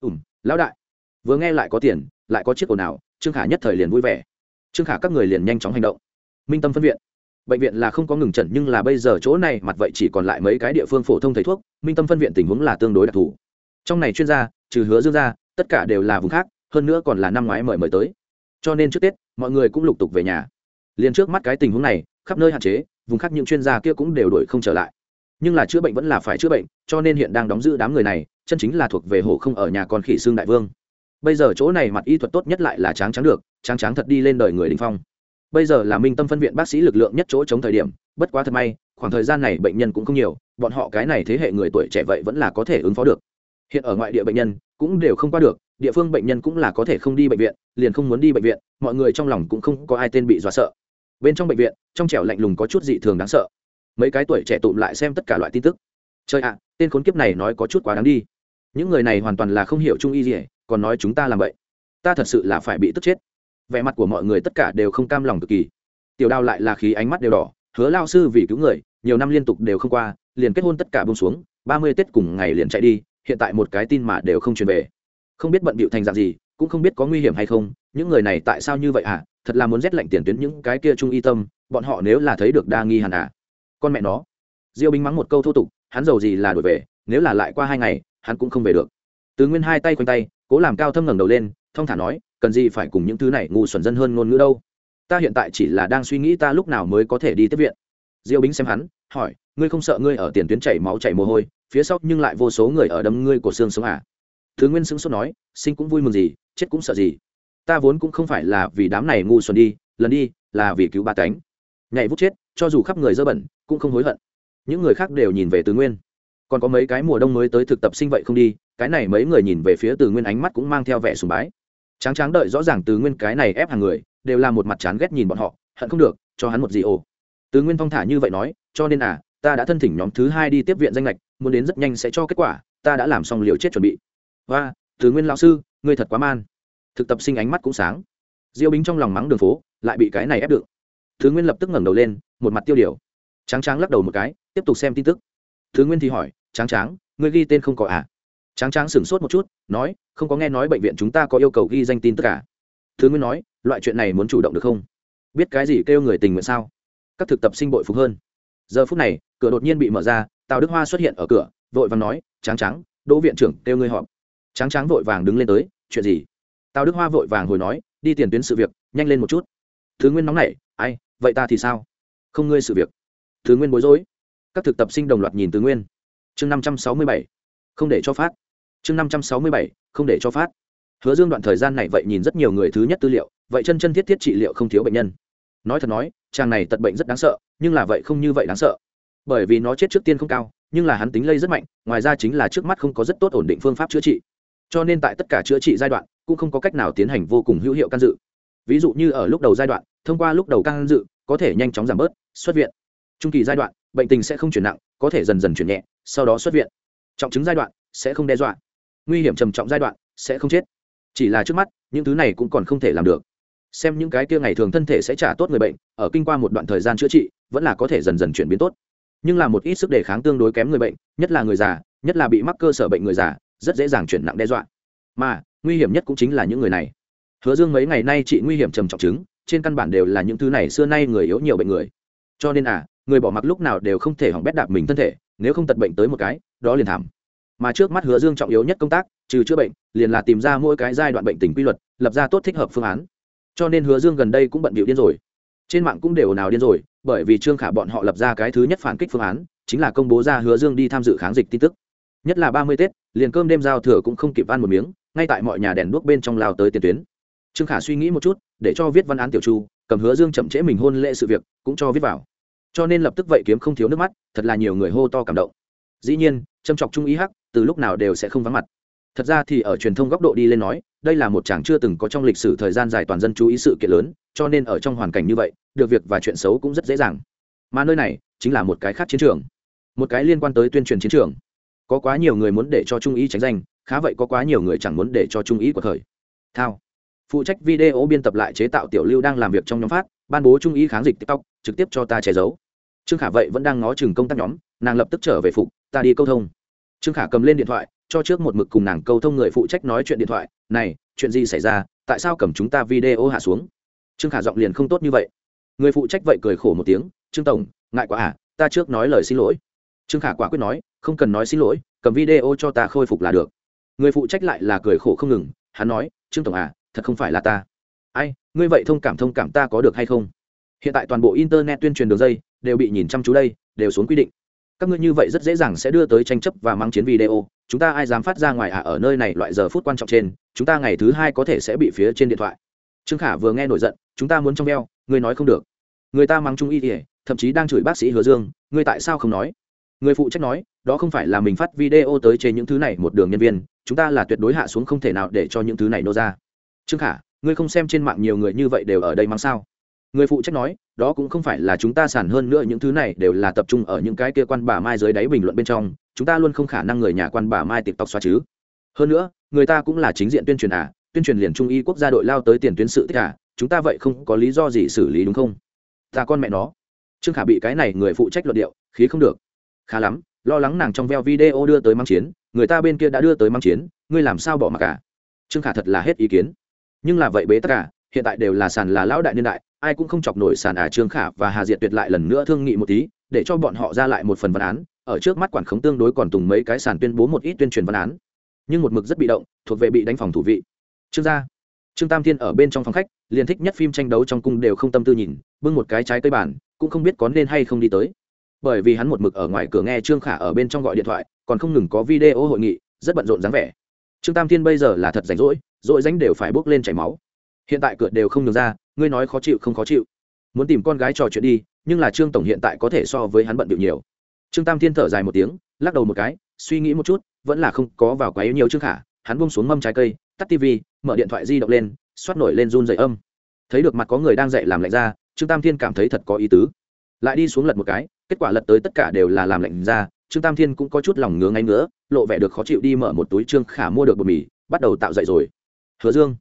Ủm lão đại. Vừa nghe lại có tiền lại có chiếc ồn nào trương khả nhất thời liền vui vẻ. Trương khả các người liền nhanh chóng hành động. Minh tâm phân viện. Bệnh viện là không có ngừng trần, nhưng là bây giờ chỗ này, mặt vậy chỉ còn lại mấy cái địa phương phổ thông thầy thuốc, minh tâm phân viện tình huống là tương đối đặc thù. Trong này chuyên gia, trừ hứa dương ra tất cả đều là vùng khác, hơn nữa còn là năm ngoái mời mời tới. Cho nên trước tết, mọi người cũng lục tục về nhà. Liền trước mắt cái tình huống này, khắp nơi hạn chế, vùng khác những chuyên gia kia cũng đều đổi không trở lại. Nhưng là chữa bệnh vẫn là phải chữa bệnh, cho nên hiện đang đóng giữ đám người này, chân chính là thuộc về hổ không ở nhà còn khỉ xương đại vương bây giờ chỗ này mặt y thuật tốt nhất lại là tráng tráng được, tráng tráng thật đi lên đời người đình phong. Bây giờ là minh tâm phân viện bác sĩ lực lượng nhất chỗ chống thời điểm, bất quá thật may, khoảng thời gian này bệnh nhân cũng không nhiều, bọn họ cái này thế hệ người tuổi trẻ vậy vẫn là có thể ứng phó được. Hiện ở ngoại địa bệnh nhân cũng đều không qua được, địa phương bệnh nhân cũng là có thể không đi bệnh viện, liền không muốn đi bệnh viện, mọi người trong lòng cũng không có ai tên bị dọa sợ. Bên trong bệnh viện, trong trẻo lạnh lùng có chút dị thường đáng sợ. Mấy cái tuổi trẻ tụm lại xem tất cả loại tin tức. Chơi ạ, tên khốn kiếp này nói có chút quá đáng đi. Những người này hoàn toàn là không hiểu trung y gì còn nói chúng ta làm vậy. Ta thật sự là phải bị tức chết. Vẻ mặt của mọi người tất cả đều không cam lòng cực kỳ. Tiểu đao lại là khí ánh mắt đều đỏ, hứa lao sư vì cứu người, nhiều năm liên tục đều không qua, liền kết hôn tất cả bông xuống, ba mươi tết cùng ngày liền chạy đi, hiện tại một cái tin mà đều không truyền về. Không biết bận bịu thành dạng gì, cũng không biết có nguy hiểm hay không, những người này tại sao như vậy à thật là muốn rét lạnh tiền tuyến những cái kia trung y tâm, bọn họ nếu là thấy được đa nghi hẳn à con mẹ nó. Diêu binh mắng một câu thô tục, hắn giàu gì là đổi về, nếu là lại qua hai ngày, hắn cũng không về được. Tứ nguyên hai tay quanh tay cố làm cao thâm ngẩng đầu lên, thong thả nói, cần gì phải cùng những thứ này ngu xuẩn dân hơn ngôn ngữ đâu. Ta hiện tại chỉ là đang suy nghĩ ta lúc nào mới có thể đi tiếp viện. Diêu bính xem hắn, hỏi, ngươi không sợ ngươi ở tiền tuyến chảy máu chảy mồ hôi, phía sau nhưng lại vô số người ở đâm ngươi của xương sống à? Thứ nguyên sững sốt nói, sinh cũng vui mừng gì, chết cũng sợ gì. Ta vốn cũng không phải là vì đám này ngu xuẩn đi, lần đi, là vì cứu ba cánh. Nhảy vút chết, cho dù khắp người dơ bẩn, cũng không hối hận. Những người khác đều nhìn về tứ nguyên còn có mấy cái mùa đông mới tới thực tập sinh vậy không đi, cái này mấy người nhìn về phía từ nguyên ánh mắt cũng mang theo vẻ sùng bái. Tráng tráng đợi rõ ràng từ nguyên cái này ép hàng người, đều là một mặt chán ghét nhìn bọn họ, hận không được, cho hắn một gì ồ. Từ nguyên phong thả như vậy nói, cho nên à ta đã thân thỉnh nhóm thứ hai đi tiếp viện danh lệch, muốn đến rất nhanh sẽ cho kết quả, ta đã làm xong liều chết chuẩn bị. Và, từ nguyên lão sư, ngươi thật quá man. Thực tập sinh ánh mắt cũng sáng. Diêu bính trong lòng mắng đường phố, lại bị cái này ép được. Thứ nguyên lập tức ngẩng đầu lên, một mặt tiêu điều. Tráng tráng lắc đầu một cái, tiếp tục xem tin tức. Thứ nguyên thì hỏi tráng tráng, ngươi ghi tên không có à? Tráng tráng sửng sốt một chút, nói, không có nghe nói bệnh viện chúng ta có yêu cầu ghi danh tin tất cả à? thứ nguyên nói, loại chuyện này muốn chủ động được không? Biết cái gì kêu người tình nguyện sao? Các thực tập sinh bội phục hơn. Giờ phút này, cửa đột nhiên bị mở ra, tào đức hoa xuất hiện ở cửa, vội vàng nói, tráng tráng, đỗ viện trưởng kêu ngươi họp. Tráng tráng vội vàng đứng lên tới, chuyện gì? Tào đức hoa vội vàng hồi nói, đi tiền tuyến sự việc, nhanh lên một chút. Thứ nguyên nóng nảy, ai, vậy ta thì sao? Không ngươi sự việc. Thứ nguyên bối rối. Các thực tập sinh đồng loạt nhìn tứ nguyên chương năm trăm sáu mươi bảy. Không để cho phát. Chương năm trăm sáu mươi bảy, không để cho phát. Hứa dương đoạn thời gian này vậy nhìn rất nhiều người thứ nhất tư liệu, vậy chân chân thiết thiết trị liệu không thiếu bệnh nhân. Nói thật nói, chàng này tật bệnh rất đáng sợ, nhưng là vậy không như vậy đáng sợ. Bởi vì nó chết trước tiên không cao, nhưng là hắn tính lây rất mạnh, ngoài ra chính là trước mắt không có rất tốt ổn định phương pháp chữa trị. Cho nên tại tất cả chữa trị giai đoạn, cũng không có cách nào tiến hành vô cùng hữu hiệu can dự. Ví dụ như ở lúc đầu giai đoạn, thông qua lúc đầu can dự, có thể nhanh chóng giảm bớt, xuất viện. Trung kỳ giai đoạn bệnh tình sẽ không chuyển nặng, có thể dần dần chuyển nhẹ, sau đó xuất viện. Trọng chứng giai đoạn sẽ không đe dọa. Nguy hiểm trầm trọng giai đoạn sẽ không chết. Chỉ là trước mắt, những thứ này cũng còn không thể làm được. Xem những cái kia ngày thường thân thể sẽ trả tốt người bệnh, ở kinh qua một đoạn thời gian chữa trị, vẫn là có thể dần dần chuyển biến tốt. Nhưng là một ít sức đề kháng tương đối kém người bệnh, nhất là người già, nhất là bị mắc cơ sở bệnh người già, rất dễ dàng chuyển nặng đe dọa. Mà, nguy hiểm nhất cũng chính là những người này. Hứa dương mấy ngày nay trị nguy hiểm trầm trọng chứng, trên căn bản đều là những thứ này xưa nay người yếu nhiều bệnh người. Cho nên à người bỏ mặc lúc nào đều không thể hỏng bét đạp mình thân thể, nếu không tật bệnh tới một cái, đó liền thảm. Mà trước mắt hứa dương trọng yếu nhất công tác, trừ chữa bệnh, liền là tìm ra mỗi cái giai đoạn bệnh tình quy luật, lập ra tốt thích hợp phương án. Cho nên hứa dương gần đây cũng bận bịu điên rồi. Trên mạng cũng đều nào điên rồi, bởi vì trương khả bọn họ lập ra cái thứ nhất phản kích phương án, chính là công bố ra hứa dương đi tham dự kháng dịch tin tức. Nhất là ba mươi tết, liền cơm đêm giao thừa cũng không kịp ăn một miếng, ngay tại mọi nhà đèn đuốc bên trong lao tới tiền tuyến. Trương khả suy nghĩ một chút, để cho viết văn án tiểu chu, cầm hứa dương chậm trễ mình hôn lễ sự việc, cũng cho viết vào cho nên lập tức vậy kiếm không thiếu nước mắt, thật là nhiều người hô to cảm động. Dĩ nhiên, châm chọc trung ý hắc, từ lúc nào đều sẽ không vắng mặt. Thật ra thì ở truyền thông góc độ đi lên nói, đây là một chàng chưa từng có trong lịch sử thời gian dài toàn dân chú ý sự kiện lớn, cho nên ở trong hoàn cảnh như vậy, được việc và chuyện xấu cũng rất dễ dàng. Mà nơi này, chính là một cái khác chiến trường. Một cái liên quan tới tuyên truyền chiến trường. Có quá nhiều người muốn để cho trung ý tránh danh, khá vậy có quá nhiều người chẳng muốn để cho trung ý của thời thao. Phụ trách video biên tập lại chế tạo tiểu lưu đang làm việc trong nhóm phát ban bố trung ý kháng dịch tiktok, trực tiếp cho ta che giấu. Trương khả vậy vẫn đang ngó chừng công tác nhóm, nàng lập tức trở về phục, ta đi câu thông. Trương khả cầm lên điện thoại, cho trước một mực cùng nàng câu thông người phụ trách nói chuyện điện thoại, này, chuyện gì xảy ra, tại sao cầm chúng ta video hạ xuống? Trương khả giọng liền không tốt như vậy. Người phụ trách vậy cười khổ một tiếng, trương tổng, ngại quá à ta trước nói lời xin lỗi. Trương khả quả quyết nói, không cần nói xin lỗi, cầm video cho ta khôi phục là được. Người phụ trách lại là cười khổ không ngừng, hắn nói, trương tổng à thật không phải là ta ai, ngươi vậy thông cảm thông cảm ta có được hay không? Hiện tại toàn bộ internet tuyên truyền đường dây đều bị nhìn chăm chú đây, đều xuống quy định. Các ngươi như vậy rất dễ dàng sẽ đưa tới tranh chấp và mang chiến video. Chúng ta ai dám phát ra ngoài à ở nơi này loại giờ phút quan trọng trên, chúng ta ngày thứ hai có thể sẽ bị phía trên điện thoại. Trương khả vừa nghe nổi giận, chúng ta muốn trong veo, ngươi nói không được. Người ta mang trung y kể thậm chí đang chửi bác sĩ hứa dương, ngươi tại sao không nói? Người phụ trách nói, đó không phải là mình phát video tới trên những thứ này một đường nhân viên, chúng ta là tuyệt đối hạ xuống không thể nào để cho những thứ này nô ra. Trương khả ngươi không xem trên mạng nhiều người như vậy đều ở đây mắng sao? Người phụ trách nói, đó cũng không phải là chúng ta sản hơn nữa những thứ này đều là tập trung ở những cái kia quan bà mai dưới đáy bình luận bên trong, chúng ta luôn không khả năng người nhà quan bà mai tịp tộc xóa chứ. Hơn nữa, người ta cũng là chính diện tuyên truyền à tuyên truyền liền trung y quốc gia đội lao tới tiền tuyến sự tất à chúng ta vậy không có lý do gì xử lý đúng không? Ta con mẹ nó. Trương khả bị cái này người phụ trách luận điệu, khí không được. Khá lắm, lo lắng nàng trong veo video đưa tới mang chiến, người ta bên kia đã đưa tới mang chiến, ngươi làm sao bỏ mặc cả trương khả thật là hết ý kiến nhưng là vậy bế tất cả, hiện tại đều là sàn là lão đại niên đại, ai cũng không chọc nổi sàn à trương khả và hà diệt tuyệt lại lần nữa thương nghị một tí, để cho bọn họ ra lại một phần văn án, ở trước mắt quản khống tương đối còn tùng mấy cái sàn tuyên bố một ít tuyên truyền văn án. Nhưng một mực rất bị động, thuộc về bị đánh phòng thủ vị. Trương gia, trương tam thiên ở bên trong phòng khách, liền thích nhất phim tranh đấu trong cung đều không tâm tư nhìn, bưng một cái trái cây bản cũng không biết có nên hay không đi tới. Bởi vì hắn một mực ở ngoài cửa nghe trương khả ở bên trong gọi điện thoại, còn không ngừng có video hội nghị, rất bận rộn dáng vẻ trương tam thiên bây giờ là thật rảnh rỗi rỗi ránh đều phải bước lên chảy máu. Hiện tại cửa đều không được ra, ngươi nói khó chịu không khó chịu. Muốn tìm con gái trò chuyện đi, nhưng là trương tổng hiện tại có thể so với hắn bận điệu nhiều. Trương tam thiên thở dài một tiếng, lắc đầu một cái, suy nghĩ một chút, vẫn là không có vào quá yếu nhiều trương khả, hắn buông xuống mâm trái cây, tắt tv mở điện thoại di động lên, xoát nổi lên run dậy âm. Thấy được mặt có người đang dậy làm lạnh ra, trương tam thiên cảm thấy thật có ý tứ. Lại đi xuống lật một cái, kết quả lật tới tất cả đều là làm lạnh ra, trương tam thiên cũng có chút lòng ngứa ngay ngứa lộ vẻ được khó chịu đi mở một túi trương khả mua được bột mì, bắt đầu tạo dậy rồi. Hứa dương.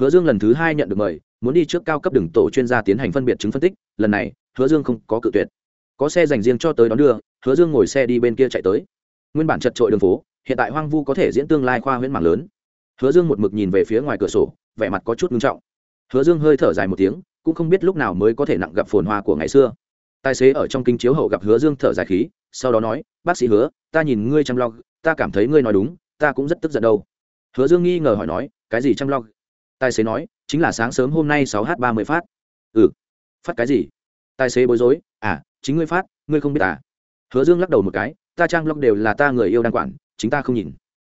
Hứa dương lần thứ hai nhận được mời, muốn đi trước cao cấp đường tổ chuyên gia tiến hành phân biệt chứng phân tích, lần này, hứa dương không có cự tuyệt. Có xe dành riêng cho tới đón đưa, hứa dương ngồi xe đi bên kia chạy tới. Nguyên bản chật trội đường phố, hiện tại hoang vu có thể diễn tương lai khoa huyễn mạng lớn. Hứa dương một mực nhìn về phía ngoài cửa sổ, vẻ mặt có chút ngưng trọng. Hứa dương hơi thở dài một tiếng, cũng không biết lúc nào mới có thể nặng gặp phồn hoa của ngày xưa. Tài xế ở trong kinh chiếu hậu gặp hứa dương thở dài khí, sau đó nói, bác sĩ hứa, ta nhìn ngươi chăm lo ta cảm thấy ngươi nói đúng, ta cũng rất tức giận đâu. Hứa dương nghi ngờ hỏi nói, cái gì chăm lo? Tài xế nói, chính là sáng sớm hôm nay sáu h ba mươi phát. Ừ. Phát cái gì? Tài xế bối rối à chính ngươi phát, ngươi không biết à? Hứa dương lắc đầu một cái, ta trang blog đều là ta người yêu đang quản, chính ta không nhìn.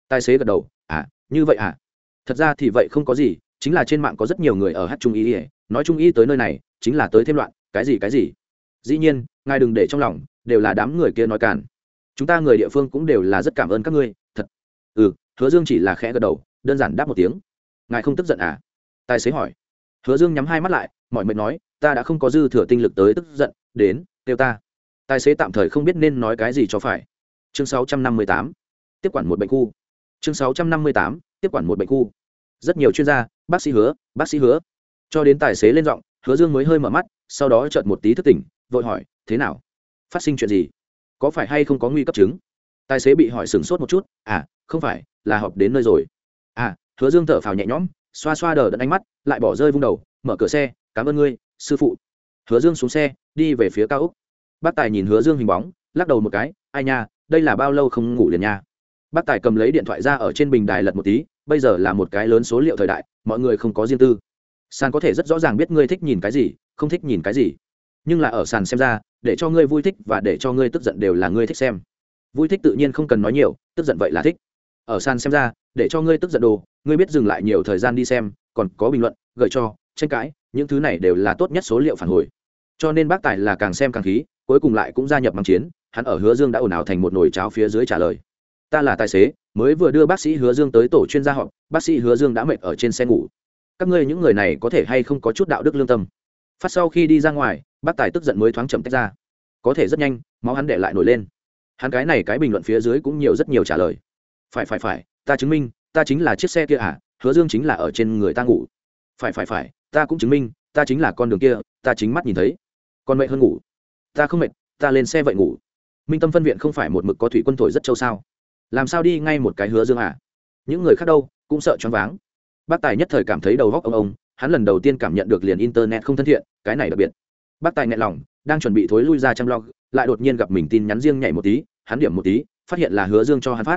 Tài xế gật đầu à như vậy à? Thật ra thì vậy không có gì, chính là trên mạng có rất nhiều người ở hát trung y, nói trung ý tới nơi này, chính là tới thêm loạn, cái gì cái gì? Dĩ nhiên, ngài đừng để trong lòng, đều là đám người kia nói cản chúng ta người địa phương cũng đều là rất cảm ơn các ngươi, thật. Ừ hứa dương chỉ là khẽ gật đầu, đơn giản đáp một tiếng. Ngài không tức giận à? Tài xế hỏi. Hứa dương nhắm hai mắt lại mọi mệt nói, ta đã không có dư thừa tinh lực tới tức giận, đến, kêu ta. Tài xế tạm thời không biết nên nói cái gì cho phải. Chương 658. tiếp quản một bệnh khu. Chương 658. tiếp quản một bệnh khu. Rất nhiều chuyên gia, bác sĩ hứa, bác sĩ hứa. Cho đến tài xế lên giọng, hứa dương mới hơi mở mắt, sau đó chợt một tí thức tỉnh, vội hỏi, thế nào? Phát sinh chuyện gì? Có phải hay không có nguy cấp chứng? Tài xế bị hỏi sửng sốt một chút à không phải, là họp đến nơi rồi. À hứa dương thở phào nhẹ nhõm, xoa xoa đờ đẫn ánh mắt, lại bỏ rơi vung đầu, mở cửa xe, cảm ơn ngươi, sư phụ. Hứa dương xuống xe, đi về phía cao úc bác tài nhìn hứa dương hình bóng, lắc đầu một cái, ai nha, đây là bao lâu không ngủ liền nha? Bác tài cầm lấy điện thoại ra ở trên bình đài lật một tí, bây giờ là một cái lớn số liệu thời đại, mọi người không có riêng tư. Sàn có thể rất rõ ràng biết ngươi thích nhìn cái gì, không thích nhìn cái gì. Nhưng là ở sàn xem ra để cho ngươi vui thích và để cho ngươi tức giận đều là ngươi thích xem. Vui thích tự nhiên không cần nói nhiều, tức giận vậy là thích. Ở sàn xem ra, để cho ngươi tức giận đồ, ngươi biết dừng lại nhiều thời gian đi xem, còn có bình luận, gợi cho, tranh cãi, những thứ này đều là tốt nhất số liệu phản hồi. Cho nên bác tài là càng xem càng khí, cuối cùng lại cũng gia nhập bằng chiến, hắn ở hứa dương đã ồn ào thành một nồi cháo phía dưới trả lời. Ta là tài xế, mới vừa đưa bác sĩ hứa dương tới tổ chuyên gia họp, bác sĩ hứa dương đã mệt ở trên xe ngủ. Các ngươi những người này có thể hay không có chút đạo đức lương tâm? Phát sau khi đi ra ngoài, bác tài tức giận mới thoáng chậm tách ra. Có thể rất nhanh, máu hắn để lại nổi lên. Hắn cái này cái bình luận phía dưới cũng nhiều rất nhiều trả lời. Phải phải phải, ta chứng minh, ta chính là chiếc xe kia à hứa dương chính là ở trên người ta ngủ. Phải phải phải, ta cũng chứng minh, ta chính là con đường kia, ta chính mắt nhìn thấy. Còn mệt hơn ngủ. Ta không mệt, ta lên xe vậy ngủ. Minh tâm phân viện không phải một mực có thủy quân thổi rất châu sao? Làm sao đi ngay một cái hứa dương à? Những người khác đâu, cũng sợ choáng váng. Bác tài nhất thời cảm thấy đầu góc ông ông hắn lần đầu tiên cảm nhận được liền internet không thân thiện, cái này đặc biệt. Bác tài nghẹn lòng, đang chuẩn bị thối lui ra chăm log lại đột nhiên gặp mình tin nhắn riêng nhảy một tí, hắn điểm một tí, phát hiện là hứa dương cho hắn phát.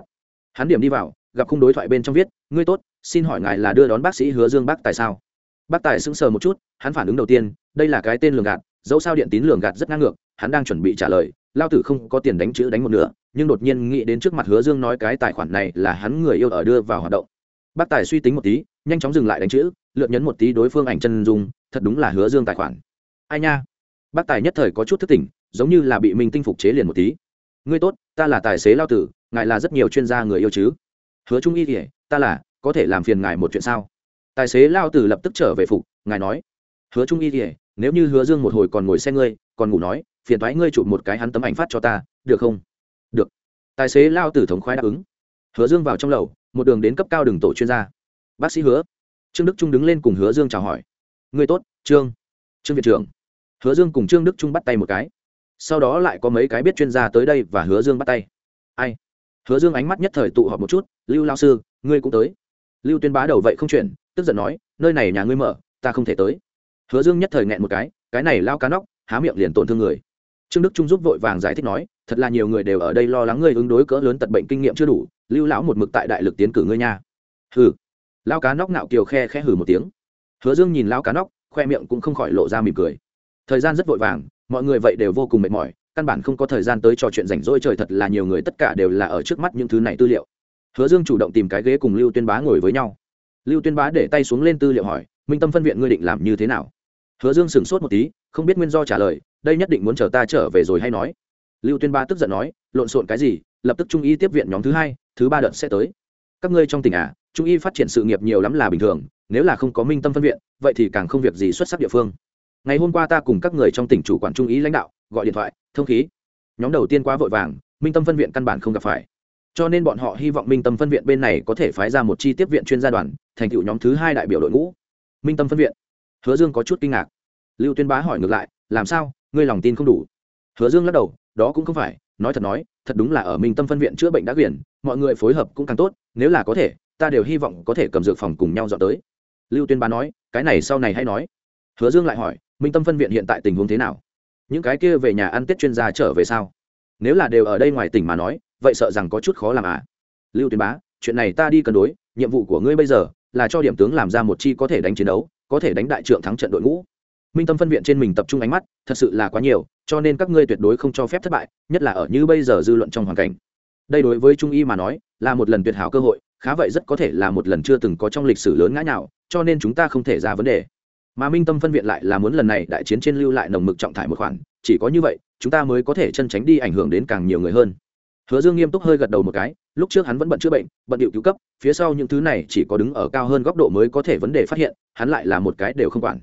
Hắn điểm đi vào, gặp khung đối thoại bên trong viết, ngươi tốt, xin hỏi ngài là đưa đón bác sĩ hứa dương bác tài sao? Bác tài sững sờ một chút, hắn phản ứng đầu tiên, đây là cái tên lường gạt, dẫu sao điện tín lường gạt rất ngang ngược, hắn đang chuẩn bị trả lời, lao tử không có tiền đánh chữ đánh một nửa, nhưng đột nhiên nghĩ đến trước mặt hứa dương nói cái tài khoản này là hắn người yêu ở đưa vào hoạt động. Bác tài suy tính một tí nhanh chóng dừng lại đánh chữ, lượn nhấn một tí đối phương ảnh chân dung, thật đúng là hứa dương tài khoản. Ai nha? Bác tài nhất thời có chút thức tỉnh, giống như là bị minh tinh phục chế liền một tí. Ngươi tốt, ta là tài xế lao tử, ngài là rất nhiều chuyên gia người yêu chứ. Hứa trung y kể ta là, có thể làm phiền ngài một chuyện sao? Tài xế lao tử lập tức trở về phục, ngài nói. Hứa trung y kể nếu như hứa dương một hồi còn ngồi xe ngươi, còn ngủ nói, phiền thoái ngươi chụp một cái hắn tấm ảnh phát cho ta, được không? Được. Tài xế lao tử thống khoái đáp ứng. Hứa dương vào trong lầu, một đường đến cấp cao đường tổ chuyên gia bác sĩ hứa. Trương đức trung đứng lên cùng hứa dương chào hỏi. Ngươi tốt, trương. Trương viện trưởng. Hứa dương cùng trương đức trung bắt tay một cái. Sau đó lại có mấy cái biết chuyên gia tới đây và hứa dương bắt tay. Ai? Hứa dương ánh mắt nhất thời tụ họp một chút. Lưu lao sư, ngươi cũng tới. Lưu tuyên bá đầu vậy không chuyển, tức giận nói, nơi này nhà ngươi mở, ta không thể tới. Hứa dương nhất thời nghẹn một cái cái này lao cá nóc, há miệng liền tổn thương người. Trương đức trung giúp vội vàng giải thích nói, thật là nhiều người đều ở đây lo lắng ngươi ứng đối cỡ lớn tật bệnh kinh nghiệm chưa đủ, lưu lão một mực tại đại lực tiến cử ngươi nha. Hừ lao cá nóc nạo kiều khe khẽ hừ một tiếng. Hứa dương nhìn lao cá nóc, khoe miệng cũng không khỏi lộ ra mỉm cười. Thời gian rất vội vàng, mọi người vậy đều vô cùng mệt mỏi, căn bản không có thời gian tới trò chuyện rảnh rỗi trời thật là nhiều người tất cả đều là ở trước mắt những thứ này tư liệu. Hứa dương chủ động tìm cái ghế cùng lưu tuyên bá ngồi với nhau. Lưu tuyên bá để tay xuống lên tư liệu hỏi, minh tâm phân viện ngươi định làm như thế nào? Hứa dương sửng sốt một tí, không biết nguyên do trả lời, đây nhất định muốn chờ ta trở về rồi hay nói? Lưu tuyên bá tức giận nói, lộn xộn cái gì, lập tức trung y tiếp viện nhóm thứ hai, thứ ba đợt sẽ tới các ngươi trong tỉnh à trung y phát triển sự nghiệp nhiều lắm là bình thường, nếu là không có minh tâm phân viện, vậy thì càng không việc gì xuất sắc địa phương. Ngày hôm qua ta cùng các người trong tỉnh chủ quản trung ý lãnh đạo, gọi điện thoại, thông khí, nhóm đầu tiên quá vội vàng, minh tâm phân viện căn bản không gặp phải. Cho nên bọn họ hy vọng minh tâm phân viện bên này có thể phái ra một chi tiếp viện chuyên gia đoàn, thành tựu nhóm thứ hai đại biểu đội ngũ. Minh tâm phân viện. Hứa dương có chút kinh ngạc. Lưu tuyên bá hỏi ngược lại, làm sao? Ngươi lòng tin không đủ? Hứa dương lắc đầu, đó cũng không phải, nói thật nói thật đúng là ở minh tâm phân viện chữa bệnh đã quyển mọi người phối hợp cũng càng tốt, nếu là có thể, ta đều hy vọng có thể cầm dược phòng cùng nhau dọn tới. Lưu tuyên bá nói, cái này sau này hay nói. Hứa dương lại hỏi, minh tâm phân viện hiện tại tình huống thế nào? Những cái kia về nhà ăn tết chuyên gia trở về sao? Nếu là đều ở đây ngoài tỉnh mà nói, vậy sợ rằng có chút khó làm à? Lưu tuyên bá, chuyện này ta đi cân đối, nhiệm vụ của ngươi bây giờ là cho điểm tướng làm ra một chi có thể đánh chiến đấu, có thể đánh đại trượng thắng trận đội ngũ minh tâm phân viện trên mình tập trung ánh mắt, thật sự là quá nhiều, cho nên các ngươi tuyệt đối không cho phép thất bại, nhất là ở như bây giờ dư luận trong hoàn cảnh. Đây đối với trung y mà nói, là một lần tuyệt hảo cơ hội, khá vậy rất có thể là một lần chưa từng có trong lịch sử lớn ngã nào cho nên chúng ta không thể ra vấn đề. Mà minh tâm phân viện lại là muốn lần này đại chiến trên lưu lại nồng mực trọng thải một khoản, chỉ có như vậy, chúng ta mới có thể chân tránh đi ảnh hưởng đến càng nhiều người hơn. Hứa dương nghiêm túc hơi gật đầu một cái, lúc trước hắn vẫn bận chữa bệnh, bận điệu cứu cấp, phía sau những thứ này chỉ có đứng ở cao hơn góc độ mới có thể vấn đề phát hiện, hắn lại là một cái đều không quản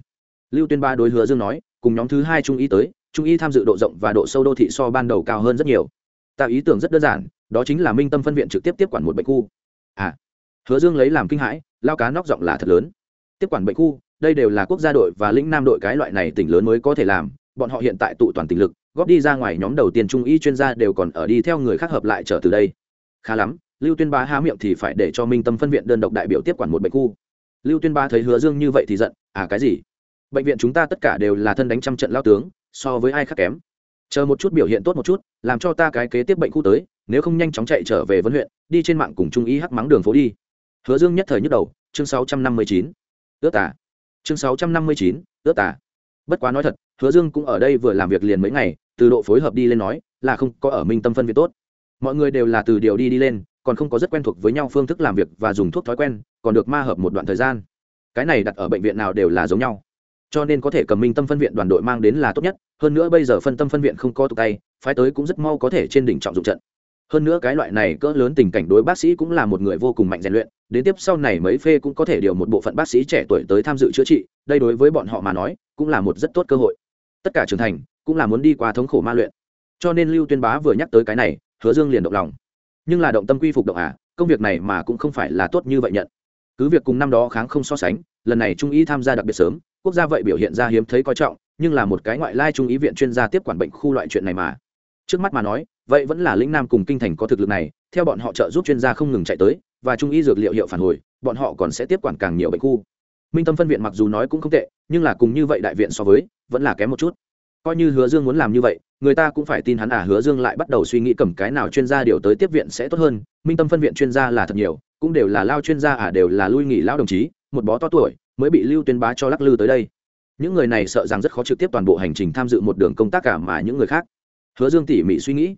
lưu tuyên ba đối hứa dương nói, cùng nhóm thứ hai trung y tới, trung y tham dự độ rộng và độ sâu đô thị so ban đầu cao hơn rất nhiều. Tạo ý tưởng rất đơn giản, đó chính là minh tâm phân viện trực tiếp tiếp quản một bệnh khu. À hứa dương lấy làm kinh hãi, lao cá nóc giọng là thật lớn. Tiếp quản bệnh khu, đây đều là quốc gia đội và lĩnh nam đội cái loại này tỉnh lớn mới có thể làm, bọn họ hiện tại tụ toàn tỉnh lực, góp đi ra ngoài nhóm đầu tiên trung y chuyên gia đều còn ở đi theo người khác hợp lại trở từ đây. Khá lắm, lưu tuyên bá há miệng thì phải để cho minh tâm phân viện đơn độc đại biểu tiếp quản một bệnh khu. Lưu tuyên bá thấy hứa dương như vậy thì giận à cái gì? Bệnh viện chúng ta tất cả đều là thân đánh trăm trận lao tướng, so với ai khác kém. Chờ một chút biểu hiện tốt một chút, làm cho ta cái kế tiếp bệnh khu tới, nếu không nhanh chóng chạy trở về vân huyện, đi trên mạng cùng trung y hắc mắng đường phố đi. Hứa dương nhất thời nhức đầu, chương sáu trăm năm mươi chín, ước tả chương sáu trăm năm mươi chín, ước tả bất quá nói thật, hứa dương cũng ở đây vừa làm việc liền mấy ngày, từ độ phối hợp đi lên nói, là không có ở minh tâm phân viện tốt. Mọi người đều là từ điều đi đi lên, còn không có rất quen thuộc với nhau phương thức làm việc và dùng thuốc thói quen, còn được ma hợp một đoạn thời gian. Cái này đặt ở bệnh viện nào đều là giống nhau cho nên có thể cầm minh tâm phân viện đoàn đội mang đến là tốt nhất. Hơn nữa bây giờ phân tâm phân viện không có tụ tay, phái tới cũng rất mau có thể trên đỉnh trọng dụng trận. Hơn nữa cái loại này cỡ lớn tình cảnh đối bác sĩ cũng là một người vô cùng mạnh rèn luyện, đến tiếp sau này mấy phê cũng có thể điều một bộ phận bác sĩ trẻ tuổi tới tham dự chữa trị, đây đối với bọn họ mà nói, cũng là một rất tốt cơ hội. Tất cả trưởng thành, cũng là muốn đi qua thống khổ ma luyện. Cho nên lưu tuyên bá vừa nhắc tới cái này, hứa dương liền động lòng. Nhưng là động tâm quy phục động à công việc này mà cũng không phải là tốt như vậy nhận. Cứ việc cùng năm đó kháng không so sánh, lần này trung ý tham gia đặc biệt sớm quốc gia vậy biểu hiện ra hiếm thấy coi trọng, nhưng là một cái ngoại lai trung ý viện chuyên gia tiếp quản bệnh khu loại chuyện này mà. Trước mắt mà nói, vậy vẫn là lĩnh nam cùng kinh thành có thực lực này, theo bọn họ trợ giúp chuyên gia không ngừng chạy tới, và trung y dược liệu hiệu phản hồi, bọn họ còn sẽ tiếp quản càng nhiều bệnh khu. Minh tâm phân viện mặc dù nói cũng không tệ, nhưng là cùng như vậy đại viện so với, vẫn là kém một chút. Coi như hứa dương muốn làm như vậy, người ta cũng phải tin hắn à hứa dương lại bắt đầu suy nghĩ cầm cái nào chuyên gia điều tới tiếp viện sẽ tốt hơn, minh tâm phân viện chuyên gia là thật nhiều, cũng đều là lao chuyên gia à đều là lui nghỉ lao đồng chí, một bó to tuổi mới bị lưu tuyên bá cho lắc lư tới đây. Những người này sợ rằng rất khó trực tiếp toàn bộ hành trình tham dự một đường công tác cả mà những người khác. Hứa dương tỉ mỉ suy nghĩ.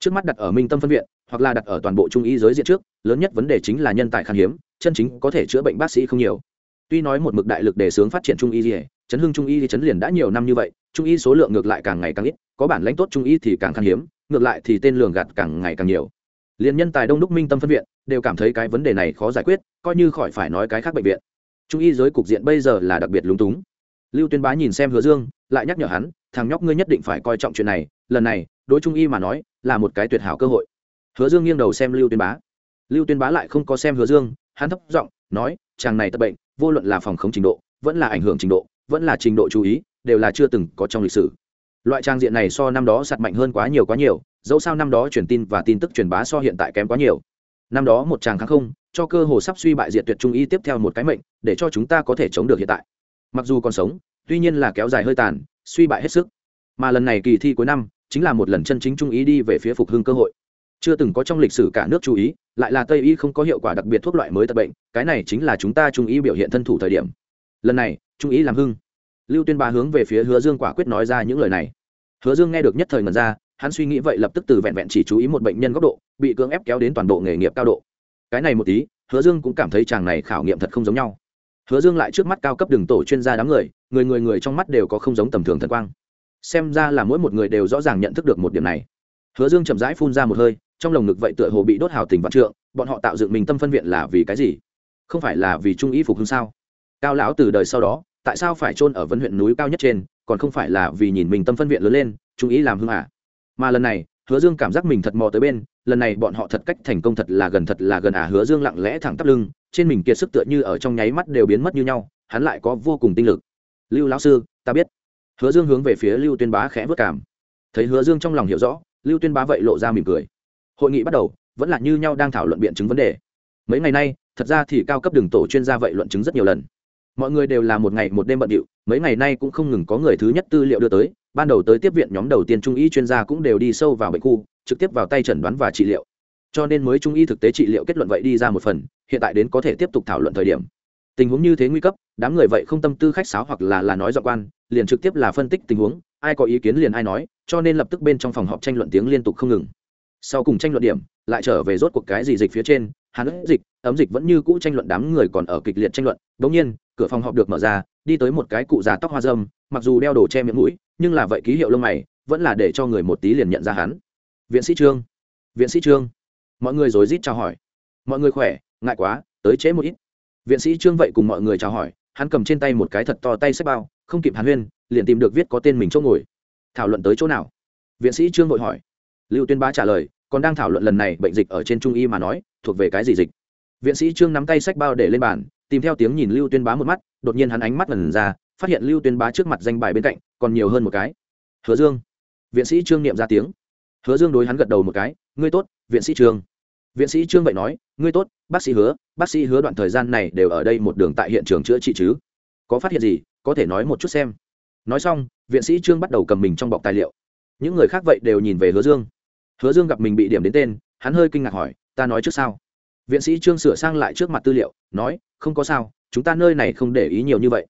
Trước mắt đặt ở minh tâm phân viện, hoặc là đặt ở toàn bộ trung y giới diện trước, lớn nhất vấn đề chính là nhân tài khan hiếm, chân chính có thể chữa bệnh bác sĩ không nhiều. Tuy nói một mực đại lực đề xướng phát triển trung y gì chấn hưng trung y thì chấn liền đã nhiều năm như vậy, trung y số lượng ngược lại càng ngày càng ít, có bản lãnh tốt trung y thì càng khan hiếm, ngược lại thì tên lường gạt càng ngày càng nhiều. Liền nhân tài đông đúc minh tâm phân viện, đều cảm thấy cái vấn đề này khó giải quyết, coi như khỏi phải nói cái khác bệnh viện trung y giới cục diện bây giờ là đặc biệt lúng túng. Lưu tuyên bá nhìn xem hứa dương, lại nhắc nhở hắn, thằng nhóc ngươi nhất định phải coi trọng chuyện này, lần này, đối trung y mà nói, là một cái tuyệt hảo cơ hội. Hứa dương nghiêng đầu xem lưu tuyên bá. Lưu tuyên bá lại không có xem hứa dương, hắn thấp giọng nói, chàng này tập bệnh, vô luận là phòng khống trình độ, vẫn là ảnh hưởng trình độ, vẫn là trình độ chú ý, đều là chưa từng có trong lịch sử. Loại trang diện này so năm đó sạt mạnh hơn quá nhiều quá nhiều, dẫu sao năm đó truyền tin và tin tức truyền bá so hiện tại kém quá nhiều năm đó một chàng kháng không, cho cơ hồ sắp suy bại diệt tuyệt trung y tiếp theo một cái mệnh, để cho chúng ta có thể chống được hiện tại. Mặc dù còn sống, tuy nhiên là kéo dài hơi tàn, suy bại hết sức. Mà lần này kỳ thi cuối năm, chính là một lần chân chính trung ý đi về phía phục hưng cơ hội. Chưa từng có trong lịch sử cả nước chú ý, lại là tây y không có hiệu quả đặc biệt thuốc loại mới tập bệnh, cái này chính là chúng ta trung ý biểu hiện thân thủ thời điểm. Lần này, trung ý làm hưng. Lưu tuyên bá hướng về phía hứa dương quả quyết nói ra những lời này. Hứa dương nghe được nhất thời ngần ra, hắn suy nghĩ vậy lập tức từ vẹn vẹn chỉ chú ý một bệnh nhân góc độ bị cưỡng ép kéo đến toàn bộ nghề nghiệp cao độ. Cái này một tí, hứa dương cũng cảm thấy chàng này khảo nghiệm thật không giống nhau. Hứa dương lại trước mắt cao cấp đường tổ chuyên gia đám người người người người trong mắt đều có không giống tầm thường thần quang. Xem ra là mỗi một người đều rõ ràng nhận thức được một điểm này. Hứa dương chậm rãi phun ra một hơi, trong lồng ngực vậy tựa hồ bị đốt hào tình vạn trượng, bọn họ tạo dựng mình tâm phân viện là vì cái gì? Không phải là vì trung ý phục hưng sao? Cao lão từ đời sau đó, tại sao phải chôn ở vấn huyện núi cao nhất trên, còn không phải là vì nhìn mình tâm phân viện lớn lên, trung ý làm hưng à? Mà lần này hứa dương cảm giác mình thật mò tới bên, lần này bọn họ thật cách thành công thật là gần thật là gần à hứa dương lặng lẽ thẳng tắp lưng, trên mình kiệt sức tựa như ở trong nháy mắt đều biến mất như nhau, hắn lại có vô cùng tinh lực. Lưu lão sư, ta biết. Hứa dương hướng về phía lưu tuyên bá khẽ vất cảm. Thấy hứa dương trong lòng hiểu rõ, lưu tuyên bá vậy lộ ra mỉm cười. Hội nghị bắt đầu, vẫn là như nhau đang thảo luận biện chứng vấn đề. Mấy ngày nay, thật ra thì cao cấp đường tổ chuyên gia vậy luận chứng rất nhiều lần mọi người đều là một ngày một đêm bận điệu, mấy ngày nay cũng không ngừng có người thứ nhất tư liệu đưa tới, ban đầu tới tiếp viện nhóm đầu tiên trung y chuyên gia cũng đều đi sâu vào bệnh khu, trực tiếp vào tay chẩn đoán và trị liệu. Cho nên mới trung y thực tế trị liệu kết luận vậy đi ra một phần, hiện tại đến có thể tiếp tục thảo luận thời điểm. Tình huống như thế nguy cấp, đám người vậy không tâm tư khách sáo hoặc là là nói dọa quan, liền trực tiếp là phân tích tình huống, ai có ý kiến liền ai nói, cho nên lập tức bên trong phòng họp tranh luận tiếng liên tục không ngừng. Sau cùng tranh luận điểm lại trở về rốt cuộc cái gì dịch phía trên, hàn ức dịch, ấm dịch vẫn như cũ tranh luận đám người còn ở kịch liệt tranh luận. Đống nhiên, cửa phòng họp được mở ra, đi tới một cái cụ già tóc hoa dâm, mặc dù đeo đồ che miệng mũi, nhưng là vậy ký hiệu lông mày, vẫn là để cho người một tí liền nhận ra hắn. Viện sĩ trương, viện sĩ trương. Mọi người rối rít chào hỏi. Mọi người khỏe, ngại quá, tới trễ một ít. Viện sĩ trương vậy cùng mọi người chào hỏi, hắn cầm trên tay một cái thật to tay xếp bao, không kịp hàn huyên, liền tìm được viết có tên mình chỗ ngồi. Thảo luận tới chỗ nào? Viện sĩ trương vội hỏi. Lưu tuyên bá trả lời còn đang thảo luận lần này bệnh dịch ở trên trung y mà nói, thuộc về cái gì dịch? Viện sĩ trương nắm tay sách bao để lên bàn, tìm theo tiếng nhìn lưu tuyên bá một mắt, đột nhiên hắn ánh mắt lần ra, phát hiện lưu tuyên bá trước mặt danh bài bên cạnh, còn nhiều hơn một cái. Hứa dương. Viện sĩ trương niệm ra tiếng. Hứa dương đối hắn gật đầu một cái, ngươi tốt, viện sĩ trương. Viện sĩ trương vậy nói, ngươi tốt, bác sĩ hứa, bác sĩ hứa đoạn thời gian này đều ở đây một đường tại hiện trường chữa trị chứ? Có phát hiện gì, có thể nói một chút xem. Nói xong, viện sĩ trương bắt đầu cầm mình trong bọc tài liệu. Những người khác vậy đều nhìn về hứa dương hứa dương gặp mình bị điểm đến tên, hắn hơi kinh ngạc hỏi, ta nói trước sao? Viện sĩ trương sửa sang lại trước mặt tư liệu, nói, không có sao, chúng ta nơi này không để ý nhiều như vậy.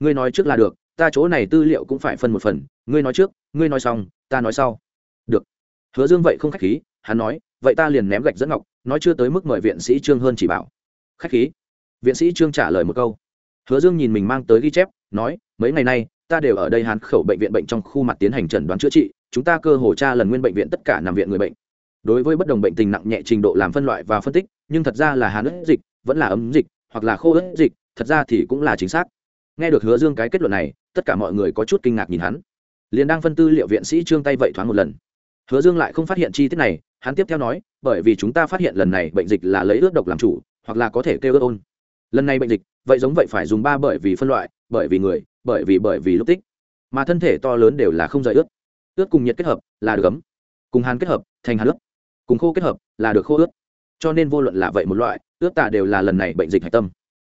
Ngươi nói trước là được, ta chỗ này tư liệu cũng phải phân một phần, ngươi nói trước, ngươi nói xong, ta nói sau. Được. Hứa dương vậy không khách khí, hắn nói, vậy ta liền ném gạch dẫn ngọc, nói chưa tới mức mời viện sĩ trương hơn chỉ bảo. Khách khí. Viện sĩ trương trả lời một câu. Hứa dương nhìn mình mang tới ghi chép, nói, mấy ngày nay, ta đều ở đây hán khẩu bệnh viện bệnh trong khu mặt tiến hành chẩn đoán chữa trị chúng ta cơ hồ tra lần nguyên bệnh viện tất cả nằm viện người bệnh. Đối với bất đồng bệnh tình nặng nhẹ trình độ làm phân loại và phân tích, nhưng thật ra là hàn ức dịch, vẫn là ấm dịch, hoặc là khô ức dịch, thật ra thì cũng là chính xác. Nghe được hứa dương cái kết luận này, tất cả mọi người có chút kinh ngạc nhìn hắn. Liền đang phân tư liệu viện sĩ trương tay vậy thoáng một lần. Hứa dương lại không phát hiện chi tiết này, hắn tiếp theo nói, bởi vì chúng ta phát hiện lần này bệnh dịch là lấy ướt độc làm chủ, hoặc là có thể kêu ướt ôn. Lần này bệnh dịch, vậy giống vậy phải dùng ba bởi vì phân loại, bởi vì người, bởi vì bởi vì lúc tích. Mà thân thể to lớn đều là không rời ướt ướt cùng nhiệt kết hợp là được ấm, cùng hàn kết hợp thành hàn ướt, cùng khô kết hợp là được khô ướt. Cho nên vô luận là vậy một loại, ướt tả đều là lần này bệnh dịch hạch tâm.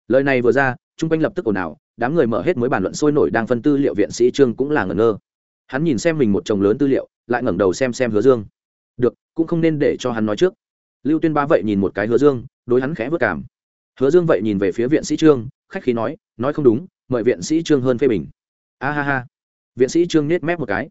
Lời này vừa ra chung quanh lập tức ồn ào, đám người mở hết mới bàn luận sôi nổi đang phân tư liệu viện sĩ trương cũng là ngẩn ngơ. Hắn nhìn xem mình một chồng lớn tư liệu, lại ngẩng đầu xem xem hứa dương. Được, cũng không nên để cho hắn nói trước. Lưu tuyên ba vậy nhìn một cái hứa dương, đối hắn khẽ vất cảm. Hứa dương vậy nhìn về phía viện sĩ trương, khách khí nói nói không đúng, mời viện sĩ trương hơn phê bình. A ha ha. Viện sĩ trương nết mép một cái.